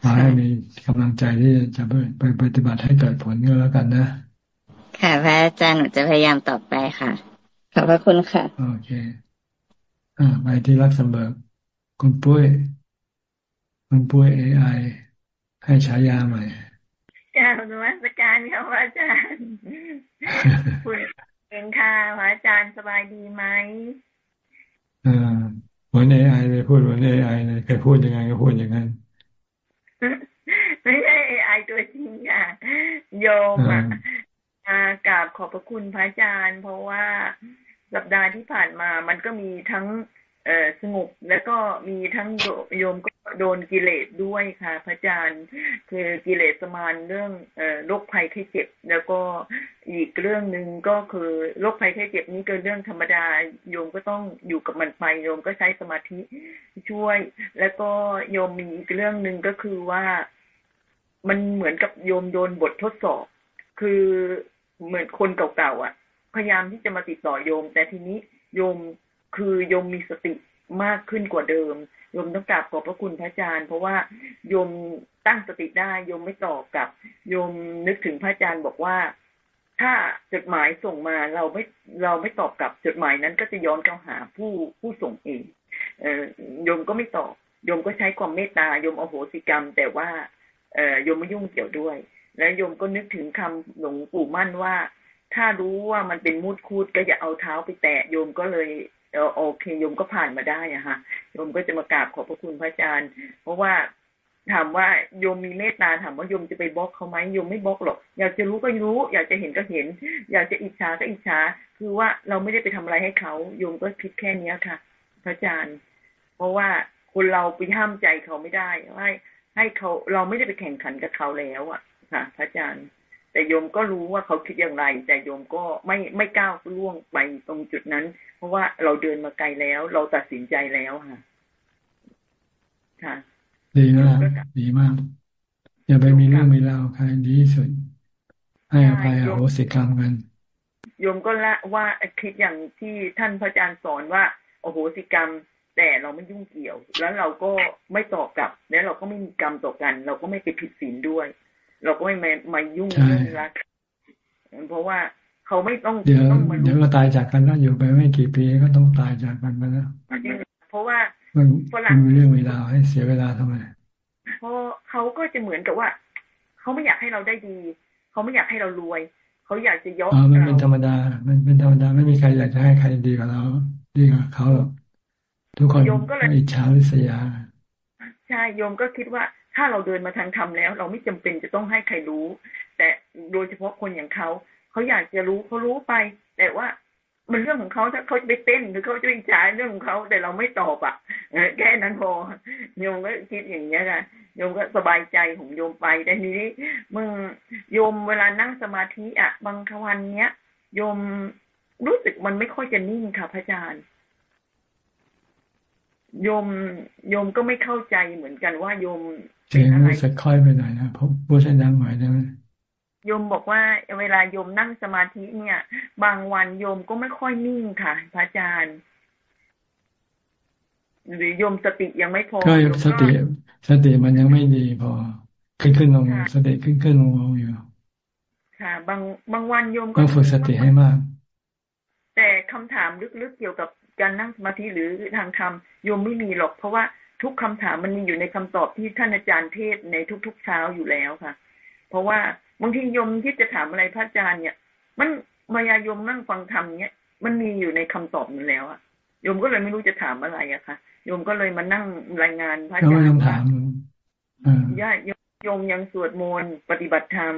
ขอให้มีกำลังใจที่จะไปไปปฏิบัติให้เกิดผลก็แล้วกันนะ ค่ะพระอาจารย์หนูจะพยายามต่อไปค่ะ ขอบพระคุณค่ะ โอเคอ่าไปที่ลักเซมเบิร์กคุณปุ้ยคุณปุ้ย AI ให้ฉายาใหม่กล่าวนมัสการค่ะพระอาจารย์คุณเองค่ะพระอาจารย์สบายดีไหมอ่า เหมือนเอไอเลยพูดเหมือนเอไอเลยใครพูดยังไงก็พูดอย่างนั้นไม่ใช่เอไอตัวจริงค่ะ โยมอะกราบขอบพระคุณพระอาจารย์ เพราะว่าสัปดาห์ที่ผ่านมามันก็มีทั้ง เออสงบแล้วก็มีทั้งโยมก็โดนกิเลสด้วยค่ะ พระอาจารย์ คือกิเลสสมานเรื่องเอโรคภัยไข้เจ็บ แล้วก็อีกเรื่องหนึ่งก็คือโรคภัยไข้เจ็บนี่ก็เรื่องธรรมดาโยมก็ต้องอยู่กับมันไปโยมก็ใช้สมาธิช่วย แล้วก็โยมมีอีกเรื่องหนึ่งก็คือว่ามันเหมือนกับโยมโดนบททดสอบ คือเหมือนคนเก่าๆอะ พยายามที่จะมาติดต่อโยม แต่ทีนี้โยม คือยมมีสติมากขึ้นกว่าเดิมโยมต้องกราบขอบพระคุณพระอาจารย์ เพราะว่าโยมตั้งสติได้โยมไม่ตอบกับโยมนึกถึงพระอาจารย์บอกว่า ถ้าจดหมายส่งมาเราไม่เราไม่ตอบกลับจดหมายนั้นก็จะย้อนเข้าหาผู้ผู้ส่งเองเออโยมก็ไม่ตอบโยมก็ใช้ความเมตตาโยมอโหสิกรรม แต่ว่าเออโยมไม่ยุ่งเกี่ยวด้วย และโยมก็นึกถึงคำหลวงปู่มั่นว่า ถ้ารู้ว่ามันเป็นมูดคูดก็อย่าเอาเท้าไปแตะโยมก็เลย โอเคโยมก็ผ่านมาได้อะค่ะโยมก็จะมากราบขอบพระคุณพระอาจารย์ เพราะว่าถามว่าโยมมีเมตตาถามว่าโยมจะไปบล็อกเขาไหมโยมไม่บล็อกหรอก อยากจะรู้ก็รู้ อยากจะเห็นก็เห็น อยากจะอิจฉาก็อิจฉาคือว่าเราไม่ได้ไปทำอะไรให้เขาโยมก็คิดแค่เนี้ยค่ะ พระอาจารย์ เพราะว่าคนเราไปห้ามใจเขาไม่ได้ให้ให้เขาเราไม่ได้ไปแข่งขันกับเขาแล้วอะค่ะ พระอาจารย์ แต่โยมก็รู้ว่าเขาคิดอย่างไร แต่โยมก็ไม่ไม่ก้าวล่วงไปตรงจุดนั้น เพราะว่าเราเดินมาไกลแล้ว เราตัดสินใจแล้วค่ะ ค่ะ ดีมากดีมาก อย่าไปมีเรื่องมีราวใครดีสุดให้อภัยอโหสิกรรมกันโยมก็ละว่าคิดอย่างที่ท่านพระอาจารย์สอนว่าโอโหสิกรรม แต่เราไม่ยุ่งเกี่ยว แล้วเราก็ไม่ตอบกลับ แล้วเราก็ไม่มีกรรมต่อกัน เราก็ไม่ไปผิดศีลด้วย เราก็ไม่มามายุ่งเรื่องรักเพราะว่าเขาไม่ต้องเดี๋ยวเดี๋ยวก็ตายจากกันแล้วอยู่ไปไม่กี่ปีก็ต้องตายจากกันไปแล้วเพราะว่ามันมันมีเรื่องเวลาให้เสียเวลาทำไมเพราะเขาก็จะเหมือนกับว่าเขาไม่อยากให้เราได้ดีเขาไม่อยากให้เรารวยเขาอยากจะยกเรามันเป็นธรรมดา มันเป็นธรรมดาไม่มีใครอยากจะให้ใครดีกับเรา ดีกับเขาหรอกทุกคนก็อิจฉาริษยาใช่โยมก็คิดว่า ถ้าเราเดินมาทางธรรมแล้ว เราไม่จำเป็นจะต้องให้ใครรู้ แต่โดยเฉพาะคนอย่างเขาเขาอยากจะรู้เขารู้ไป แต่ว่ามันเรื่องของเขาถ้าเขาจะไปเต้นหรือเขาจะไปฉายเรื่องของเขาแต่เราไม่ตอบอะแค่นั้นพอโยมก็คิดอย่างเงี้ยค่ะโยมก็สบายใจของโยมไปแต่นี้มึงโยมเวลานั่งสมาธิอะ บางควันเนี้ยโยมรู้สึกมันไม่ค่อยจะนิ่งค่ะพระอาจารย์โยมโยมก็ไม่เข้าใจเหมือนกันว่าโยม เสียงรู้สึกค่อยไปหน่อยนะเพราะพูดใช้ดังหน่อยได้ไหมโยมบอกว่าเวลาโยมนั่งสมาธิเนี่ย บางวันโยมก็ไม่ค่อยนิ่งค่ะ พระอาจารย์ หรือโยมสติยังไม่พอก็สติ สติมันยังไม่ดีพอ ขึ้นขึ้นลงสติขึ้นขึ้นลงลงอยู่ค่ะ บางบางวันโยมก็ต้องฝึกสติให้มาก แต่คำถามลึกๆเกี่ยวกับการนั่งสมาธิหรือทางธรรมโยมไม่มีหรอก เพราะว่า ทุกคำถามมันมีอยู่ในคำตอบที่ท่านอาจารย์เทศในทุกๆเช้าอยู่แล้วค่ะ เพราะว่าบางทีโยมที่จะถามอะไรพระอาจารย์เนี่ย มันมายาโยมนั่งฟังธรรมเนี่ยมันมีอยู่ในคำตอบนั้นแล้วอะโยมก็เลยไม่รู้จะถามอะไรอะค่ะโยมก็เลยมานั่งรายงานพระอาจารย์ว่าญาติโยมยังสวดมนต์ปฏิบัติธรรม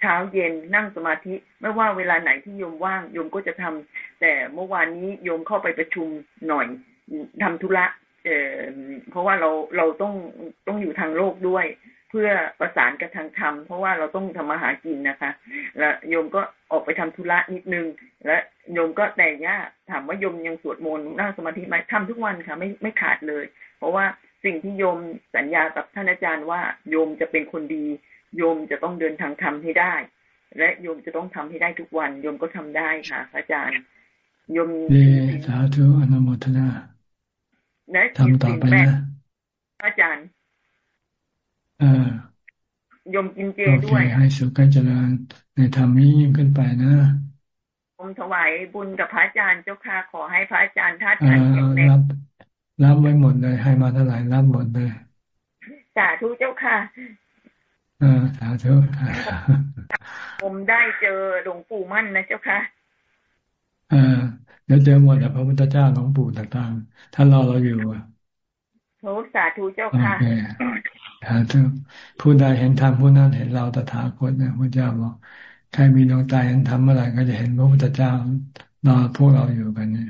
เช้าเย็นนั่งสมาธิ ไม่ว่าเวลาไหนที่โยมว่างโยมก็จะทำแต่เมื่อวานนี้โยมเข้าไปประชุมหน่อยทำธุระ เออเพราะว่าเราเราต้องต้องอยู่ทางโลกด้วย เพื่อประสานกับทางธรรมเพราะว่าเราต้องทำมาหากินนะคะ แล้วโยมก็ออกไปทำธุระนิดนึง และโยมก็แต่ย่าถามว่าโยมยังสวดมนต์นั่งสมาธิไหมทำทุกวันค่ะไม่ไม่ขาดเลย เพราะว่าสิ่งที่โยมสัญญากับท่านอาจารย์ว่าโยมจะเป็นคนดี โยมจะต้องเดินทางธรรมให้ได้ และโยมจะต้องทำให้ได้ทุกวัน โยมก็ทำได้ค่ะอาจารย์โยมสาธุอนุโมทนา ทำต่อไปนะอาจารย์ เออโยมกินเจด้วยให้สุขเจริญในธรรมนี้ยิ่งขึ้นไปนะผมถวายบุญกับพระอาจารย์เจ้าค่ะขอให้พระอาจารย์ท่านท่านแข็งแรงรับไว้หมดเลย ให้มาเท่าไหร่รับหมดเลยสาธุเจ้าค่ะอ่าสาธุผมได้เจอหลวงปู่มั่นนะเจ้าค่ะอ่า เดี๋ยวเจอหมดอะพระพุทธเจ้าหลวงปู่ต่างๆท่านรอเราอยู่อะโทสาธุเจ้าค่ะสาธุผู้ใดเห็นธรรมผู้นั้นเห็นเราตถาคตนะพระเจ้าบอกใครมีดวงตาเห็นธรรมเมื่อไหร่ก็จะเห็นพระพุทธเจ้ารอพวกเราอยู่กันเนี่ย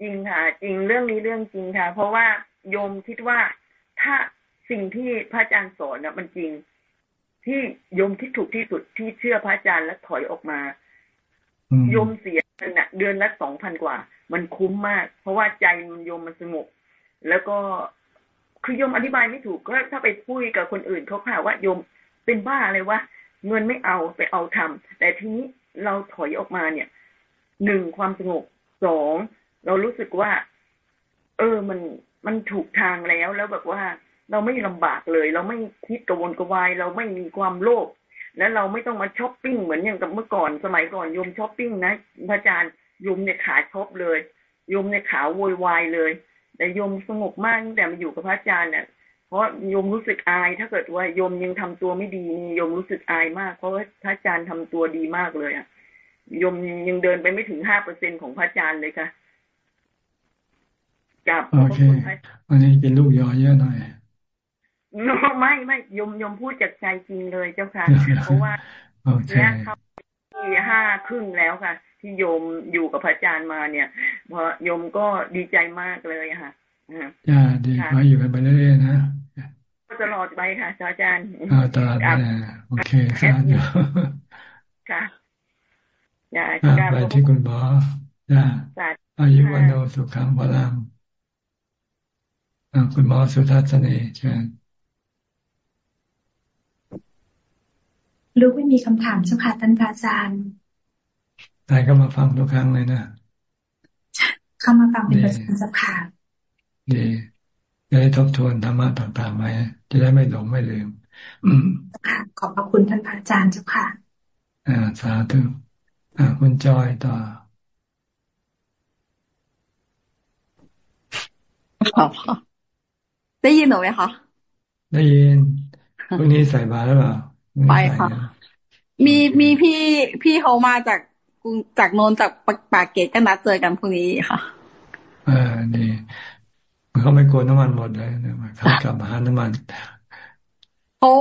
จริงค่ะ จริงเรื่องนี้เรื่องจริงค่ะ เพราะว่าโยมคิดว่าถ้าสิ่งที่พระอาจารย์สอนนะมันจริง ที่โยมคิดถูกที่สุดที่เชื่อพระอาจารย์และถอยออกมาโยมเสีย เงินเดือนละสองพันกว่า มันคุ้มมาก เพราะว่าใจมันโยมมันสงบแล้วก็คือโยมอธิบายไม่ถูกก็ถ้าไปพูดกับคนอื่นเขาข่าวว่าโยมเป็นบ้าอะไรวะเงินไม่เอาไปเอาทำแต่ทีนี้เราถอยออกมาเนี่ยหนึ่งความสงบสองเรารู้สึกว่า เออมันมันถูกทางแล้วแล้วแบบว่าเราไม่ลำบากเลย เราไม่คิดกระวนกระวาย เราไม่มีความโลภ แล้วเราไม่ต้องมาช้อปปิ้งเหมือนอย่างกับเมื่อก่อนสมัยก่อนโยมช้อปปิ้งนะพระอาจารย์โยมเนี่ยขาช็อปเลยโยมเนี่ยขาโวยวายเลย แต่โยมสงบมากตั้งแต่มาอยู่กับพระอาจารย์เนี่ยเพราะโยมรู้สึกอาย ถ้าเกิดว่าโยมยังทำตัวไม่ดีนี่โยมรู้สึกอายมาก เพราะว่าพระอาจารย์ทำตัวดีมากเลยอะโยมยังเดินไปไม่ถึงห้าเปอร์เซ็นของพระอาจารย์เลยค่ะกับโอเควันนี้เป็นลูกยอเยอะหน่อย ไม่ไม่ยมยมพูดจากใจจริงเลยเจ้าค่ะ เพราะว่าเนี่ยเขาที่ห้าครึ่งแล้วค่ะ ที่โยมอยู่กับพระอาจารย์มาเนี่ยพอโยมก็ดีใจมากเลยค่ะอ่าดีมาอยู่กันไปเรื่อยๆนะตลอดไปค่ะอาจารย์อ่าตลอดไปโอเคสาธุค่ะไปที่คุณหมอจ้าอายุวันโนสุขังพลังคุณหมอสุทัศนีเชิญ ลูกไม่มีคำถามเจ้าค่ะท่านพระอาจารย์ใครก็มาฟังทุกครั้งเลยนะ เข้ามาฟังเป็นประจำเจ้าค่ะดีจะได้ทบทวนธรรมะต่างๆไหมจะได้ไม่หลงไม่ลืมค่ะขอบพระคุณท่านพระอาจารย์เจ้าค่ะ อ่าสาธุอ่าคุณจอยต่อได้ยินหนูไหมคะได้ยินพรุ่งนี้ใส่บาตรหรือเปล่า ไปค่ะ มีมีพี่พี่เขามาจากจากโนนจากปากเกตก็นัดเจอกันพรุ่งนี้ค่ะอ่าดีเขาไม่กลัวน้ำมันหมดเลยนะเขากลับมาหาน้ำมันเขา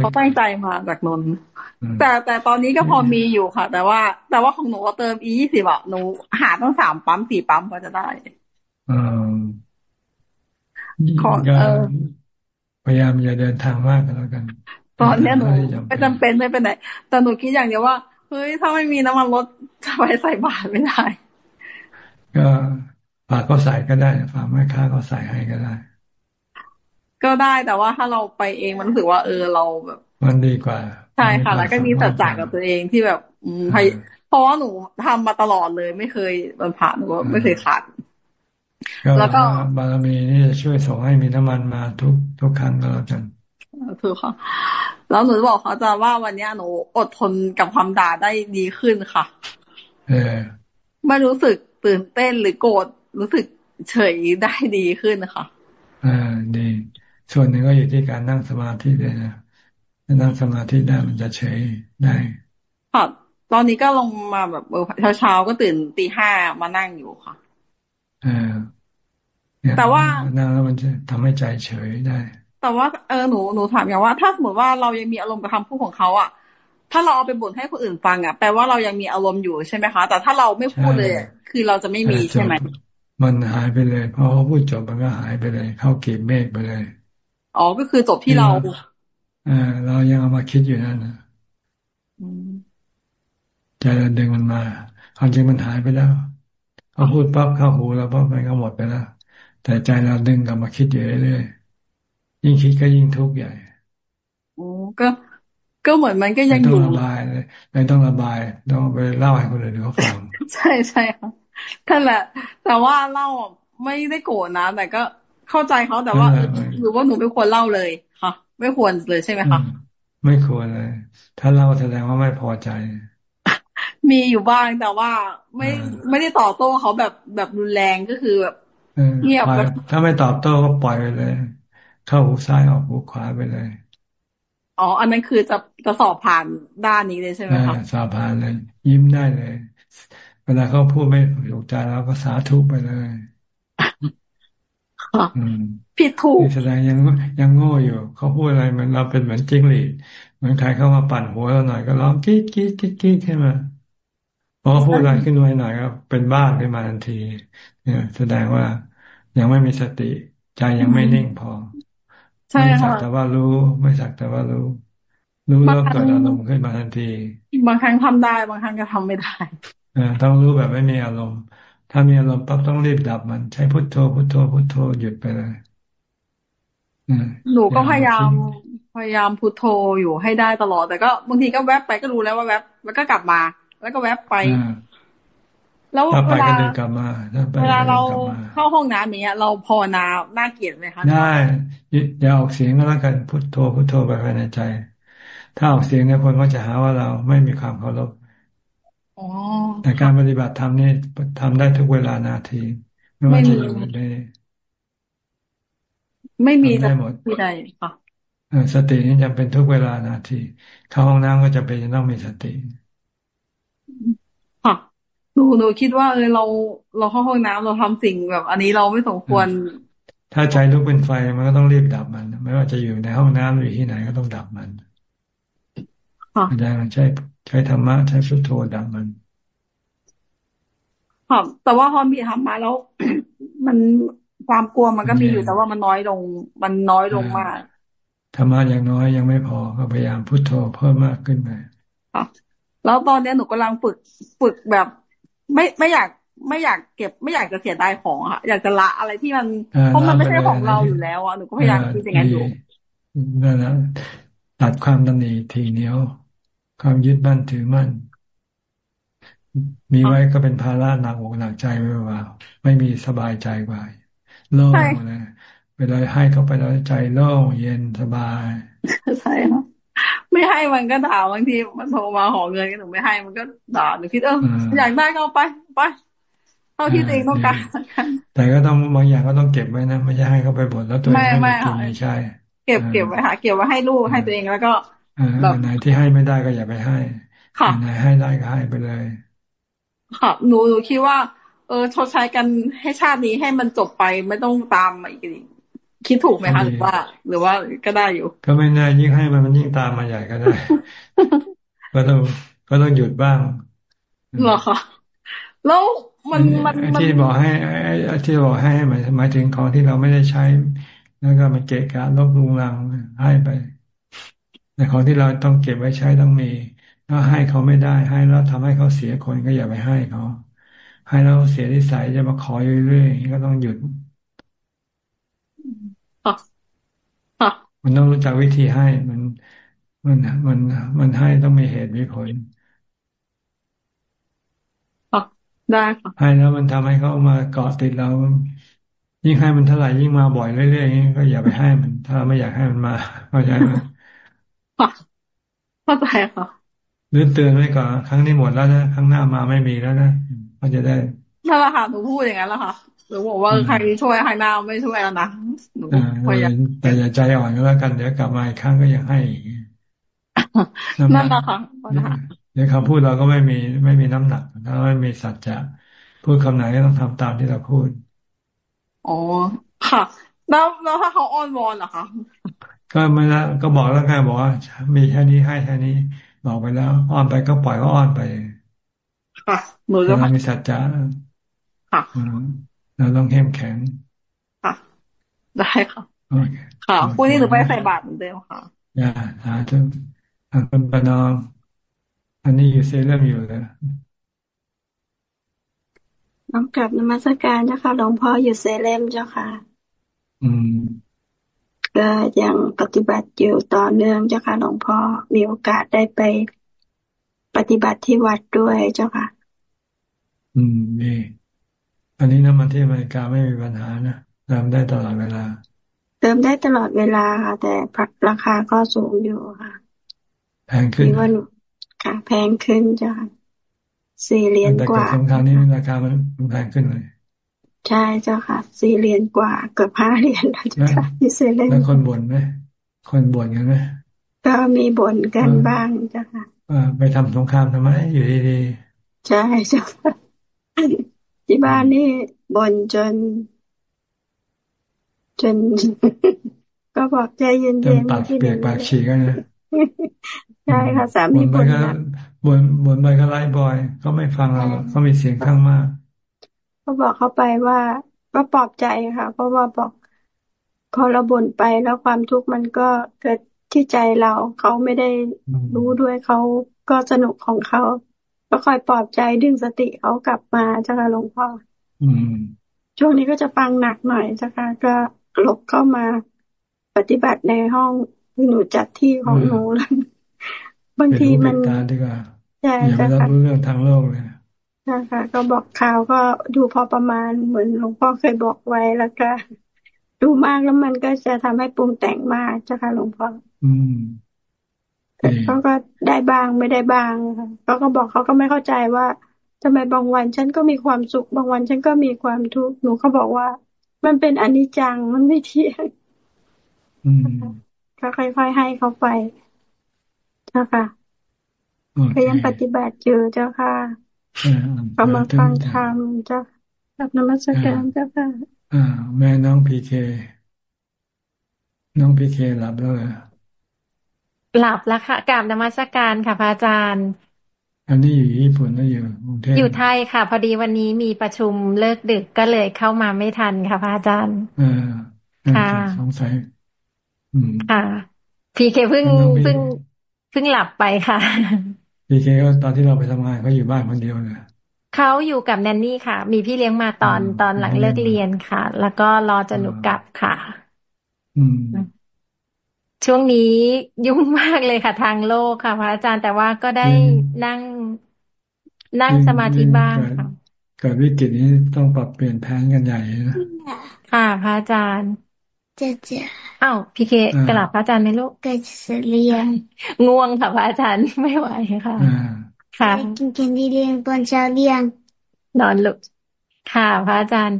เขาตั้งใจมาจากนนแต่แต่ตอนนี้ก็พอมีอยู่ค่ะ แต่ว่า แต่ว่าของหนูเติมอียี่สิบอะหนูหาต้องสามปั๊มสี่ปั๊มก็จะได้อขอเออพยายามอย่าเดินทางมากกันแล้วกัน ตอนนี้หนูไม่จำเป็นไม่เป็นไรแต่หนูคิดอย่างเดียวว่าเฮ้ยถ้าไม่มีน้ำมันรถจะไปใส่บาตรไม่ได้ ก็ฝากก็ใส่ก็ได้ฝากแม่ค้าก็ใส่ให้ก็ได้ ก็ได้แต่ว่าถ้าเราไปเองมันรู้สึกว่าเออเราแบบ มันดีกว่าใช่ค่ะ แล้วก็มีสัจจะกับตัวเองที่แบบอืมเพราะว่าหนูทำมาตลอดเลย ไม่เคยมันผ่านหนูไม่เคยขาดแล้วก็บารมีนี่จะช่วยส่งให้มีน้ำมันมาทุกทุกครั้งก็แล้วกัน ถูกค่ะ แล้วหนูจะบอกเขาจะว่าวันนี้หนูอดทนกับความด่าได้ดีขึ้นค่ะเออไม่รู้สึกตื่นเต้นหรือโกรธรู้สึกเฉยได้ดีขึ้นค่ะอ่าดีส่วนหนึ่งก็อยู่ที่การนั่งสมาธิเลยนะถ้านั่งสมาธิได้มันจะเฉยได้ค่ะตอนนี้ก็ลงมาแบบเช้าเช้าก็ตื่นตีห้ามานั่งอยู่ค่ะแต่ว่านั่งแล้วมันจะทำให้ใจเฉยได้ แต่ว่าเออหนูหนูถามอย่างว่า ถ้าสมมติว่าเรายังมีอารมณ์กับคำพูดของเขาอะ ถ้าเราเอาไปบ่นให้คนอื่นฟังอะแปลว่าเรายังมีอารมณ์อยู่ใช่ไหมคะ แต่ถ้าเราไม่พูดเลย คือเราจะไม่มีใช่ไหมมันหายไปเลยพอเขาพูดจบมันก็หายไปเลย เข้าเก็บเมฆไปเลยอ๋อก็คือจบที่เราอ่าเรายังเอามาคิดอยู่นั่นนะใจเราดึงมันมาความจริงมันหายไปแล้วเขาพูดปั๊บเข้าหูแล้วปั๊บมันก็หมดไปแล้วแต่ใจเราดึงกลับมาคิดอยู่เรื่อยๆ ยิ่งคิดก็ยิ่งทุกข์ใหญ่โอ้ก็ก็เหมือนมันก็ยังอยู่ต้องระบายเลยไม่ต้องระบายต้องไปเล่าให้คนอื่นเขาฟังใช่ใช่ค่ะท่านแหละ แต่ว่าเล่าไม่ได้โกรธนะแต่ก็เข้าใจเขาแต่ว่าหรือว่าหนูไม่ควรเล่าเลยค่ะ ไม่ควรเลยใช่ไหมคะไม่ควรเลย ถ้าเล่าแสดงว่าไม่พอใจ มีอยู่บ้างแต่ว่าไม่ไม่ได้ต่อโต้เขาแบบแบบรุนแรงก็คือแบบเงียบถ้าไม่ตอบโต้ก็ปล่อยไปเลย เข้าหูซ้ายออกหูขวาไปเลย อ๋อ อันนั้นคือจะจะสอบผ่านด้านนี้เลยใช่ไหมคะสอบผ่านเลย ยิ้มได้เลย เวลาเขาพูดไม่ถูกใจเราก็สาธุไปเลยผิดถูกแสดงยังยังโง่อยู่ เขาพูดอะไรมันเราเป็นเหมือนจิ้งหรีดเหมือนใครเข้ามาปั่นหัวเราหน่อยก็ร้องกิ๊กกิ๊กกิ๊กกิ๊กขึ้นมาพอพูดอะไรขึ้นมาหน่อยก็เป็นบ้าขึ้นมาทันที เนี่ย แสดงว่ายังไม่มีสติ ใจยังไม่นิ่งพอ ไม่สักแต่ว่ารู้ ไม่สักแต่ว่ารู้ รู้แล้วเกิดอารมณ์ขึ้นมาทันที บางครั้งทำได้บางครั้งก็ทำไม่ได้อ่าต้องรู้แบบไม่มีอารมณ์ ถ้ามีอารมณ์ปั๊บต้องรีบดับมัน ใช้พุทโธพุทโธพุทโธหยุดไปเลยหนูก็พยายามพยายามพุทโธอยู่ให้ได้ตลอด แต่ก็บางทีก็แวบไปก็รู้แล้วว่าแวบแล้วก็กลับมา แล้วก็แวบไป แล้วเวลาเวลาเราเข้าห้องน้ำอย่างเงี้ย เราพอนาน่าเกลียดไหมคะได้อย่าออกเสียงก็แล้วกันพุทโธพุทโธไปภายในใจ ถ้าออกเสียงเนี่ยคนก็จะหาว่าเราไม่มีความเคารพแต่การปฏิบัติธรรมนี่ทำได้ทุกเวลานาที ไม่ว่าจะอยู่ในไม่มีได้หมดที่ใดค่ะสตินี่จำเป็นทุกเวลานาที เข้าห้องน้ำก็จะเป็นจะต้องมีสติค่ะ หนูหนูคิดว่าเออเราเราเข้าห้องน้ำเราทำสิ่งแบบ อันนี้เราไม่สมควร ถ้าใจลุกเป็นไฟมันก็ต้องรีบดับมัน ไม่ว่าจะอยู่ในห้องน้ำหรือที่ไหนก็ต้องดับมันอาจารย์ใช้ใช้ธรรมะใช้พุทโธดับมันค่ะแต่ว่าพอมีธรรมะแล้ว มันความกลัวมันก็มีอยู่แต่ว่ามันน้อยลง มันน้อยลงมากธรรมะอย่างน้อยยังไม่พอก็พยายามพุทโธเพิ่มมากขึ้นไปค่ะแล้วตอนนี้หนูกำลังฝึกฝึกแบบ ไม่ไม่อยากไม่อยากเก็บไม่อยากจะเสียดายของค่ะ อยากจะละอะไรที่มันเพราะมันไม่ใช่ของเราอยู่แล้วอะหนูก็พยายามคิดอย่างนั้นอยู่นั่นแหละตัดความตันนีทีเหนียว ความยึดมั่นถือมั่น มีไว้ก็เป็นภาระหนักอกหนักใจไม่ว่า ไม่มีสบายใจกว่าโล่งเลยเวลาให้เขาไปแล้วใจโล่งเย็นสบายใช่ค่ะ ไม่ให้มันก็ด่าบางทีมันโทรมาขอเงินก็หนูไม่ให้มันก็ด่าหนูคิดเอออยากได้ก็เอาไปไปเท่าที่ตัวเองต้องการแต่ก็ต้องบางอย่างก็ต้องเก็บไว้นะไม่ใช่ให้เขาไปบ่นแล้วตัวเองไม่กินไม่ใช่ เก็บเก็บไว้ค่ะเก็บไว้ให้ลูกให้ตัวเองแล้วก็แบบไหนที่ให้ไม่ได้ก็อย่าไปให้ไหนให้ได้ก็ให้ไปเลยค่ะหนูหนูคิดว่า เออชดใช้กันให้ชาตินี้ให้มันจบไปไม่ต้องตามอีก คิดถูกไหมคะหรือว่า หรือว่าก็ได้อยู่ ก็ไม่แน่ยิ่งให้มันมันยิ่งตามมาใหญ่ก็ได้ ก็ต้องก็ต้องหยุดบ้างหรอคะแล้วมันมันที่บอกให้ที่บอกให้หมายหมายถึงของที่เราไม่ได้ใช้ แล้วก็มันเกะกะลบลุงลังให้ไปแต่ของที่เราต้องเก็บไว้ใช้ต้องมีถ้าให้เขาไม่ได้ให้แล้วทำให้เขาเสียคนก็อย่าไปให้เขาให้แล้วเสียนิสัยจะมาขอเรื่อยๆก็ต้องหยุด มันต้องรู้จักวิธีให้มันมันมันมันให้ต้องมีเหตุมีผลได้ค่ะให้แล้วมันทำให้เขามาเกาะติดเรา ยิ่งให้มันเท่าไหร่ยิ่งมาบ่อยเรื่อยๆก็อย่าไปให้มัน ถ้าไม่อยากให้มันมาเข้าใจไหมเข้าใจค่ะหรือเตือนไว้ก่อนครั้งนี้หมดแล้วนะครั้งหน้ามาไม่มีแล้วนะก็จะได้นั่นแหละค่ะหนูพูดอย่างนั้นแล้วค่ะ หรือบอกว่าใครช่วยใครหน้าไม่ช่วยแล้วนะหนูพยายามแต่อย่าใจอ่อนก็แล้วกันเดี๋ยวกลับมาอีกครั้งก็ยังให้นั่นแหละค่ะเดี๋ยวคำพูดเราก็ไม่มีไม่มีน้ำหนักถ้าไม่มีสัจจะพูดคำไหนก็ต้องทำตามที่เราพูดอ๋อค่ะ แล้วแล้วถ้าเขาอ้อนวอนเหรอคะก็ไม่ละก็บอกแล้วไงบอกว่ามีแค่นี้ให้แค่นี้ บอกไปแล้ว อ้อนไปก็ปล่อยก็อ้อนไปค่ะหนูจะมีสัจจะค่ะ เราต้องเข้มแข็งค่ะได้ค่ะค่ะพรุ่งนี้หนูไปใส่บาตรเหมือนเดิมค่ะอย่าหาจุทางคุณปนอมอันนี้อยู่เซเ่มอยู่เลยน้องกลับนมัสการเจ้าค่ะหลวงพ่ออยู่เซเลมเจ้าค่ะ อืมก็ยังปฏิบัติอยู่ต่อเนื่องเจ้าค่ะหลวงพ่อมีโอกาสได้ไปปฏิบัติที่วัดด้วยเจ้าค่ะ อืมนี่ อันนี้น้ำมันที่อเมริกาไม่มีปัญหานะเติมได้ตลอดเวลา เติมได้ตลอดเวลาค่ะแต่ราคาก็สูงอยู่ค่ะแพงขึ้นว่าค่ะ แพงขึ้นจ้ะสี่เหรียญกว่าแต่สงครามนี้ราคามันแพงขึ้นเลยใช่เจ้าค่ะ สี่เหรียญกว่า เกือบห้าเหรียญแล้วเจ้าค่ะที่เซเลนแล้วคนบ่นไหมคนบ่นกันไหมก็มีบ่นกันบ้างเจ้าค่ะไปทำสงครามทำไมอยู่ดีๆใช่เจ้าค่ะ ที่บ้านนี่บ่นจน จน ก็บอกใจเย็นๆปากเปียกปากฉีกกันนะใช่ค่ะสามีบ่นบ่นบ่นไปก็ไล่บ่อยก็ไม่ฟังเราก็มีเสียงข้างมากก็บอกเขาไปว่าก็ปลอบใจค่ะ เพราะว่าบอกพอเราบ่นไปแล้วความทุกข์มันก็เกิดที่ใจเราเขาไม่ได้รู้ด้วยเขาก็สนุกของเขา ก็คอยปลอบใจดึงสติเขากลับมาเจ้าค่ะหลวงพ่อช่วงนี้ก็จะฟังหนักหน่อยเจ้าค่ะก็หลบเข้ามาปฏิบัติในห้องที่หนูจัดที่ของหนูแล้วบางทีมันใช่ค่ะอย่าไปรับรู้เรื่องทางโลกเลยนะคะก็บอกข่าวก็ดูพอประมาณเหมือนหลวงพ่อเคยบอกไว้แล้วก็ ดูมากแล้วมันก็จะทำให้ปรุงแต่งมากเจ้าค่ะหลวงพ่ออืม เขาก็ได้บ้างไม่ได้บ้างค่ะเขาก็บอกเขาก็ไม่เข้าใจว่าทำไมบางวันฉันก็มีความสุข บางวันฉันก็มีความทุกข์หนูเขาบอกว่า มันเป็นอนิจจังมันไม่เที่ยงก็ค่อยๆให้เขาไปเจ้าค่ะก็ยังปฏิบัติอยู่เจ้าค่ะก็มาฟังธรรมเจ้ากับนมัสการเจ้าค่ะอ่าแม่น้องพีเค น้องพีเคหลับแล้วเหรอ หลับแล้วค่ะกราบนมัสการค่ะพระอาจารย์อันนี้อยู่ญี่ปุ่นแล้วอยู่กรุงเทพอยู่ไทยค่ะ พอดีวันนี้มีประชุมเลิกดึกก็เลยเข้ามาไม่ทันค่ะพระอาจารย์อ่าค่ะสงสัยค่ะพีเคเพิ่งเพิ่งเพิ่งหลับไปค่ะพีเคก็ตอนที่เราไปทำงานเขาอยู่บ้านคนเดียวเลยเขาอยู่กับแนนนี่ค่ะ มีพี่เลี้ยงมาตอนตอนหลังเลิกเรียนค่ะ แล้วก็รอจนหนูกลับค่ะ อืม ช่วงนี้ยุ่งมากเลยค่ะ ทางโลกค่ะ พระอาจารย์แต่ว่าก็ได้นั่งนั่งสมาธิบ้างค่ะเกิดวิกฤตนี้ต้องปรับเปลี่ยนแผนกันใหญ่นะค่ะ พระอาจารย์เจ๊เจ๊อ้าวพี่เคกลับพระอาจารย์ไหมลูกก็จะเรียนง่วงค่ะพระอาจารย์ไม่ไหวค่ะค่ะกินแคนดี้เรียนตอนเช้าเรียนนอนลุกค่ะ พระอาจารย์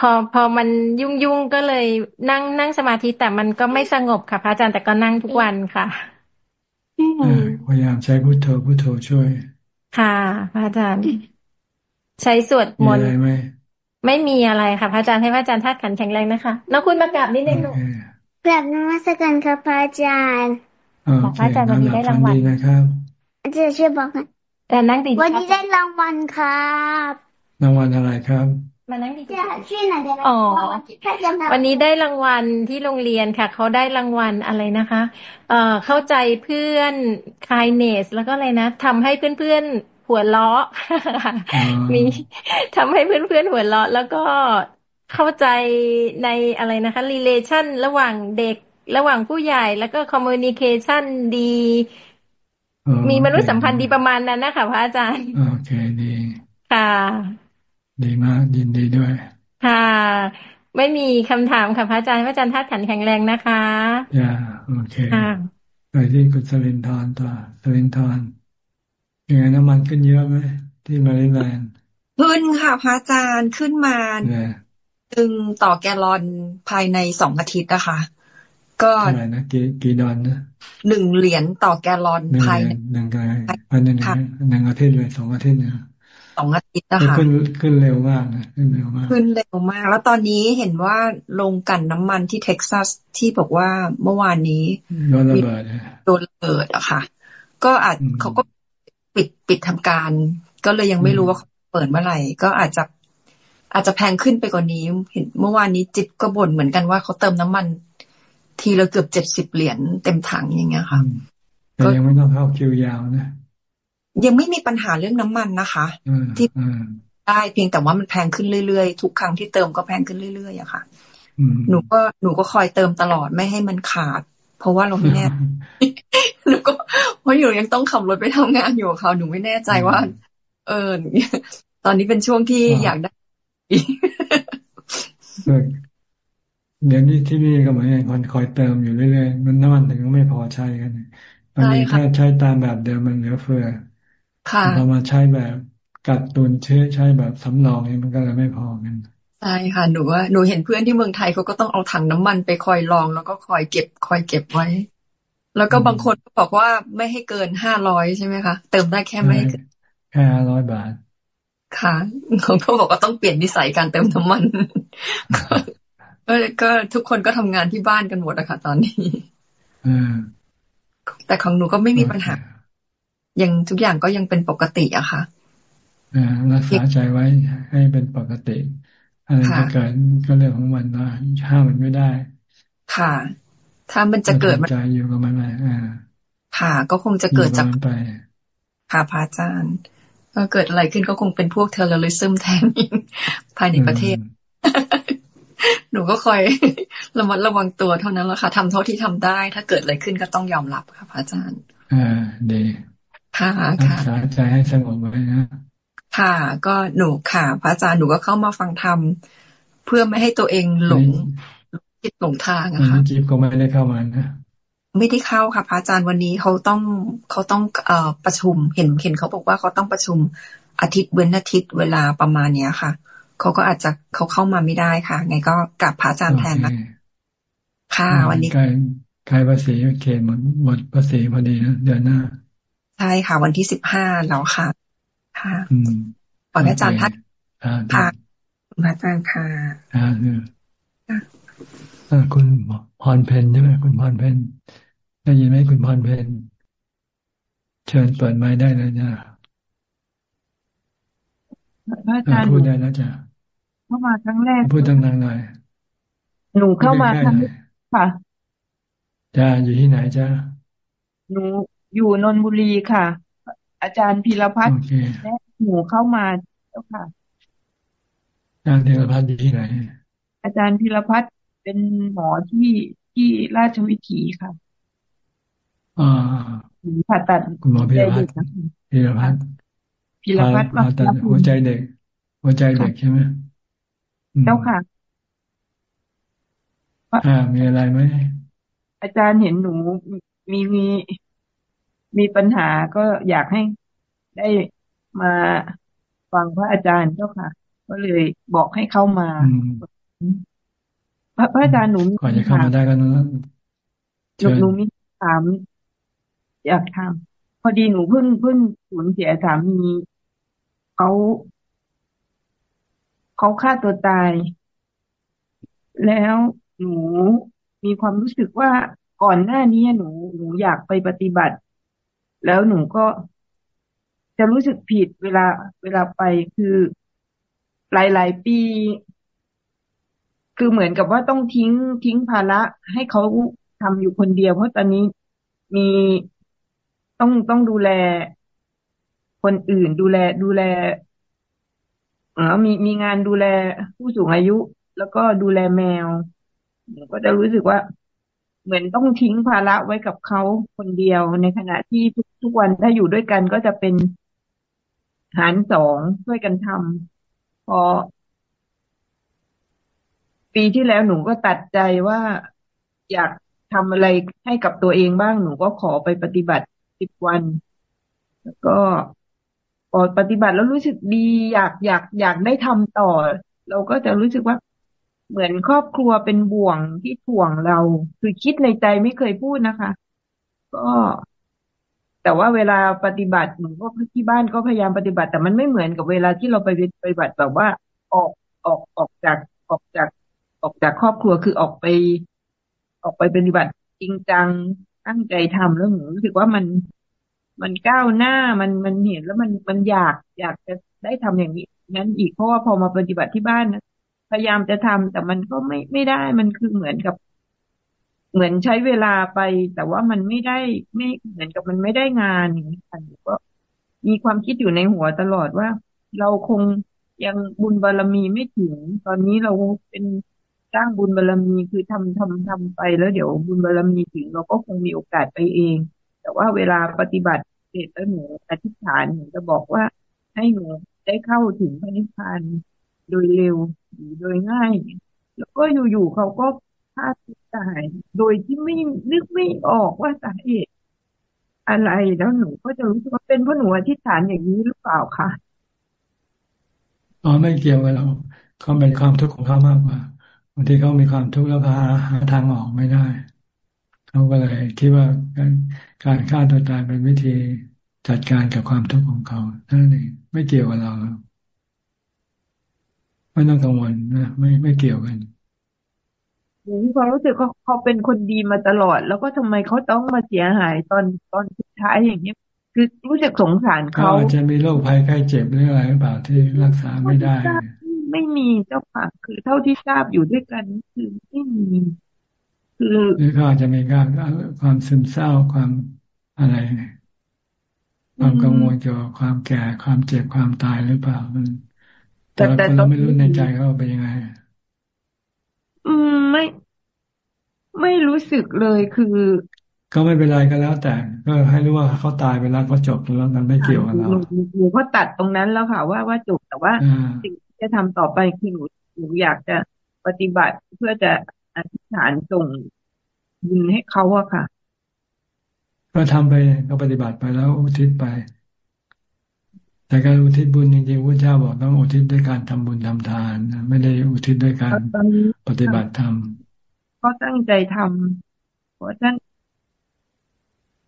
พอพอมันยุ่งยุ่งก็เลยนั่งนั่งสมาธิแต่มันก็ไม่สงบค่ะพระอาจารย์แต่ก็นั่งทุกวันค่ะพยายามใช้พุทโธพุทโธช่วย ค่ะ พระอาจารย์ ใช้สวดมนต์ไหมไม่มีอะไรค่ะ พระอาจารย์ให้พระอาจารย์ทัดขันแข็งแรงนะคะน้องคุณมากราบนิดนึงหนูกราบนมัสการครับพระอาจารย์ขอพระอาจารย์วันนี้ได้รางวัลนะครับอาจารย์ช่วยบอกแต่นั่งดีวันนี้ได้รางวัลครับรางวัลอะไรครับ มานั่งดีชื่อไหนได้อ๋อวันนี้ได้รางวัลที่โรงเรียนค่ะ เขาได้รางวัลอะไรนะคะ เอ่อ เข้าใจเพื่อนคายเนส แล้วก็อะไรนะทำให้เพื่อนๆหัวเราะมีทำให้เพื่อนๆหัวเราะ แล้วก็เข้าใจในอะไรนะคะ relation ระหว่างเด็กระหว่างผู้ใหญ่ แล้วก็ communication ดี มีมนุษยสัมพันธ์ดีประมาณนั้นนะคะพระอาจารย์ โอเคดีค่ะ ดีมากยินดีด้วย ค่ะ ไม่มีคำถามค่ะพระอาจารย์พระอาจารย์ทัดขันแข็งแรงนะคะอย่าโอเคไปที่คุณสลินทร์ต่อสลินทร์ยังไงน้ำมันขึ้นเยอะไหมที่มาริแลนด์ขึ้นค่ะพระอาจารย์ขึ้นมาตึงต่อแกลลอนภายในสองอาทิตย์นะคะก็อะไรนะกี่กี่ดอนนะหนึ่งเหรียญต่อแกลลอนภายในหนึ่งภายในหนึ่งอาทิตย์เลยสองอาทิตย์เนี่ยส องอาทิตย์นะคะขึ้นขึ้นเร็วมากนะขึ้นเร็วมาก ขึ้นเร็วมาก แล้วตอนนี้เห็นว่าลงกันน้ำมันที่เท็กซัสที่บอกว่าเมื่อวานนี้โดนระเบิดโดนระเบิดอะค่ะ ก็อาจเขาก็ปิดปิดทำการ ก็เลยยังไม่รู้ว่าเปิดเมื่อไหร่ ก็อาจจะอาจจะแพงขึ้นไปกว่านี้ เห็นเมื่อวานนี้จิบก็บ่นเหมือนกันว่าเขาเติมน้ำมัน ทีละเกือบเจ็ดสิบเหรียญเต็มถังอย่างเงี้ยค่ะแต่ยังไม่ต้องเข้าคิวยาวนะ ยังไม่มีปัญหาเรื่องน้ำมันนะคะที่ได้เพียงแต่ว่ามันแพงขึ้นเรื่อยๆ ทุกครั้งที่เติมก็แพงขึ้นเรื่อยๆอะค่ะหนูก็หนูก็คอยเติมตลอดไม่ให้มันขาด เพราะว่าเราไม่แน่หนูก็เพราะอยู่ยังต้องขับรถไปทำงานอยู่เขาหนูไม่แน่ใจว่า เออตอนนี้เป็นช่วงที่อยากได้เดี๋ยวนี้ที่นี่ก็เหมือนกันคนคอยเติมอยู่เรื่อยๆมันน้ำมันถึงไม่พอใช้กันบางทีถ้าใช้ตามแบบเดิมมันเหลือเฟือ พอมาใช้แบบกัดตุนเชื้อใช้แบบสำรองนี่มันก็เลยไม่พอกันใช่ค่ะหนูว่าหนูเห็นเพื่อนที่เมืองไทยเขาก็ต้องเอาถังน้ำมันไปคอยลอง แล้วก็คอยเก็บคอยเก็บไว้ แล้วก็บางคนก็บอกว่าไม่ให้เกินห้าร้อยใช่ไหมคะเติมได้แค่ไม่ให้แค่ห้าร้อยบาท ค่ะเขาก็บอกว่าต้องเปลี่ยนนิสัยการเติมน้ำมันก็ก็ทุกคนก็ทำงานที่บ้านกันหมดอะค่ะตอนนี้แต่ของหนูก็ไม่มีปัญหา ยังทุกอย่างก็ยังเป็นปกติอะค่ะรักษาใจไว้ให้เป็นปกติอะไรจะเกิดก็เรื่องของมันนะห้ามมันไม่ได้ ค่ะ ถ้ามันจะเกิดมันใจอยู่กับมันไปค่ะ ก็คงจะเกิดจากค่ะพระอาจารย์ก็เกิดอะไรขึ้นก็คงเป็นพวกเทเลอริซึมแทนภายในประเทศ หนูก็คอยระมัดระวังตัวเท่านั้นแหละค่ะทำเท่าที่ทำได้ ถ้าเกิดอะไรขึ้นก็ต้องยอมรับค่ะพระอาจารย์ อ่าดี ค่ะค่ะรักษาใจให้สงบไว้นะค่ะ ก็หนูค่ะ พระอาจารย์หนูก็เข้ามาฟังธรรมเพื่อไม่ให้ตัวเองหลงคิดหลงทางอะค่ะจิ๊บก็ไม่ได้เข้ามานะไม่ได้เข้าค่ะพระอาจารย์วันนี้เขาต้องเขาต้องเอ่อประชุมเห็นเห็นเขาบอกว่าเขาต้องประชุมอาทิตย์เว้นอาทิตย์เวลาประมาณเนี้ยค่ะเขาก็อาจจะเขาเข้ามาไม่ได้ค่ะ ไงก็กลับพระอาจารย์แทนนะค่ะ วันนี้ใกล้ใกล้ภาษีเขตหมดหมดภาษีพอดีนะเดือนหน้า ใช่ค่ะ วันที่สิบห้าแล้วค่ะ ค่ะขออาจารย์ทัดค่ะพระอาจารย์ค่ะอ่าคุณพรเพนใช่ไหมคุณพรเพนได้ยินไหมคุณพรเพนเชิญเปิดไม้ได้เลยจ้ะพระอาจารย์พูดได้แล้วจ้ะเข้ามาครั้งแรกพูดดังๆหน่อยหนูเข้ามาครั้งค่ะจ้าอยู่ที่ไหนจ้าหนู อยู่นนบุรีค่ะ อาจารย์พีรพัฒน์และหนูเข้ามาเจ้าค่ะ อาจารย์พีรพัฒน์อยู่ที่ไหน อาจารย์พีรพัฒน์เป็นหมอที่ที่ราชวิถีค่ะอ่าผ่าตัดคุณหมอพีรพัฒน์พีรพัฒน์พีรพัฒน์ผ่าตัดหัวใจเด็ก หัวใจเด็กใช่ไหมเจ้าค่ะอ่ามีอะไรไหมอาจารย์เห็นหนูมีมี มีปัญหาก็อยากให้ได้มาฟังพระอาจารย์เจ้าค่ะ ก็เลยบอกให้เข้ามาพระพระอาจารย์หนูก่อนจะเข้ามาได้ก็นั้นหนูหนูมีถาม อยากถามพอดีหนูเพิ่งเพิ่งสูญเสียสามีเขาเขาฆ่าตัวตาย แล้วหนูมีความรู้สึกว่าก่อนหน้านี้หนูหนูอยากไปปฏิบัติ แล้วหนูก็จะรู้สึกผิดเวลาเวลาไปคือหลาย ๆ ปี คือเหมือนกับว่าต้องทิ้งทิ้งภาระให้เขาทำอยู่คนเดียว เพราะตอนนี้มีต้องต้องดูแลคนอื่นดูแลดูแลเออมีมีงานดูแลผู้สูงอายุ แล้วก็ดูแลแมวหนูก็จะรู้สึกว่า เหมือนต้องทิ้งภาระไว้กับเขาคนเดียวในขณะที่ทุก ทุกวันถ้าอยู่ด้วยกันก็จะเป็นหารสองช่วยกันทำพอ ปีที่แล้วหนูก็ตัดใจว่าอยากทำอะไรให้กับตัวเองบ้างหนูก็ขอไปปฏิบัติสิบวัน แล้วก็พอปฏิบัติแล้วรู้สึกดีอยากอยากอยากได้ทำต่อ เราก็จะรู้สึกว่าเหมือนครอบครัวเป็นบ่วงที่ถ่วงเรา คือคิดในใจไม่เคยพูดนะคะ ก็ แต่ว่าเวลาปฏิบัติหนูก็ที่บ้านก็พยายามปฏิบัติ แต่มันไม่เหมือนกับเวลาที่เราไปปฏิบัติแบบว่าออกออกออกจากออกจากออกจากครอบครัวคือออกไป ออกไปปฏิบัติจริงจังตั้งใจทำแล้วหนูรู้สึกว่ามันมันก้าวหน้ามันมันเห็นแล้วมันมันอยากอยากจะได้ทำอย่างนี้นั้นอีกเพราะว่าพอมาปฏิบัติที่บ้านนะพยายามจะทำแต่มันก็ไม่ไม่ได้มันคือเหมือนกับ เหมือนใช้เวลาไป แต่ว่ามันไม่ได้ไม่เหมือนกับมันไม่ได้งานอย่างนี้ค่ะก็มีความคิดอยู่ในหัวตลอดว่า เราคงยังบุญบารรมีไม่ถึง ตอนนี้เราเป็นสร้างบุญบารรมีคือทำทำทำไปแล้วเดี๋ยวบุญบารรมีถึงเราก็คงมีโอกาสไปเอง แต่ว่าเวลาปฏิบัติเสร็จแล้วหนูอธิษฐานหนูจะบอกว่าให้หนูได้เข้าถึงพระนิพพานโดยเร็วโดยง่าย แล้วก็อยู่ๆเขาก็ ฆ่าตัวตาย โดยที่ไม่นึกไม่ออกว่าสาเหตุอะไรแล้วหนูก็จะรู้สึกว่าเป็นเพราะหนูอธิษฐานอย่างนี้หรือเปล่าคะอ๋อไม่เกี่ยวกับเราเขาเป็นความทุกข์ของเขามากกว่าบางทีเขามีความทุกข์แล้วก็หาหาทางออกไม่ได้เขาก็เลยคิดว่าการการฆ่าตัวตายเป็นวิธีจัดการกับความทุกข์ของเขาท่านเองไม่เกี่ยวกับเราไม่ต้องกังวลนะไม่ไม่เกี่ยวกัน มีความรู้สึกเขาเขาเป็นคนดีมาตลอด แล้วก็ทำไมเขาต้องมาเสียหายตอนตอนสุดท้ายอย่างนี้คือรู้สึกสงสารเขาอาจจะมีโรคภัยไข้เจ็บหรืออะไรหรือเปล่าที่รักษาไม่ได้ ไม่มีเจ้าค่ะคือเท่าที่ทราบอยู่ด้วยกันคือไม่มีคือหรือเขาอาจจะมีการความซึมเศร้าความอะไร ความกังวลเกี่ยวกับความแก่ความเจ็บความตายหรือเปล่าแต่เราไม่รู้ในใจเขาเป็นยังไง อืมไม่ไม่รู้สึกเลยคือ ก็ไม่เป็นไรก็แล้ว แต่ก็ให้รู้ว่าเขาตายไปแล้วก็จบแล้วมันไม่เกี่ยวกับเราหนูก็ตัดตรงนั้นแล้วค่ะว่าว่าจบแต่ว่าสิ่งที่จะทำต่อไปคือหนูหนูอยากจะปฏิบัติเพื่อจะอธิษฐานส่งบุญให้เขาอะค่ะ ก็ทำไปก็ปฏิบัติไปแล้วอุทิศไป แต่การอุทิศบุญจริงๆพระเจ้าบอกต้องอุทิศด้วยการทำบุญทำทาน ไม่ได้อุทิศด้วยการปฏิบัติธรรมก็ตั้งใจทำเพราะท่าน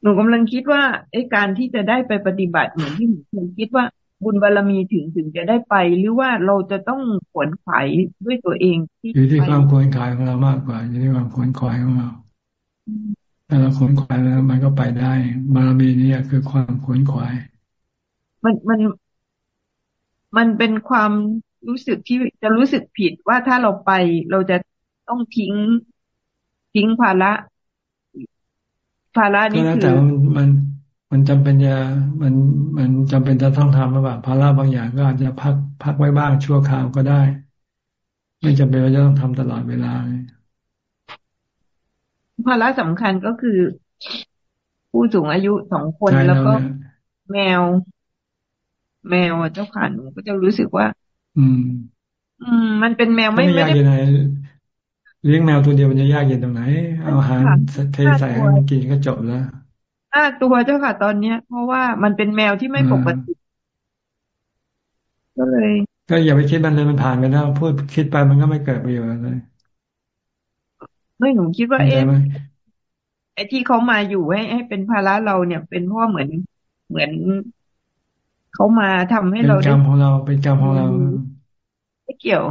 หนูกำลังคิดว่าไอ้การที่จะได้ไปปฏิบัติเหมือนที่หนูเคยคิดว่าบุญบารรมีถึงถึงจะได้ไป หรือว่าเราจะต้องขวนขวายด้วยตัวเองที่อยู่ที่ความขวนขวายของเรามากกว่าอยู่ที่ความขวนขวายของเราถ้าเราขวนขวายแล้วมันก็ไปได้ บารมีนี่คือความขวนขวาย มันมันมันเป็นความรู้สึกที่จะรู้สึกผิดว่าถ้าเราไปเราจะต้องทิ้งทิ้งภาระภาระนี่คือแต่มันมันมันจำเป็นจะมันมันจำเป็นจะต้องทำหรือเปล่าภาระบางอย่างก็อาจจะพักพักไว้บ้างชั่วคราวก็ได้ ไม่จำเป็นว่าจะต้องทำตลอดเวลาภาระสำคัญก็คือ ผู้สูงอายุสองคนแล้วก็แมว แมวเจ้าขาหนูก็จะรู้สึกว่า อืม อืม มันเป็นแมวไม่ไม่ได้เลี้ยงแมวตัวเดียวมันจะยากเย็นตรงไหน เอาอาหารเทใส่ให้มันกินก็จบแล้วห้าตัวเจ้าค่ะตอนเนี้ย เพราะว่ามันเป็นแมวที่ไม่ปกติ ก็เลย ก็อย่าไปคิดมันเลยมันผ่านไปแล้วพูดคิดไปมันก็ไม่เกิดประโยชน์เลยไม่หนูคิดว่าเอ๊ะไอ้ที่เขามาอยู่ให้ให้เป็นภาระเราเนี่ย เป็นเพราะเหมือนเหมือน เขามาทำให้เราเป็นกรรมของเราเป็นกรรมของเราไม่เกี่ยว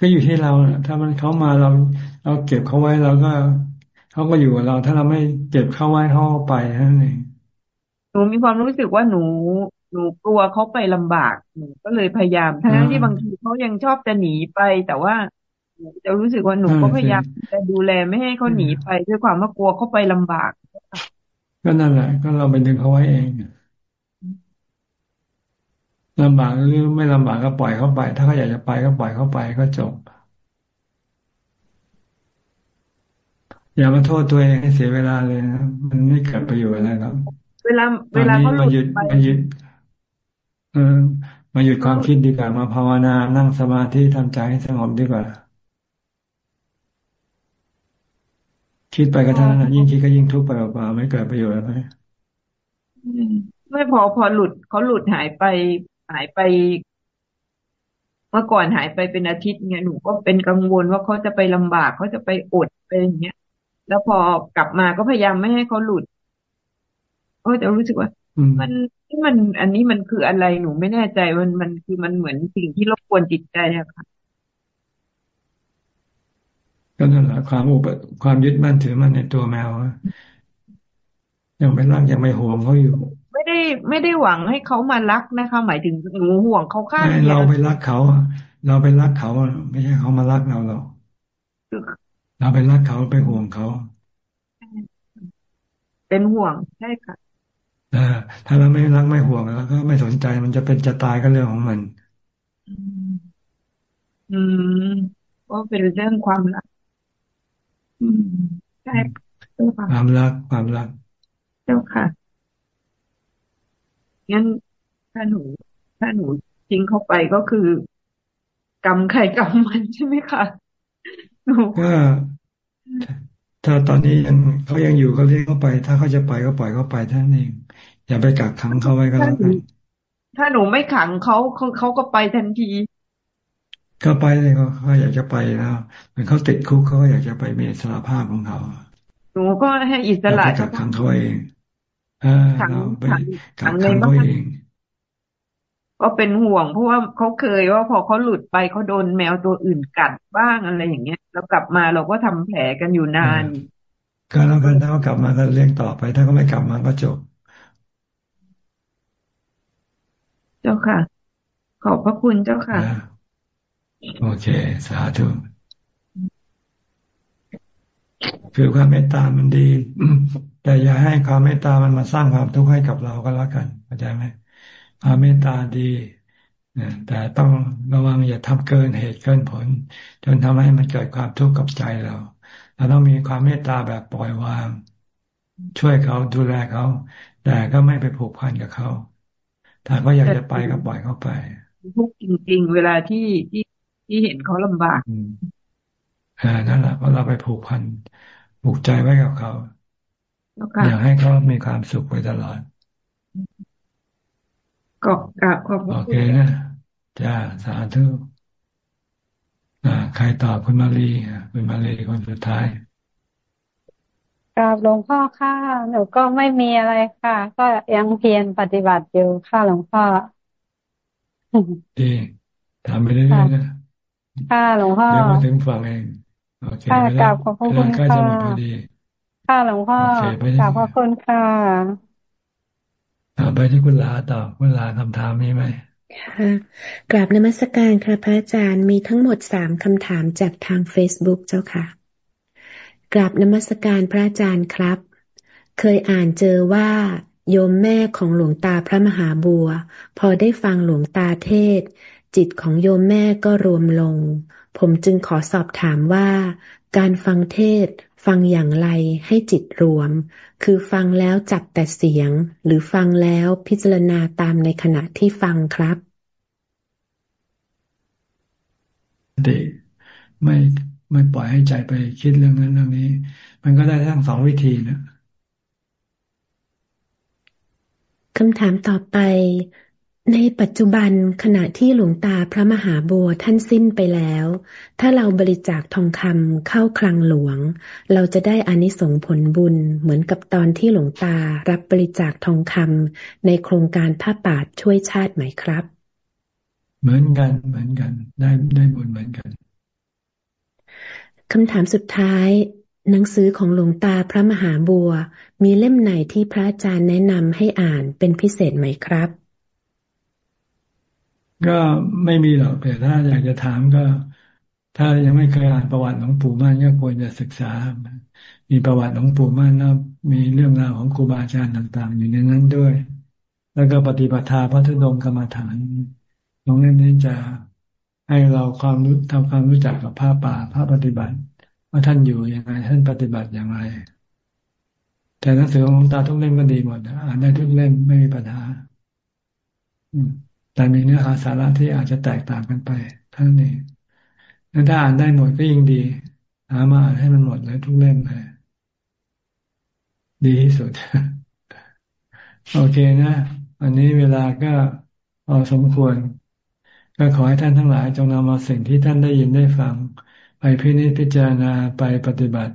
ก็อยู่ที่เราถ้ามันเขามาเรา เราเก็บเขาไว้เราก็เขาก็อยู่กับเรา ถ้าเราไม่เก็บเขาไว้เขาไปนั่นเองหนูมีความรู้สึกว่าหนูหนูกลัวเขาไปลำบากหนูก็เลยพยายามทั้งที่บางทีเขายังชอบจะหนีไป แต่ว่าหนูจะรู้สึกว่าหนูก็พยายามจะดูแลไม่ให้เขาหนีไปด้วยความว่ากลัวเขาไปลำบาก ก็นั่นแหละ ก็เราไปดึงเขาไว้เองลำบากหรือไม่ลำบากก็ปล่อยเขาไป ถ้าเขาอยากจะไปก็ปล่อยเขาไปก็จบ อย่ามาโทษตัวเองให้เสียเวลาเลยนะมันไม่เกิดประโยชน์อะไรครับ เวลา เวลาเขามาหยุดมาหยุดเออมาหยุดความคิดดีกว่ามาภาวนานั่งสมาธิทำใจให้สงบดีกว่า คิดไปก็เท่านั้นยิ่งคิดก็ยิ่งทุกข์ไปเปล่าไม่เกิดประโยชน์อะไรไม่พอพอหลุดเขาหลุดหายไปหายไป เมื่อก่อนหายไปเป็นอาทิตย์เนี่ยหนูก็เป็นกังวลว่าเขาจะไปลำบากเขาจะไปอดไปอย่างเงี้ย แล้วพอกลับมาก็พยายามไม่ให้เขาหลุดก็จะรู้สึกว่า มันที่มันอันนี้มันคืออะไรหนูไม่แน่ใจมันมันคือมันเหมือนสิ่งที่รบกวนจิตใจอะค่ะ ก็นั่นแหละความอุปความยึดมั่นถือมั่นในตัวแมวยังไม่รักยังไม่ห่วงเขาอยู่ ไม่ได้ไม่ได้หวังให้เขามารักนะคะ หมายถึงหนูห่วงเขาข้างเราไปรักเขาเราไปรักเขาไม่ใช่เขามารักเราเราเราไปรักเขาไปห่วงเขา เป็นห่วงใช่ค่ะถ้าเราไม่รักไม่ห่วงแล้ว ก็ไม่สนใจมันจะเป็นจะตายก็เรื่องของมัน อืมก็เป็นเรื่องความรัก อืมใช่ความรักความรัก เจ้าค่ะงั้นถ้าหนู ถ้าหนูทิ้งเข้าไปก็คือกรรมใครกรรมมันใช่ไหมคะหนูก็ถ้าตอนนี้ยังเขายังอยู่ก็เรียกเขาไป ถ้าเขาจะไปก็ปล่อยเขาไปท่านเอง อย่าไปกักขังเขาไว้ก็แล้วกันถ้าหนูไม่ขังเขาเขาเขาก็ไปทันที ก็ไปเลยเขาเขาอยากจะไปแล้วเหมือนเขาติดคุกเขาก็อยากจะไปมีอิสรภาพของเขาหนูก็ให้อิสระกักขังเขาเองขังขังขังในบ้านก็เป็นห่วงเพราะว่าเขาเคยว่าพอเขาหลุดไปเขาโดนแมวตัวอื่นกัดบ้างอะไรอย่างเงี้ยแล้วกลับมาเราก็ทำแผลกันอยู่นานก็แล้วกันถ้าเขากลับมาก็เลี้ยงต่อไป ถ้าเขาไม่กลับมาก็จบ เจ้าค่ะ ขอบพระคุณเจ้าค่ะ โอเค สาธุคือความเมตตามันดี แต่อย่าให้ความเมตตามันมาสร้างความทุกข์ให้กับเราก็แล้วกันเข้าใจไหมความเมตตาดีแต่ต้องระวังอย่าทำเกินเหตุเกินผล จนทำให้มันเกิดความทุกข์กับใจเราเราต้องมีความเมตตาแบบปล่อยวาง ช่วยเขาดูแลเขา แต่ก็ไม่ไปผูกพันกับเขาถ้าเขาอยากจะไปก็ปล่อยเขาไปทุกจริง ๆ เวลาที่ที่ ที่เห็นเขาลำบากอ่านั่นแหละเพราะเราไปผูกพันผูกใจไว้กับเขาอยากให้เขามีความสุขไปตลอดก็กราบขอบโอเคนะจ้าสาธุอ่า ใครตอบคุณมาลีคุณมาลีคนสุดท้ายกราบหลวงพ่อค่ะ หนูก็ไม่มีอะไรค่ะ ก็ยังเพียรปฏิบัติอยู่ค่ะหลวงพ่อดีทำไปเรื่อยๆนะ ค่ะหลวงพ่อเดี๋ยวมาถึงฝั่งเองโอเคค่ะกราบขอบคุณค่ะค่ะหลวงพ่อกราบขอบคุณค่ะไปที่คุณลาต่อคุณลาคำถามมีไหมค่ะกราบนมัสการค่ะพระอาจารย์มีทั้งหมดสามคำถามจากทาง Facebook เจ้าค่ะกราบนมัสการพระอาจารย์ครับ เคยอ่านเจอว่าโยมแม่ของหลวงตาพระมหาบัว พอได้ฟังหลวงตาเทศ จิตของโยมแม่ก็รวมลง ผมจึงขอสอบถามว่า การฟังเทศฟังอย่างไรให้จิตรวม คือฟังแล้วจับแต่เสียง หรือฟังแล้วพิจารณาตามในขณะที่ฟังครับดีไม่ไม่ปล่อยให้ใจไปคิดเรื่องนั้นเรื่องนี้ มันก็ได้ทั้งสองวิธีนะคำถามต่อไป ในปัจจุบันขณะที่หลวงตาพระมหาบัวท่านสิ้นไปแล้ว ถ้าเราบริจาคทองคำเข้าคลังหลวง เราจะได้อานิสงส์ผลบุญเหมือนกับตอนที่หลวงตารับบริจาคทองคำในโครงการผ้าป่าช่วยชาติไหมครับ เหมือนกันเหมือนกัน ได้ได้บุญเหมือนกันคำถามสุดท้าย หนังสือของหลวงตาพระมหาบัว มีเล่มไหนที่พระอาจารย์แนะนำให้อ่านเป็นพิเศษไหมครับ ก็ไม่มีหรอกแต่ถ้าอยากจะถามก็ ถ้ายังไม่เคยอ่านประวัติหลวงปู่มั่นก็ควรจะศึกษา มีประวัติหลวงปู่มั่นแล้วมีเรื่องราวของครูบาอาจารย์ต่าง ๆ อยู่ในนั้นด้วย แล้วก็ปฏิบัติาพระธุดงกรรมฐานตรงนี้จะให้เราความรู้ทำความรู้จักกับพระป่าพระปฏิบัติว่าท่านอยู่ยังไงท่านปฏิบัติอย่างไร แต่หนังสือของหลวงตาทุกเล่มก็ดีหมดอ่านได้ทุกเล่มไม่มีปัญหา อืม แต่มีเนื้อหาสาระที่อาจจะแตกต่างกันไปท่านนี้ถ้าอ่านได้หมดก็ยิ่งดี หามาอ่านให้มันหมดเลยทุกเล่มเลยดีที่สุด โอเคนะวันนี้เวลาก็พอสมควร ก็ขอให้ท่านทั้งหลายจงนำเอาสิ่งที่ท่านได้ยินได้ฟัง ไปพินิจพิจารณาไปปฏิบัติ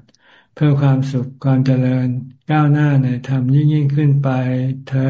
เพื่อความสุขความเจริญก้าวหน้าในธรรมยิ่งยิ่งขึ้นไปเธอ